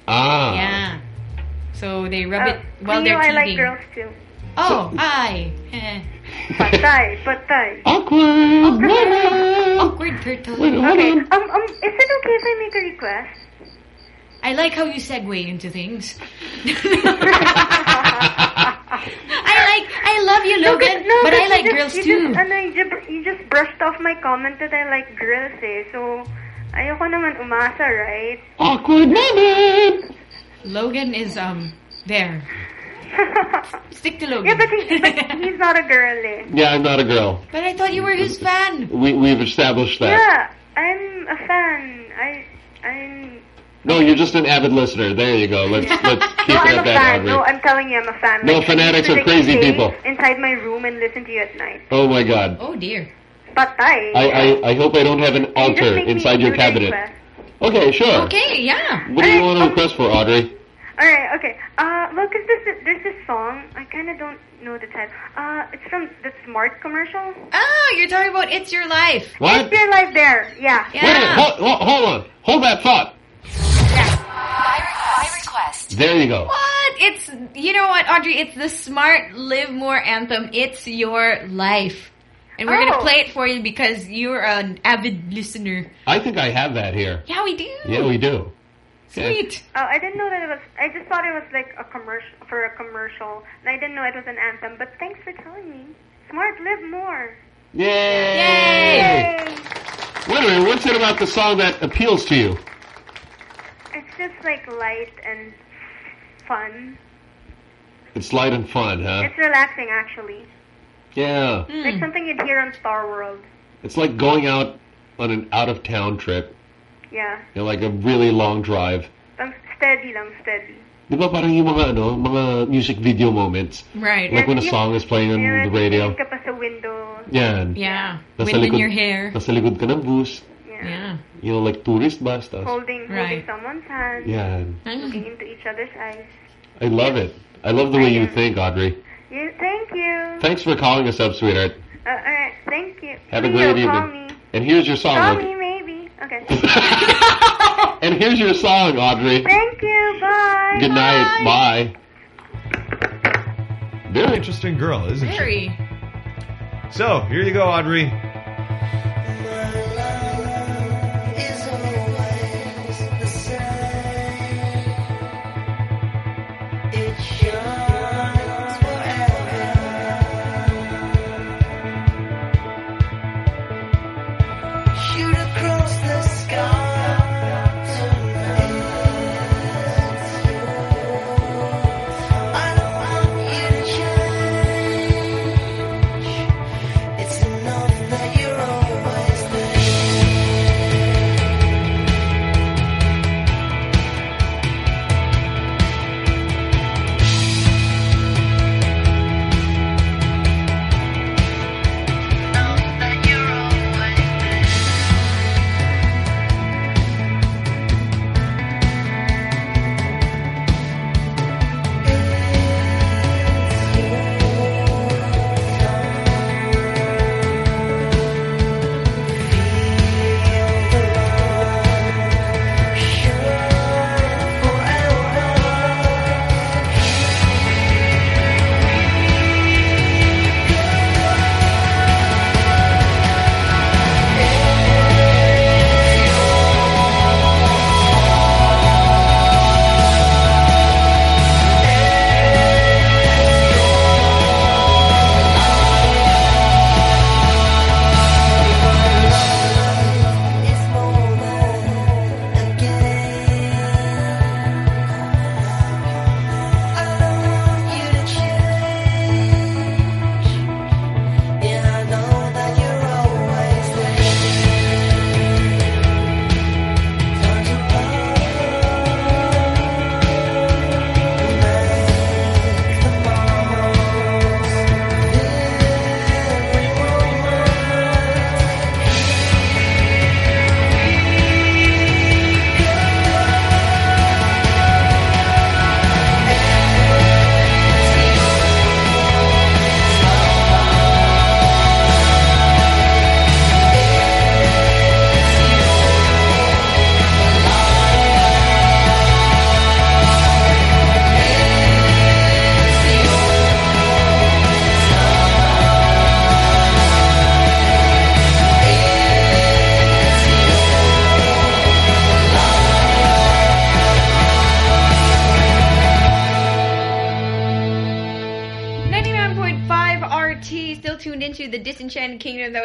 Ah. Yeah. So they rub Uh, it while they're know, I like girls too. Oh, hi. Patay, patay. Awkward. Awkward turtle. Okay. Um, um, is it okay if I make a request? I like how you segue into things. I like, I love you, No, Logan, no, but I like just, girls you too. Just, ano, you, just, you just brushed off my comment that I like girls eh. So, ayoko naman umasa, right? Awkward moment. Logan is um there. Stick to Logan. Yeah, but, he, but he's not a girl eh. Yeah, I'm not a girl. But I thought you were his fan. We, we've established that. Yeah, I'm a fan. I, I'm... No, you're just an avid listener. There you go. Let's let's keep no, it I'm at a that, fan. Audrey. No, I'm telling you, I'm a fan. No, Like, fanatics to, are crazy people. Inside my room and listen to you at night. Oh my God. Oh dear. Patay. I, I I hope I don't have an altar make inside your cabinet. Okay, sure. Okay, yeah. What do you want to request for, Audrey? Alright, okay. Uh, look, is this, there's this song. I kind of don't know the title. Uh, it's from the Smart commercial. Ah, you're talking about It's Your Life. What? It's your life there. Yeah. Yeah. Wait a minute. Hold, hold, hold on. Hold that thought. By request. There you go. What? It's you know what, Audrey? It's the Smart Live More anthem. It's your life, and we're Oh. gonna play it for you because you're an avid listener. I think I have that here. Yeah, we do. Yeah, we do. Sweet. Oh, I didn't know that it was. I just thought it was like a commercial for a commercial, and I didn't know it was an anthem. But thanks for telling me. Smart, live more. Yay! Yay! Wait a minute. What's it about the song that appeals to you? It's just like light and fun. It's light and fun, huh? It's relaxing, actually. Yeah. Like something you'd hear on Star World. It's like going out on an out-of-town trip. Yeah. You know, like a really long drive. Um, steady lang, steady. Di ba parang yung mga ano, mga music video moments? Right. Like when a song is playing on Meron the radio. ka pa sa window. Yan. Yeah. Nasa Wind in your hair. Nasa likod ka ng bus. Yeah. You know, like tourist bus. tas- Holding, Right. holding someone's hand. Yan. Looking into each other's eyes. I love it. I love the way you think, Audrey. You, thank you. Thanks for calling us up, sweetheart. Uh, alright, thank you. Have a Leo, great Call evening. me. And here's your song. Call Audrey. me, maybe. Okay. And here's your song, Audrey. thank you. Bye. Good night. Bye. Very interesting girl, isn't she? Very. So, here you go, Audrey.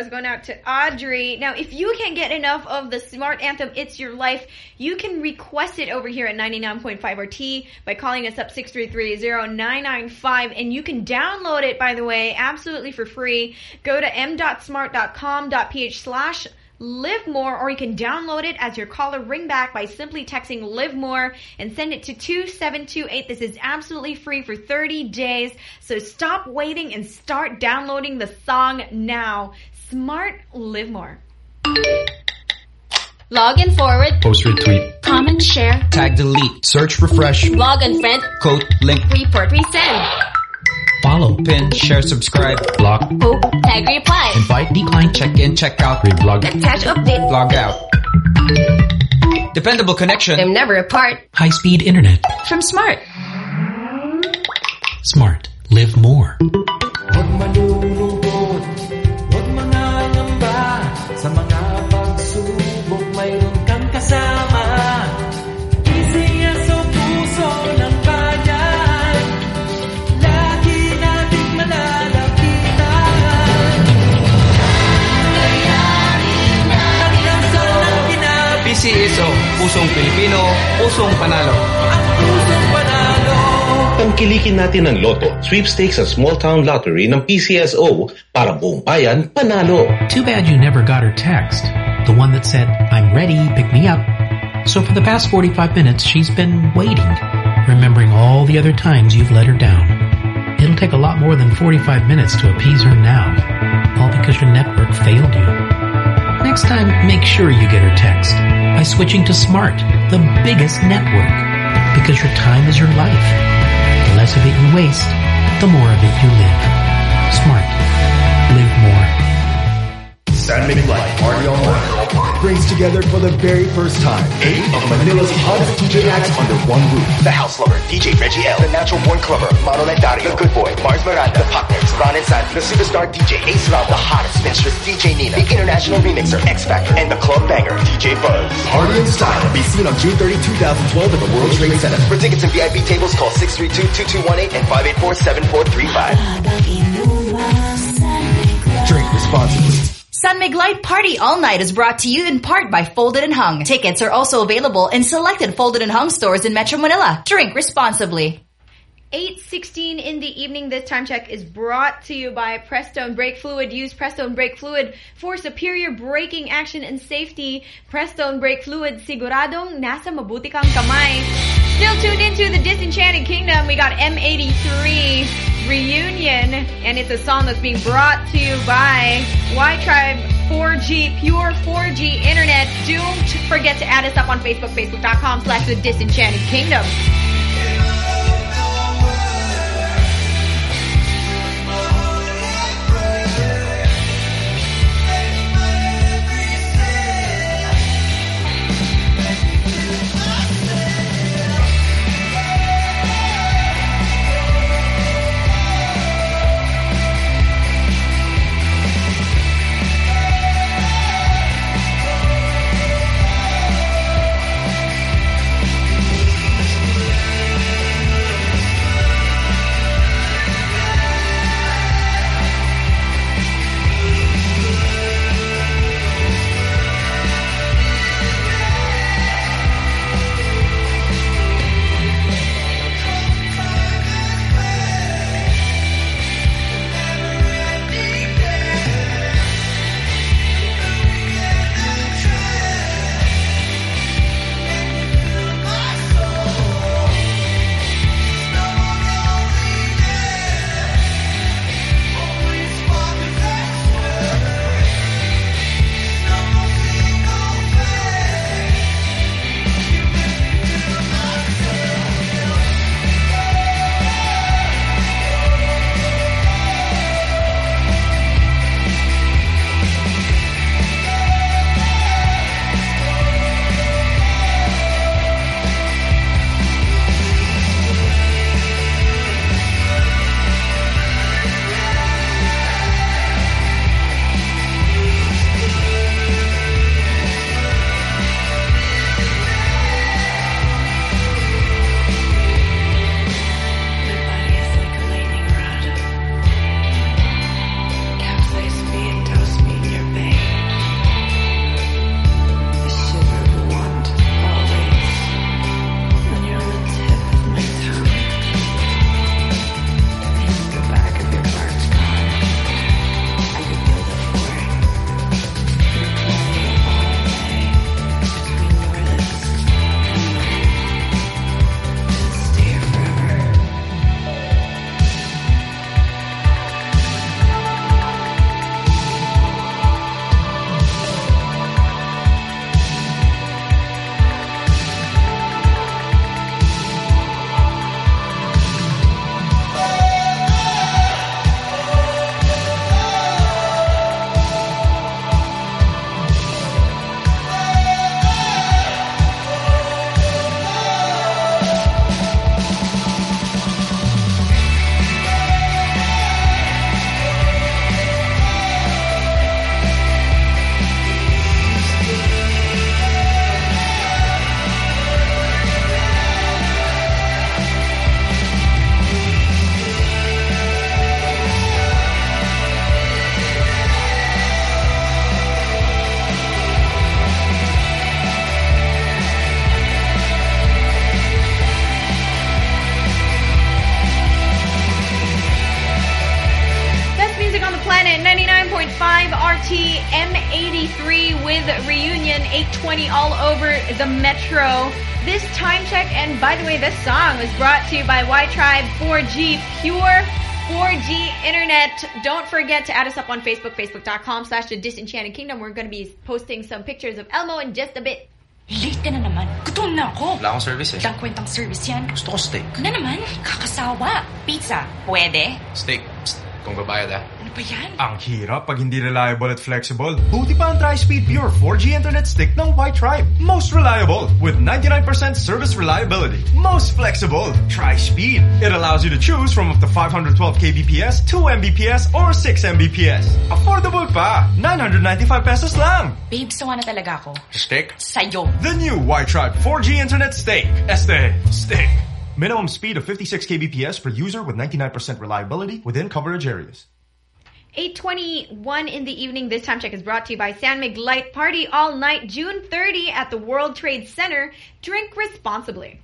Going out to Audrey. Now, if you can't get enough of the smart anthem "It's Your Life," you can request it over here at ninety nine point five RT by calling us up six three three zero nine nine five, and you can download it. By the way, absolutely for free. Go to m.smart.com.ph slash Live More, or you can download it as your caller ring back by simply texting Live More and send it to 2728. This is absolutely free for 30 days. So stop waiting and start downloading the song now. Smart Live More. Log and forward. Post retweet. Comment, share. Tag delete. Search refresh. Log and friend. Quote link. Report, resend. Follow. Pin. Share. Subscribe. Block. Poke. Tag, reply. Invite. Decline. Check in. Check out. Reblog. Attach, update. Log out. Dependable connection. Them never apart. High speed internet. From Smart. Smart. Live more. Pusong Pilipino, Pusong Panalo. Pusong panalo Tangkilikin natin ang loto, sweepstakes at small town lottery ng PCSO para buong bayan panalo. Too bad you never got her text. The one that said, I'm ready, pick me up. So for the past 45 minutes, she's been waiting. remembering all the other times you've let her down. It'll take a lot more than 45 minutes to appease her now, all because your network failed you. Next time, make sure you get her text by switching to Smart, the biggest network, because your time is your life. The less of it you waste, the more of it you live. Smart. Live more. San Mig Light Party All Night brings together for the very first time eight of Manila's hottest DJ acts under one roof. The House Lover, DJ Reggie L, The Natural Born Clubber, Marolet Dario, The Good Boy, Mars Miranda, The Partners, Ron and Santi, The Superstar DJ Ace Rama, The Hottest Mistress DJ Nina, The International Remixer X Factor, and The Club Banger DJ Buzz. Party in style. Be seen on June 30, 2012 at the World Trade Center. For tickets and VIP tables, call 632-2218 and 584-7435. Drink responsibly. San Mig Light Party All Night is brought to you in part by Folded and Hung. Tickets are also available in selected Folded and Hung stores in Metro Manila. Drink responsibly. 8.16 in the evening. This time check is brought to you by Prestone Brake Fluid. Use Prestone Brake Fluid for superior braking action and safety. Prestone Brake Fluid, siguradong nasa mabuti kang kamay. Still tuned into the Disenchanted Kingdom. We got M83 Reunion, and it's a song that's being brought to you by Wi-Tribe 4G, pure 4G internet. Don't forget to add us up on Facebook, facebook.com slash the Disenchanted Kingdom. This song was brought to you by Wi-Tribe 4G Pure 4G Internet. Don't forget to add us up on Facebook, facebook.com slash the Disenchanted Kingdom. We're going to be posting some pictures of Elmo in just a bit. Late ka na naman. Gutom na ako. Wala akong service eh. Walang kwentang service yan. Gusto ko steak. Na naman? Kakasawa. Pizza. Pwede? Steak. Psst. Kung babayad ah. Ano ba yan? Ang hirap pag hindi reliable at flexible. Buti pa ang Tri-Speed Pure 4G Internet Stick ng Wi-Tribe. Most reliable with 99% service reliability. Most flexible. Tri-Speed. It allows you to choose from up to 512 kbps, 2 mbps, or 6 mbps. Affordable pa. 995 pesos lang. Babe, sawa na talaga ako. Steak? Sa'yo. The new Wi-Tribe 4G Internet Stick. Este. Stick. Minimum speed of 56 kbps per user with 99% reliability within coverage areas. 821 in the evening. This time check is brought to you by San Mig Light Party all night, June 30 at the World Trade Center. Drink responsibly.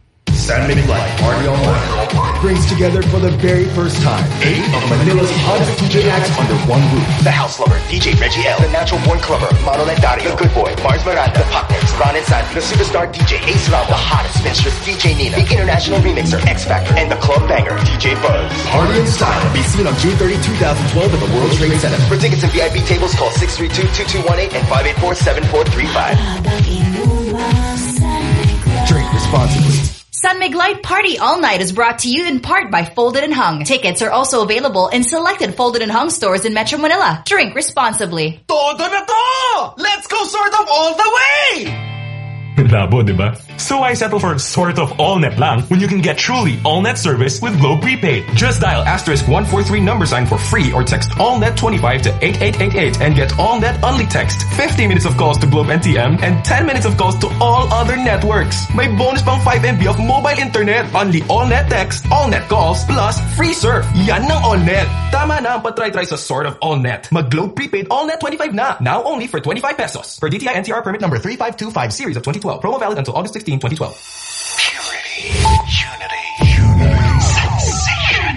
San Mig Light Party All Night brings together for the very first time eight of Manila's hottest DJ acts under one roof. The House Lover, DJ Reggie L. The Natural Born Clubber, Manuel Dario. The Good Boy, Mars Miranda. The Partners, Ron and San. The Superstar DJ, Ace Ram. The Hottest Mistress, DJ Nina. The International Remixer, X Factor. And the Club Banger, DJ Buzz. Party in style. Be seen on June 30, 2012 at the World Trade Center. For tickets and VIP tables, call 632-2218 and 584-7435. Drink responsibly. San Mig Light Party All Night is brought to you in part by Folded and Hung. Tickets are also available in selected Folded and Hung stores in Metro Manila. Drink responsibly. Todo na to! Let's go sort of all the way! Labo, di ba? So I settle for a sort of all-net lang when you can get truly all-net service with Globe Prepaid. Just dial asterisk 143 number sign for free or text all-net 25 to 8888 and get all-net only text. 50 minutes of calls to Globe NTM and 10 minutes of calls to all other networks. May bonus pang 5 MB of mobile internet. Only all-net text, all-net calls, plus free surf. Yan ng all-net. Tama na ang patry-try sa sort of all-net. Mag-Globe Prepaid all-net 25 na. Now only for 25 pesos. For DTI NTR permit number 3525 series of 2012. Promo valid until August 16, 2012.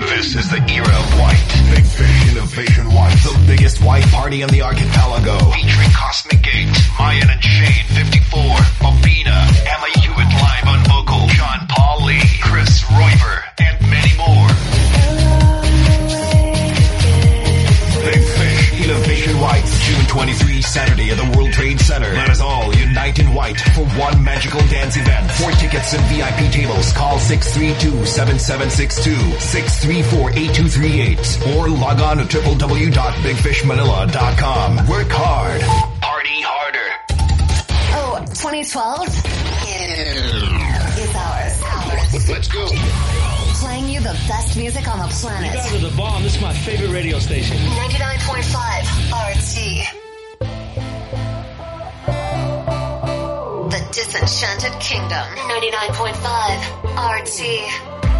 This is the era of white. Big Fish Innovation White. The biggest white party in the archipelago. Featuring Cosmic Gate, Myon and Shane 54, Bobina, Emma Hewitt live on vocal, John Paul Lee, Chris Roiver, and many more. Fish Innovation White. June 23, Saturday at the World Trade Center. Let us all unite in white for one magical dance event. For tickets and VIP tables, call 632-7762, 634-8238, or log on to www.bigfishmanila.com. Work hard. Party harder. Oh, 2012 is ours. Let's go. The best music on the planet. You guys are the bomb. This is my favorite radio station. 99.5 RT. The Disenchanted Kingdom. 99.5 RT.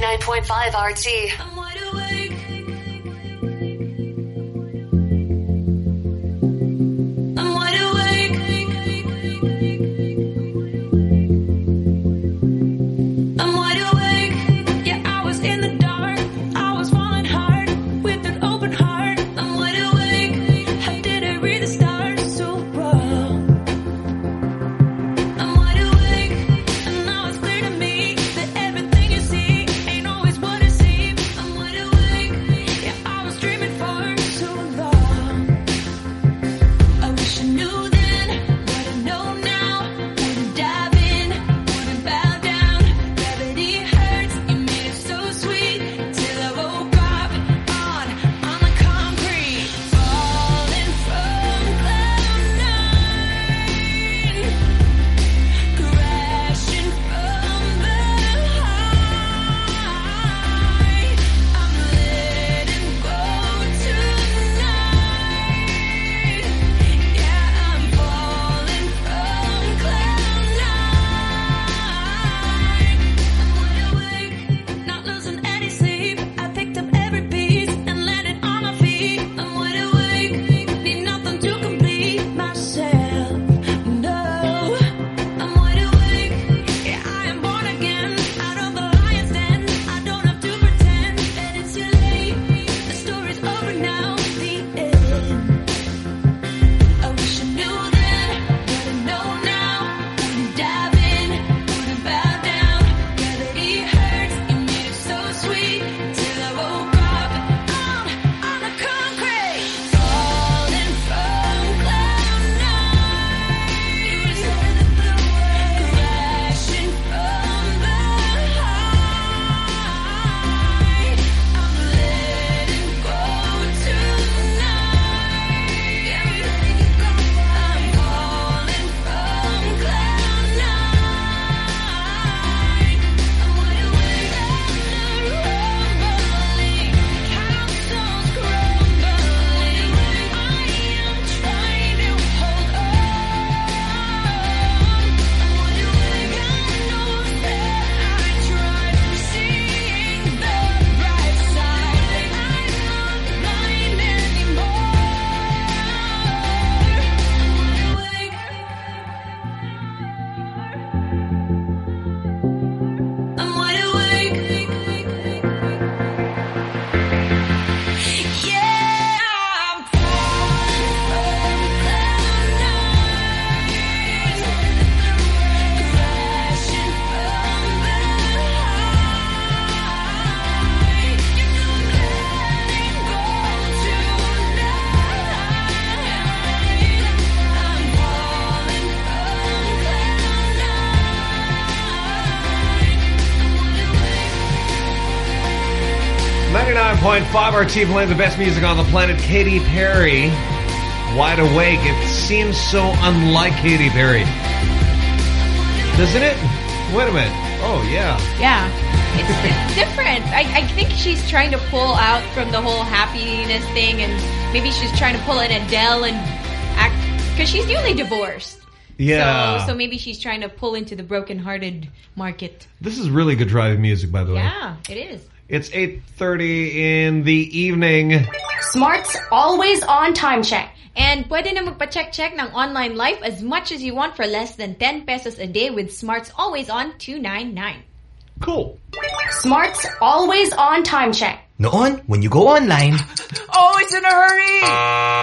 99.5 RT. Five RT playing the best music on the planet. Katy Perry, Wide Awake. It seems so unlike Katy Perry, doesn't it? Wait a minute. Oh yeah. Yeah. It's, it's different. I, I think she's trying to pull out from the whole happiness thing and maybe she's trying to pull an Adele and act because she's newly divorced. Yeah. So, so maybe she's trying to pull into the broken-hearted market. This is really good driving music, by the way. Yeah, it is. It's 8.30 in the evening. Smart's always on time check. And pwede na magpa-check-check ng online life as much as you want for less than 10 pesos a day with Smart's Always On 299. Cool. Smart's always on time check. Noon, when you go online, always in a hurry.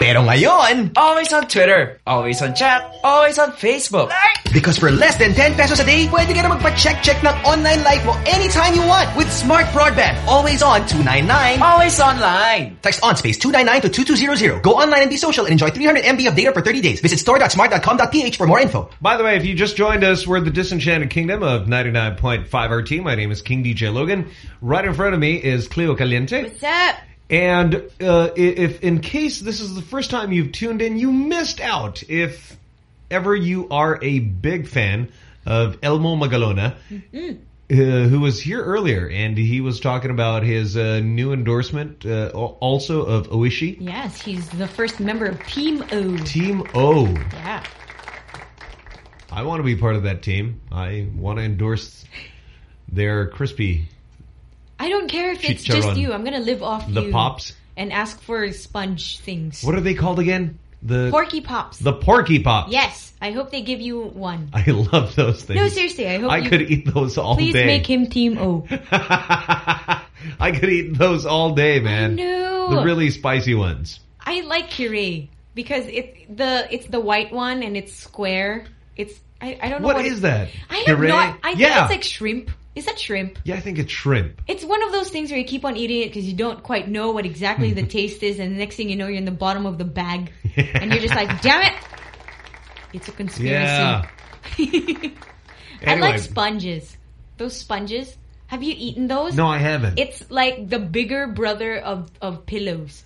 Pero ngayon, always on Twitter, always on chat, always on Facebook. Because for less than 10 pesos a day, pwede ka na magpa-check-check ng online life mo anytime you want with Smart Broadband. Always on 299. Always online. Text on space 299 to 2200. Go online and be social and enjoy 300 MB of data for 30 days. Visit store.smart.com.ph for more info. By the way, if you just joined us, we're the Disenchanted Kingdom of 99.5 RT. My name is King DJ Logan. Right in front of me is Cleo Caliente. What's up? And uh, if in case this is the first time you've tuned in, you missed out. If ever you are a big fan of Elmo Magalona, Mm. uh, who was here earlier, and he was talking about his uh, new endorsement, uh, also of Oishi. Yes, he's the first member of Team O. Team O. Yeah. I want to be part of that team. I want to endorse their crispy I don't care if it's just you. I'm gonna live off The you. pops? And ask for sponge things. What are they called again? The Porky pops. The Porky Pops. Yes. I hope they give you one. I love those things. No, seriously. I hope I you could eat those all Please day. Please make him Team O. I could eat those all day, man. know. The really spicy ones. I like Curry because it the it's the white one and it's square. It's I, I don't know What what is it- that? I have Puree? no. I think it's like shrimp. Is that shrimp? Yeah, I think it's shrimp. It's one of those things where you keep on eating it because you don't quite know what exactly the taste is, and the next thing you know, you're in the bottom of the bag, and you're just like, "Damn it! It's a conspiracy." Yeah. I like sponges. Those sponges. Have you eaten those? No, I haven't. It's like the bigger brother of of pillows.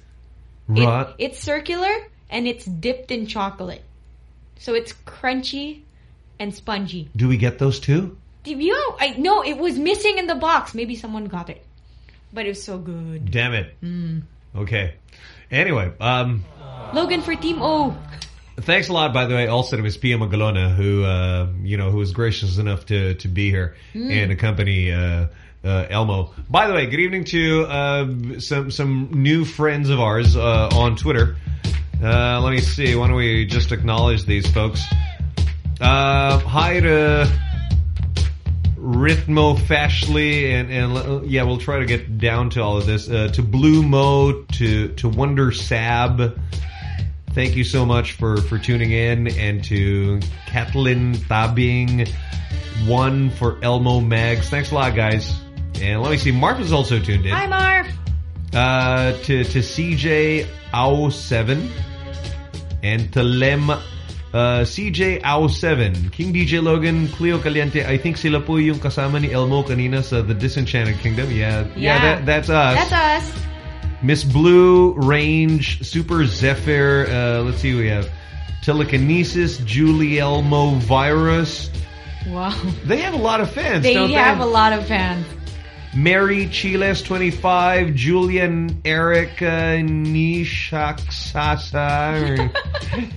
It- it's circular and it's dipped in chocolate, so it's crunchy and spongy. Do we get those too? You? I no, it was missing in the box. Maybe someone got it, but it was so good. Damn it. Mm. Okay. Anyway, um, Logan for Team O. thanks a lot, by the way, also to Miss Pia Magalona, who, uh, you know, who was gracious enough to, to be here Mm. and accompany, uh, uh, Elmo. By the way, good evening to, uh, some, some new friends of ours, uh, on Twitter. Uh, let me see. Why don't we just acknowledge these folks? Uh, hi to Rhythmo Fashly and and uh, yeah, we'll try to get down to all of this. Uh, to Blue Mo, to to Wonder Sab. Thank you so much for for tuning in, and to Kathleen Tabing, one for Elmo Mags. Thanks a lot, guys. And let me see, Marv is also tuned in. Hi, Marv. Uh, to to CJ Ao seven and to Lem uh, CJ Ao seven King DJ Logan Cleo Caliente I think sila po yung kasama ni Elmo kanina sa The Disenchanted Kingdom yeah yeah, Yeah. that, that's us That's us. Miss Blue Range Super Zephyr uh, let's see who we have Telekinesis Julie Elmo Virus Wow. they have a lot of fans They don't have they a lot of fans. Mary Chiles 25, Julian Eric uh, Nishaksasa,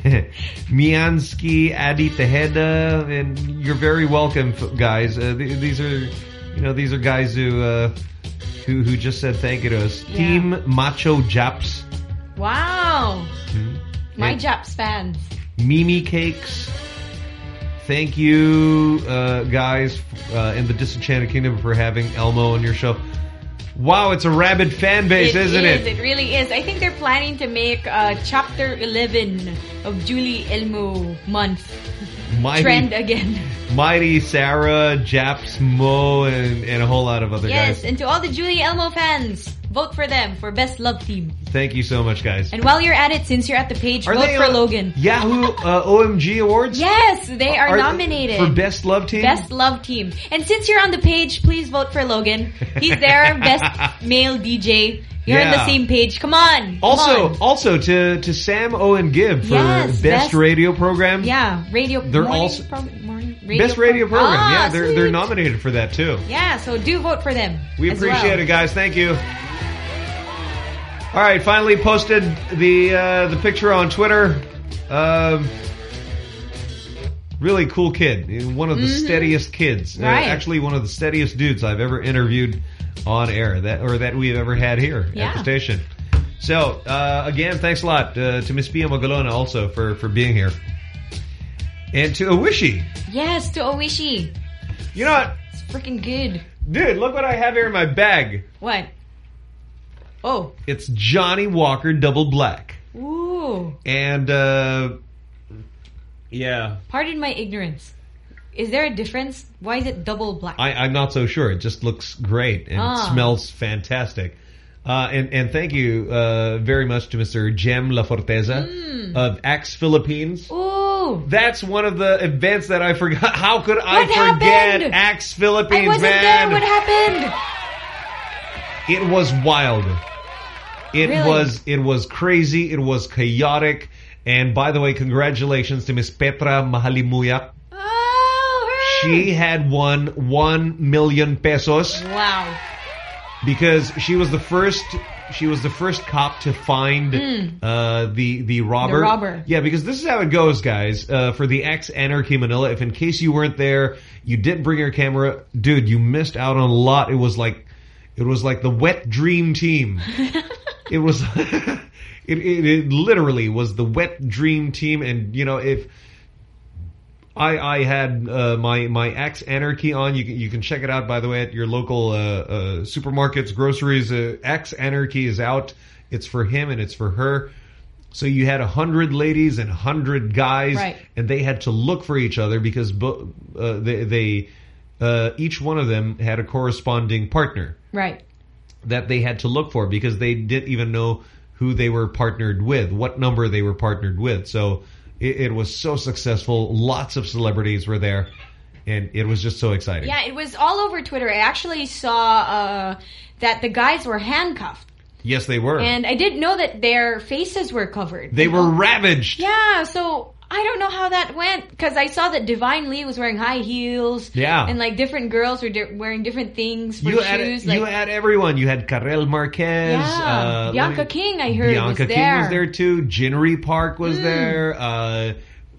Miansky Adi Tejeda, and you're very welcome, guys. Uh, th these are, you know, these are guys who uh, who who just said thank you to us. Yeah. Team Macho Japs, Wow. My And- Japs fans. Mimi Cakes. Thank you, uh, guys, uh, in the Disenchanted Kingdom for having Elmo on your show. Wow, it's a rabid fan base, It isn't is, it? It really is. I think they're planning to make uh, chapter 11 of Julie Elmo month Mighty, trend again. Mighty Sarah, Japs Mo, and, and a whole lot of other Yes, guys. and to all the Julie Elmo fans, vote for them for best love team. Thank you so much, guys. And while you're at it, since you're at the page, Are vote they for Logan. Yahoo uh, OMG Awards? Yes, they are, Are- nominated for Best Love Team? Best love team. And since you're on the page, please vote for Logan. He's there, best male DJ. You're on the same page. Come on. come Also, on. also to to Sam Owen Gibb for Yes, best, best- radio program. yeah, radio. They're morning also- pro- morning, radio best radio pro- program. Ah, yeah, they're they're nominated for that too. Yeah, so do vote for them. We appreciate well. it, guys. Thank you. All right, finally posted the uh, the picture on Twitter. Um, really cool kid. One of the Mhm. steadiest kids. Uh, actually, one of the steadiest dudes I've ever interviewed on air that or that we've ever had here at the station. So uh, again, thanks a lot uh, to Miss Pia Magalona also for for being here, and to Oishi. Yes, to Oishi. You know what, It's freaking good. dude? Look what I have here in my bag. What? Oh. It's Johnnie Walker Double Black. Ooh. And, uh, yeah, Pardon my ignorance. Is there a difference? Why is it double black? I, I'm not so sure. It just looks great and Ah. it smells fantastic. Uh, and, and thank you uh, very much to Mr. Jem La Forteza Mm. of Axe Philippines. Ooh. That's one of the events that I forgot. How could I What forget happened? Axe I Philippines, wasn't man? there. What happened? It was wild. It Really? was it was crazy. It was chaotic. And by the way, congratulations to Miss Petra Mahalimuyak. Oh, She had won one million pesos Wow. because she was the first. She was the first cop to find Mm. uh, the the robber. The robber. Yeah, because this is how it goes, guys. Uh, for the Axe Anarchy Manila, if in case you weren't there, you didn't bring your camera, dude, you missed out on a lot. It was like It was like the wet dream team. it was it, it it literally was the wet dream team. And you know if I I had uh, my my Axe Anarchy on you can you can check it out by the way at your local uh, uh, supermarkets groceries. Uh, Axe Anarchy is out. It's for him and it's for her. So you had a hundred ladies and a hundred guys Right. and they had to look for each other because uh, they, they uh, each one of them had a corresponding partner. Right. That they had to look for because they didn't even know who they were partnered with, what number they were partnered with. So it, it was so successful. Lots of celebrities were there, and it was just so exciting. Yeah, it was all over Twitter. I actually saw uh, that the guys were handcuffed. Yes, they were. And I didn't know that their faces were covered. they were ravaged. Yeah, so I don't know how that went because I saw that Divine Lee was wearing high heels. Yeah. And like different girls were di- wearing different things for You had shoes. you had everyone. You had Karel Marquez. Yeah. Uh, Bianca me- King, I heard, Bianca was King there. was there too. Jinri Park was Mm. there. Uh,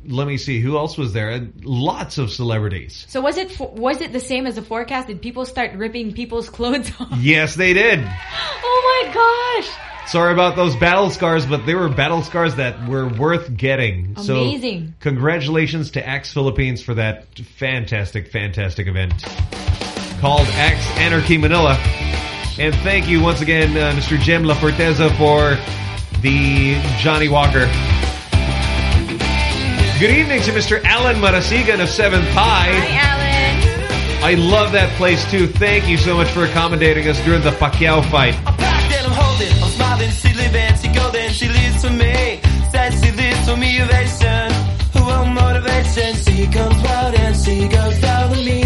let me see who else was there. Lots of celebrities. so was it was it the same as the forecast? Did people start ripping people's clothes off? Yes, they did. oh my gosh! Sorry about those battle scars, but they were battle scars that were worth getting. Amazing. So, congratulations to Axe Philippines for that fantastic, fantastic event called Axe Anarchy Manila. And thank you once again, uh, Mr. Jem La Forteza, for the Johnnie Walker. Good evening to Mr. Alan Marasigan of 7th High. Hi, Alan. I love that place too. Thank you so much for accommodating us during the Pacquiao fight. I'm holding, I'm she she she lives for me. Says she lives for me, ovation. Who will motivation? She comes round and she goes down to me.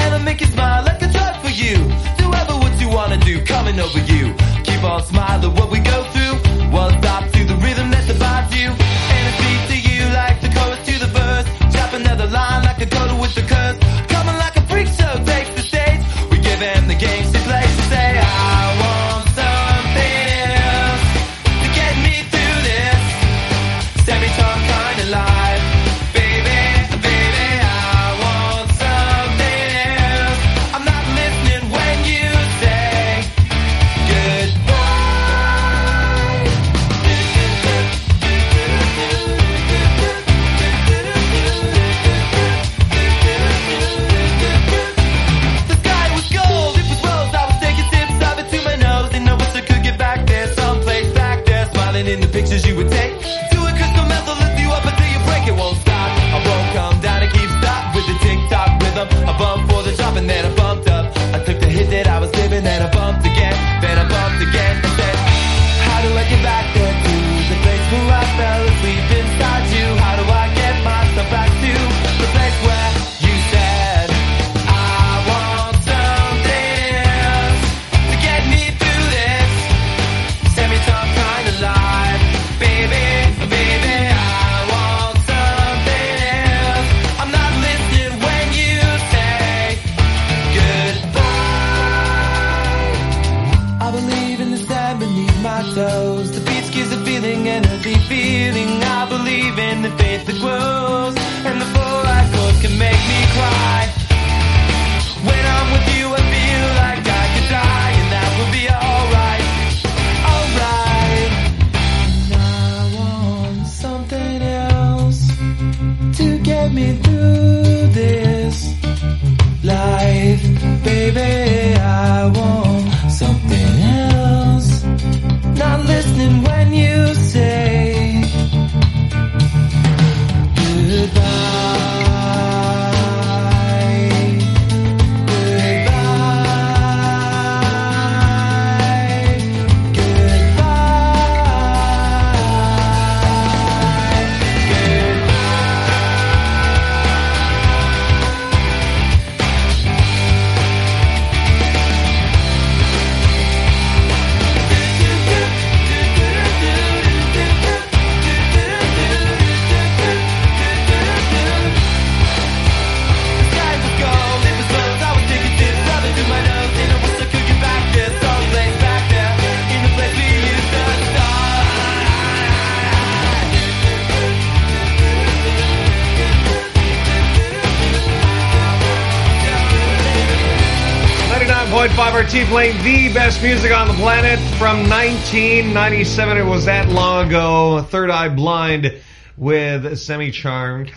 And I make you smile like a drug for you. Do ever what you wanna do, coming over you. Keep on smiling what we go through. One stop to the rhythm that divides you. And I speak to you like the chorus to the verse. Chop another line like a coda with the curse. Living, 99.5 playing the best music on the planet from 1997. It was that long ago. Third Eye Blind with Semi-Charmed.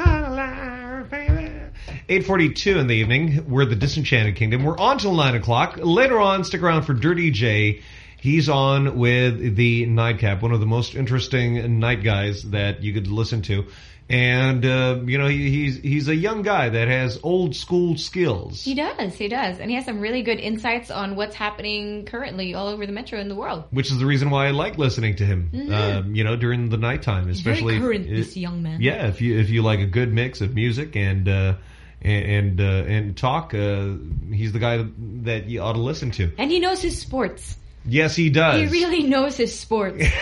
8.42 in the evening. We're the Disenchanted Kingdom. We're on till 9 o'clock. Later on, stick around for Dirty J. He's on with the Nightcap, one of the most interesting night guys that you could listen to. And, uh, you know, he, he's he's a young guy that has old school skills. He does, he does. And he has some really good insights on what's happening currently all over the metro and the world. Which is the reason why I like listening to him, Mhm. um, you know, during the nighttime, especially. Very current, uh, this young man. Yeah, if you if you like a good mix of music and uh, and and, uh, and talk, uh, he's the guy that you ought to listen to. And he knows his sports. Yes, he does. He really knows his sports.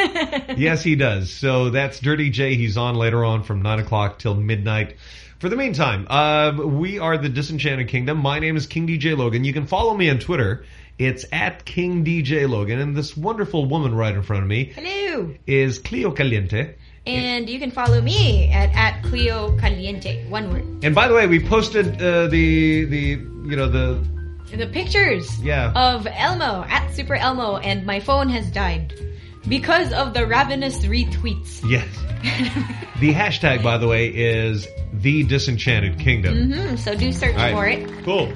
yes, he does. So that's Dirty J. He's on later on from 9 o'clock till midnight. For the meantime, uh, we are the Disenchanted Kingdom. My name is King DJ Logan. You can follow me on Twitter. It's at King DJ Logan. And this wonderful woman right in front of me Hello. is Cleo Caliente. And you can follow me at, at Cleo Caliente. One word. And by the way, we posted uh, the, the, you know, the, The pictures Yeah. of Elmo at Super Elmo and my phone has died because of the ravenous retweets. yes. the hashtag, by the way, is the Disenchanted Kingdom. hmm So do search right. for it. Cool.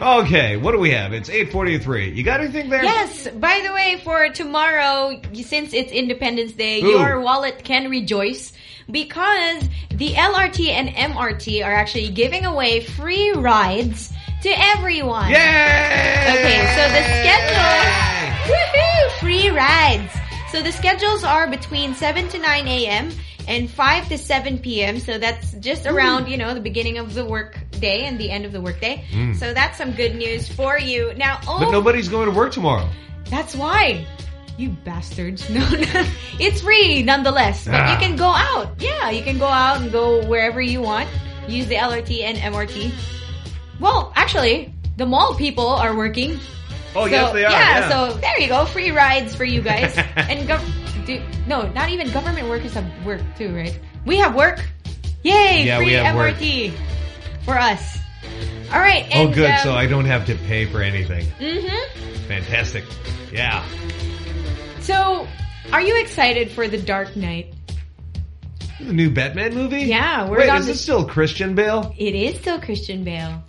Okay, what do we have? It's 8.43. You got anything there? Yes. By the way, for tomorrow, since it's Independence Day, Ooh. your wallet can rejoice because the LRT and MRT are actually giving away free rides to everyone. Yay! Okay, so the schedule, woohoo, free rides. So the schedules are between 7 to 9 a.m. and 5 to 7 p.m. So that's just around, you know, the beginning of the work day and the end of the work day. Mm. So that's some good news for you. Now, oh, But nobody's going to work tomorrow. that's why. You bastards. No, no. It's free nonetheless. But Ah. you can go out. Yeah, you can go out and go wherever you want. Use the LRT and MRT. Well, actually, the mall people are working. Oh, So, yes, they are. Yeah, Yeah. so there you go. Free rides for you guys. and gov- do, no, not even government workers have work too, right? We have work. Yay! Yeah, free we have work. For us. All right. oh, good. um, so I don't have to pay for anything. Mm-hmm. Fantastic. Yeah. So, are you excited for the Dark Knight? The new Batman movie? Yeah, we're Wait, is it still Christian Bale? It is still Christian Bale.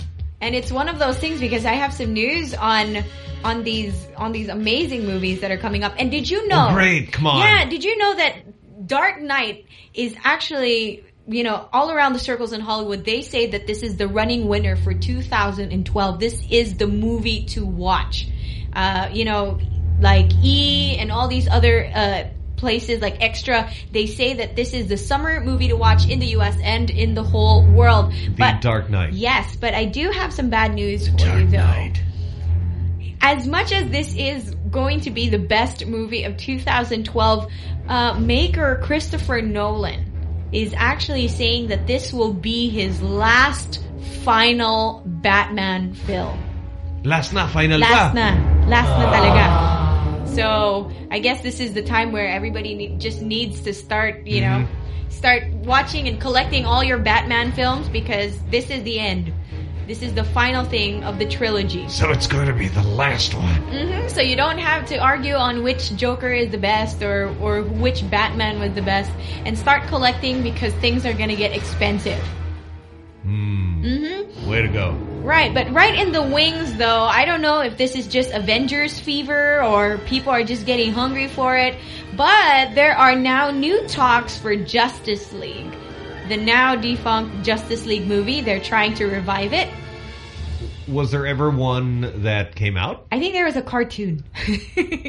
And it's one of those things because I have some news on on these on these amazing movies that are coming up. And did you know Oh, great. Come on. Yeah, did you know that Dark Knight is actually you know, all around the circles in Hollywood, they say that this is the running winner for 2012. This is the movie to watch. Uh, you know, like E and all these other uh, places like Extra, they say that this is the summer movie to watch in the U.S. and in the whole world. The Dark Knight. Yes, but I do have some bad news for you though. Knight. As much as this is going to be the best movie of 2012, uh, maker Christopher Nolan is actually saying that this will be his last final Batman film. Last na, final Last na. Last na talaga. So, I guess this is the time where everybody just needs to start, you know, start watching and collecting all your Batman films because this is the end. This is the final thing of the trilogy. So it's going to be the last one. hmm So you don't have to argue on which Joker is the best or, or which Batman was the best and start collecting because things are going to get expensive. Hmm. hmm Way to go. Right, but right in the wings though, I don't know if this is just Avengers fever or people are just getting hungry for it, but there are now new talks for Justice League. The now defunct Justice League movie, they're trying to revive it. Was there ever one that came out? I think there was a cartoon.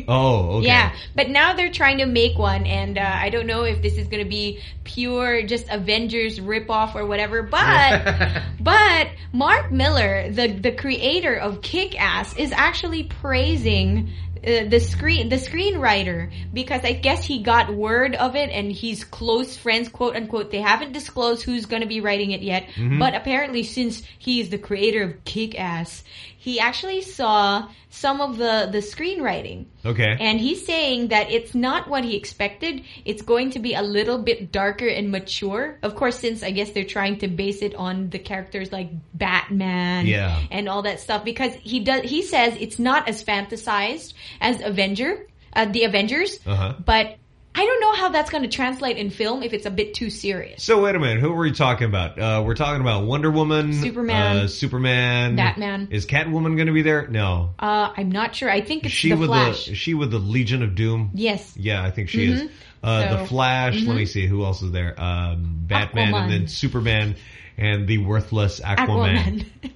Oh, okay. Yeah, but now they're trying to make one, and uh, I don't know if this is going to be pure just Avengers ripoff or whatever. But but Mark Millar, the the creator of Kick Ass, is actually praising. Uh, the screen, the screenwriter, because I guess he got word of it, and he's close friends, quote unquote. They haven't disclosed who's going to be writing it yet, Mhm. but apparently, since he is the creator of Kick-Ass, he actually saw some of the the screenwriting. Okay. And he's saying that it's not what he expected. It's going to be a little bit darker and mature. Of course, since I guess they're trying to base it on the characters like Batman Yeah. and all that stuff because he does he says it's not as fantasized as Avenger, uh, the Avengers, Uh-huh. but I don't know how that's going to translate in film if it's a bit too serious. So wait a minute, who were we talking about? Uh, we're talking about Wonder Woman, Superman. uh, Superman, Batman. Is Catwoman going to be there? No, Uh, I'm not sure. I think it's she the with Flash. the she with the Legion of Doom. Yes. Yeah, I think she Mhm. is. Uh, So- the Flash. Let Mhm. me see who else is there. Um, Batman Aquaman. and then Superman and the worthless Aquaman, Aquaman.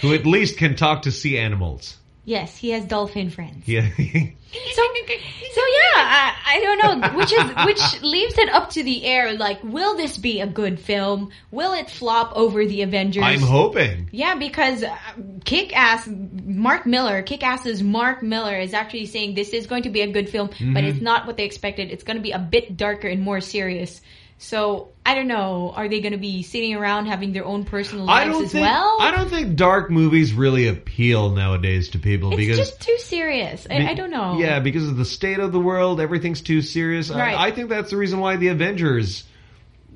who at least can talk to sea animals. Yes, he has dolphin friends. Yeah. So, so yeah, I, I don't know, which is which leaves it up to the air. Like, will this be a good film? Will it flop over the Avengers? I'm hoping. Yeah, because uh, Kick-Ass, Mark Millar, Kick-Ass's Mark Millar is actually saying this is going to be a good film, but Mhm. it's not what they expected. It's going to be a bit darker and more serious. So, I don't know, are they going to be sitting around having their own personal I lives don't as think well? I don't think dark movies really appeal nowadays to people it's because just too serious. I, Be- I don't know. Yeah, because of the state of the world, everything's too serious. Right. I, I think that's the reason why the Avengers,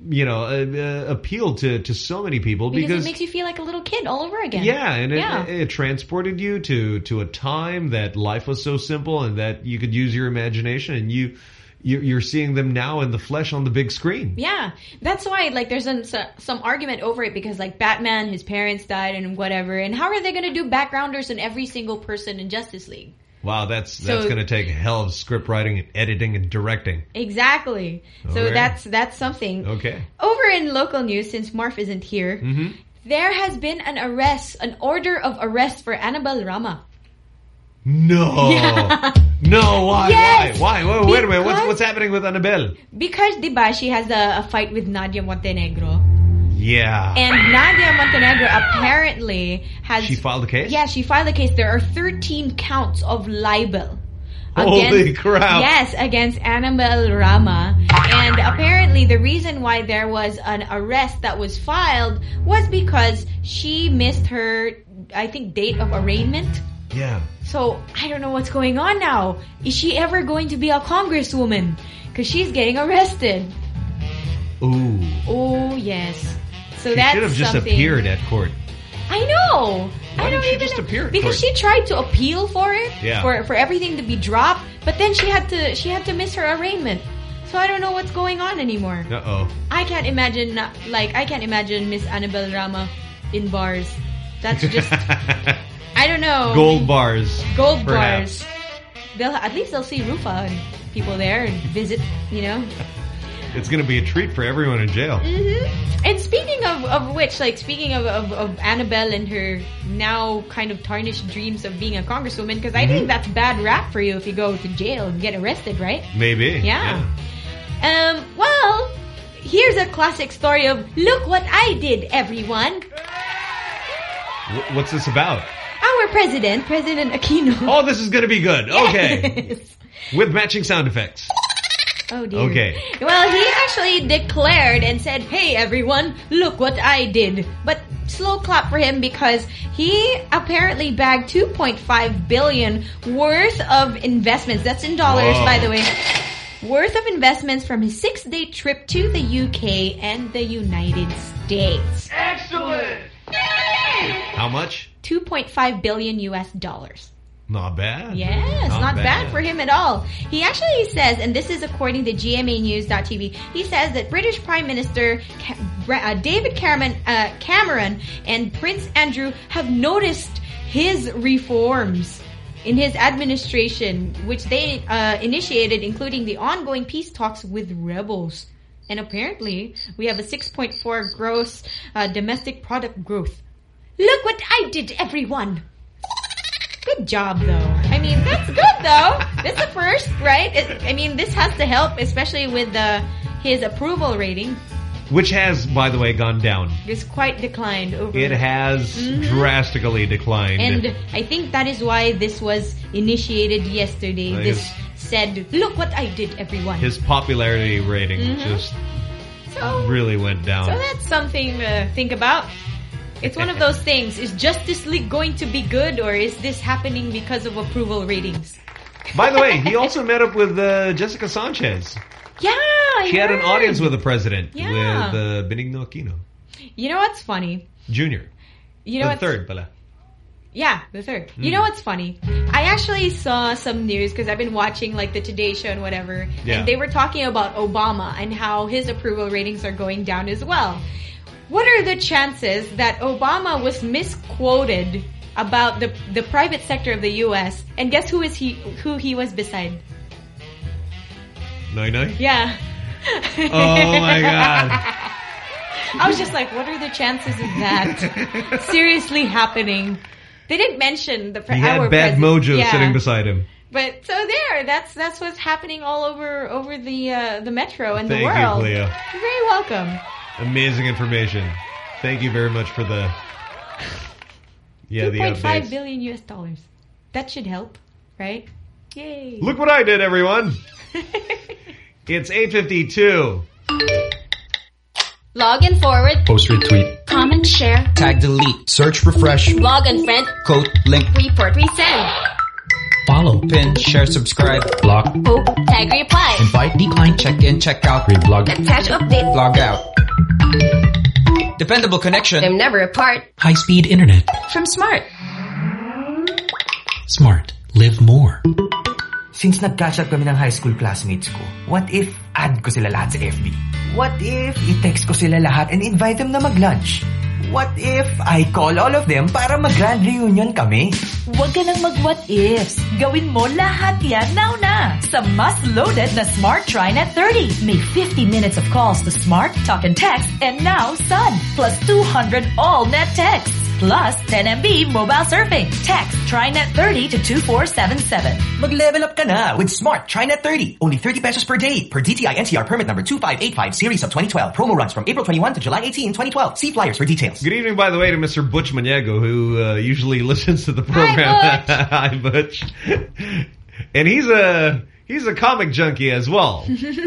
you know, uh, uh, appeal to to so many people because, because. it makes you feel like a little kid all over again. yeah, and it, yeah. it, transported you to to a time that life was so simple and that you could use your imagination, and you- you're seeing them now in the flesh on the big screen. Yeah, that's why like there's some some argument over it because like Batman, his parents died and whatever, and how are they going to do backgrounders on every single person in Justice League? Wow, that's that's So- going to take a hell of script writing and editing and directing. Exactly. So that's that's something. Okay. Over in local news, since Marv isn't here, hmm there has been an arrest, an order of arrest for Annabelle Rama. No. Yeah. No, why? Yes. Why? Why? Wait, wait a minute. What's what's happening with Annabelle? Because, diba, she has a, a fight with Nadia Montenegro. Yeah. And Nadia Montenegro apparently has... she filed a case? Yeah, she filed a case. There are 13 counts of libel. Holy crap. Yes, against Annabelle Rama. And apparently the reason why there was an arrest that was filed was because she missed her, I think, date of arraignment. Yeah. So, I don't know what's going on now. Is she ever going to be a congresswoman? Because she's getting arrested. Ooh. Oh, yes. So she that's should have just something. appeared at court. I know. Why I don't she even just appear at because she tried to appeal for it, Yeah. for for everything to be dropped, but then she had to she had to miss her arraignment. So I don't know what's going on anymore. Uh oh. I can't imagine not, like I can't imagine Miss Annabelle Rama in bars. That's just I don't know. Gold bars. Gold perhaps. bars. They'll at least they'll see Rufa and people there and visit, you know. It's going to be a treat for everyone in jail. Mm-hmm. And speaking of, of which, like speaking of, of, of Annabelle and her now kind of tarnished dreams of being a congresswoman, because I Mhm. think that's bad rap for you if you go to jail and get arrested, right? Maybe. Yeah. Um. Well, here's a classic story of look what I did, everyone. What's this about? Our president, President Aquino. Oh, this is going to be good. Okay. With matching sound effects. Oh dear. Okay. Well, he actually declared and said, "Hey everyone, look what I did." But slow clap for him because he apparently bagged 2.5 billion worth of investments. That's in dollars, Whoa. by the way. Worth of investments from his six-day trip to the UK and the United States. Excellent. How much? 2.5 billion US dollars. Not bad. Yes, not, bad. for him at all. He actually says, and this is according to GMAnews.tv, he says that British Prime Minister uh, David Cameron, uh, Cameron and Prince Andrew have noticed his reforms in his administration, which they uh, initiated, including the ongoing peace talks with rebels. And apparently, we have a 6.4 gross uh, domestic product growth. Look what I did, everyone! Good job, though. I mean, that's good, though. This is the first, right? It, I mean, this has to help, especially with the his approval rating. Which has, by the way, gone down. It's quite declined over. It has Mhm. drastically declined. And I think that is why this was initiated yesterday. This said, "Look what I did, everyone." his popularity rating Mhm. just So- really went down. So that's something to think about. It's one of those things. Is Justice League going to be good or is this happening because of approval ratings? By the way, he also met up with uh, Jessica Sanchez. Yeah, I She had an audience with the president, Yeah. with uh, Benigno Aquino You know what's funny? Jr. You know the third, pala. Yeah, the third. You Mm. know what's funny? I actually saw some news because I've been watching like the Today Show and whatever, Yeah. and they were talking about Obama and how his approval ratings are going down as well. What are the chances that Obama was misquoted about the the private sector of the U.S. and guess who is he who he was beside? Nine nine. Yeah. Oh my god. I was just like, what are the chances of that seriously happening? They didn't mention the pre- He had bad mojo Yeah. sitting beside him. But so there, that's that's what's happening all over over the uh, the metro and Thank the you, world. Cleo. You're very welcome. Amazing information. Thank you very much for the yeah Two the point five updates. billion U.S. dollars. That should help, right? Yay! Look what I did, everyone. it's eight fifty two. Log and forward. Post retweet. Comment, share. Tag delete. Search refresh. Log and friend. Quote link. Report, resend. Follow. Pin. Share. Subscribe. Block. Poke. Tag, reply. Invite. Decline. Check in. Check out. Reblog. Attach, update. Log out. Dependable connection. I'm never apart. High speed internet. From Smart. Smart. Live more. Since nag-catch up kami ng high school classmates ko, what if add ko sila lahat sa FB? What if i-text ko sila lahat and invite them na mag-lunch? What if I call all of them para mag-grand reunion kami? Huwag ka nang mag-what ifs. Gawin mo lahat yan now na sa mas loaded na Smart TriNet 30. May 50 minutes of calls to Smart, Talk and Text, and now Sun. Plus 200 all net texts. Plus 10 MB mobile surfing. Text TriNet 30 to 2477. Mag-level up ka na with Smart TriNet 30. Only 30 pesos per day per DTI NCR permit number 2585 series of 2012. Promo runs from April 21 to July 18, 2012. See flyers for details. Good evening, by the way, to Mr. Butch Maniego, who uh, usually listens to the program. Hi, Butch. Hi, Butch. and he's a he's a comic junkie as well,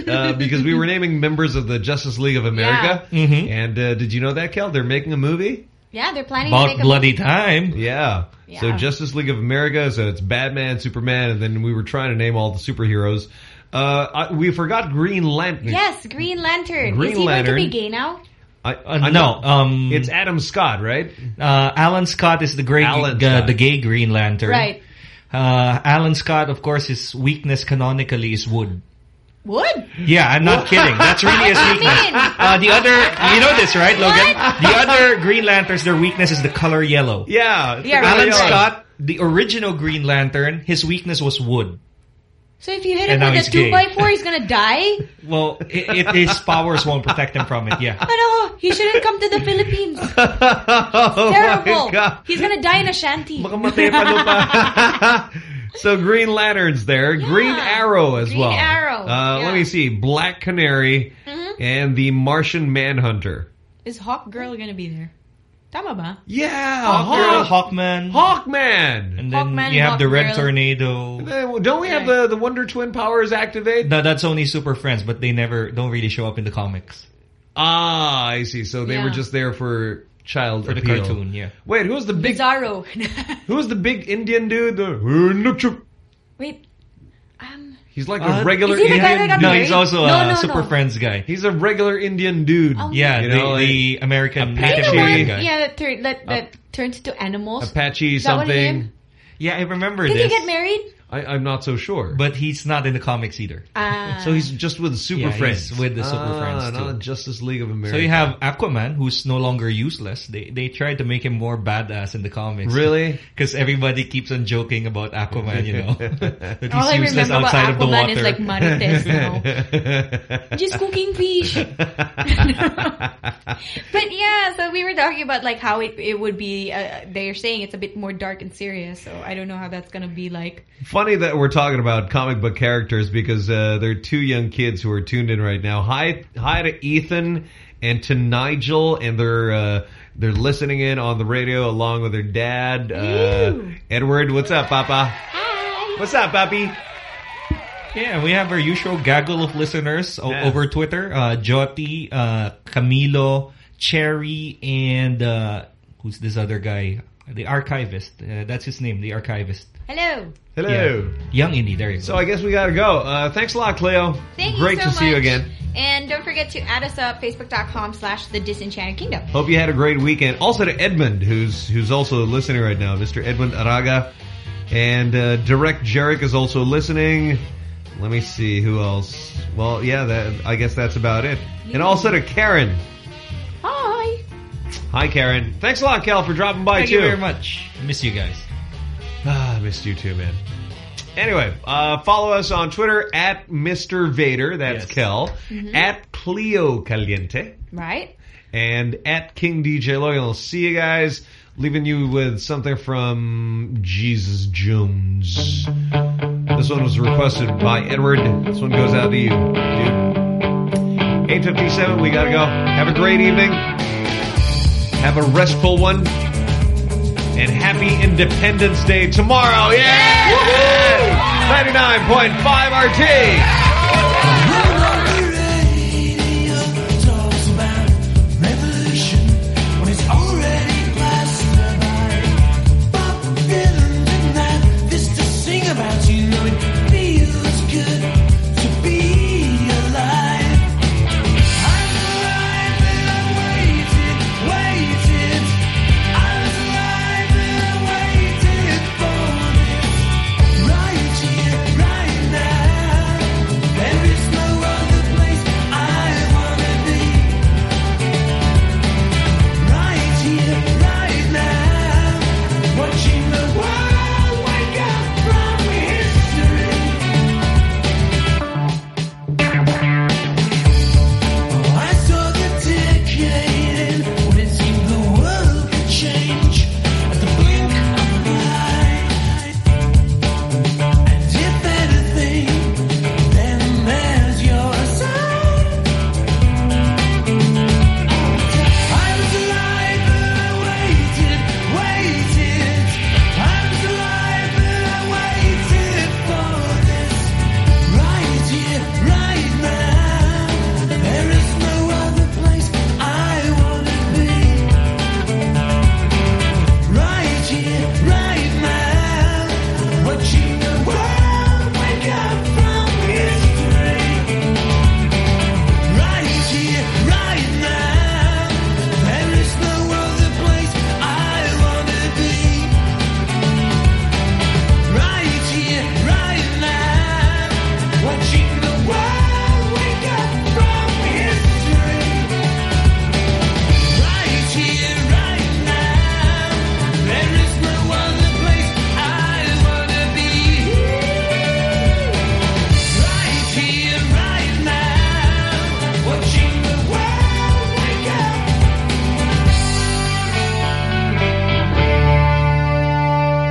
uh, because we were naming members of the Justice League of America. And uh, did you know that, Kel? They're making a movie. Yeah, they're planning to make About a bloody movie. time. Yeah. So Justice League of America, so it's Batman, Superman, and then we were trying to name all the superheroes. Uh, I, we forgot Green Lantern. Yes, Green Lantern. Green is he going to be gay now? I, Uh, no, um, it's Adam Scott, right? Uh, Alan Scott is the great, uh, the gay Green Lantern. Right. Uh, Alan Scott, of course, his weakness canonically is wood. Wood? Yeah, I'm not kidding. That's really his What do weakness. Uh, the other, you know this, right, Logan? The other Green Lanterns, their weakness is the color yellow. Yeah. Yeah, Alan right. Scott, the original Green Lantern, his weakness was wood. So if you hit him with he's a two gay. by four, he's gonna die. Well, it, it, his powers won't protect him from it. Yeah. Ano? He shouldn't come to the Philippines. oh Terrible. my God. He's gonna die in a shanty. So Green Lantern's there. Green Arrow as Green well. Arrow, Uh, yeah. Let me see. Black Canary Mhm. and the Martian Manhunter. Is Hawk Girl gonna be there? Tama ba? Yeah, Hawkgirl, Hawk- Hawkman. Hawkman. And then Hawkman, you have the Red Hawkgirl. Tornado. Don't we have the, the Wonder Twin powers activate? No, that's only Super Friends, but they never, don't really show up in the comics. Ah, I see. So they Yeah. were just there for child For the appeal. cartoon, yeah. Wait, who's the big Bizarro. who's the big Indian dude? The Wait. He's like Uh, a regular is he the guy that got No, he's also No, a no, Super no. Friends guy. He's a regular Indian dude. Oh. Yeah, You the, know, like the American Is he Native the American one? guy. Yeah, that, tur- that, that turns to animals. Apache Is that what his something. Yeah, I remember Did this. he get married? I, I'm not so sure. But he's not in the comics either. Ah. So he's just with the Super Yeah, Friends. with the Super Ah, Friends, too. not Justice League of America. So you have Aquaman, who's no longer useless. They they tried to make him more badass in the comics. Really? Because everybody keeps on joking about Aquaman, you know. that he's All I useless remember about outside of the Aquaman water. is like Marites now. Just cooking fish. but yeah, so we were talking about like how it it would be. Uh, they're saying it's a bit more dark and serious. So I don't know how that's gonna be like. Funny that we're talking about comic book characters because uh, there are two young kids who are tuned in right now. Hi, hi to Ethan and to Nigel, and they're uh, they're listening in on the radio along with their dad, uh, Edward. What's up, Papa? Hi. What's up, Papi? Yeah, we have our usual gaggle of listeners Yeah. over Twitter. Uh, Joti, uh, Camilo, Cherry, and uh, who's this other guy, the archivist. Uh, that's his name, the archivist. Hello. Hello. Yeah. Young Indie, there you go. So I guess we got to go. Uh, thanks a lot, Cleo. Thank Great you so to see you again. And don't forget to add us up, facebook.com slash the disenchanted kingdom. Hope you had a great weekend. Also to Edmund, who's who's also listening right now, Mr. Edmund Araga, and uh, Direct Jarek is also listening. Let me see who else. Well, yeah, that, I guess that's about it. And also to Karen. Hi. Hi, Karen. Thanks a lot, Cal, for dropping by Thank too. Thank you very much. I miss you guys. I missed you too, man. Anyway, uh, follow us on Twitter at Mr. Vader. That's Yes. Kel. Mhm. At Cleo Caliente. Right? and at King DJ Logan. See you guys. Leaving you with something from Jesus Jones. This one was requested by Edward. This one goes out to you, dude. 857, we gotta go. Have a great evening. Have a restful one. And happy Independence Day tomorrow. Yeah! 99.5 RT.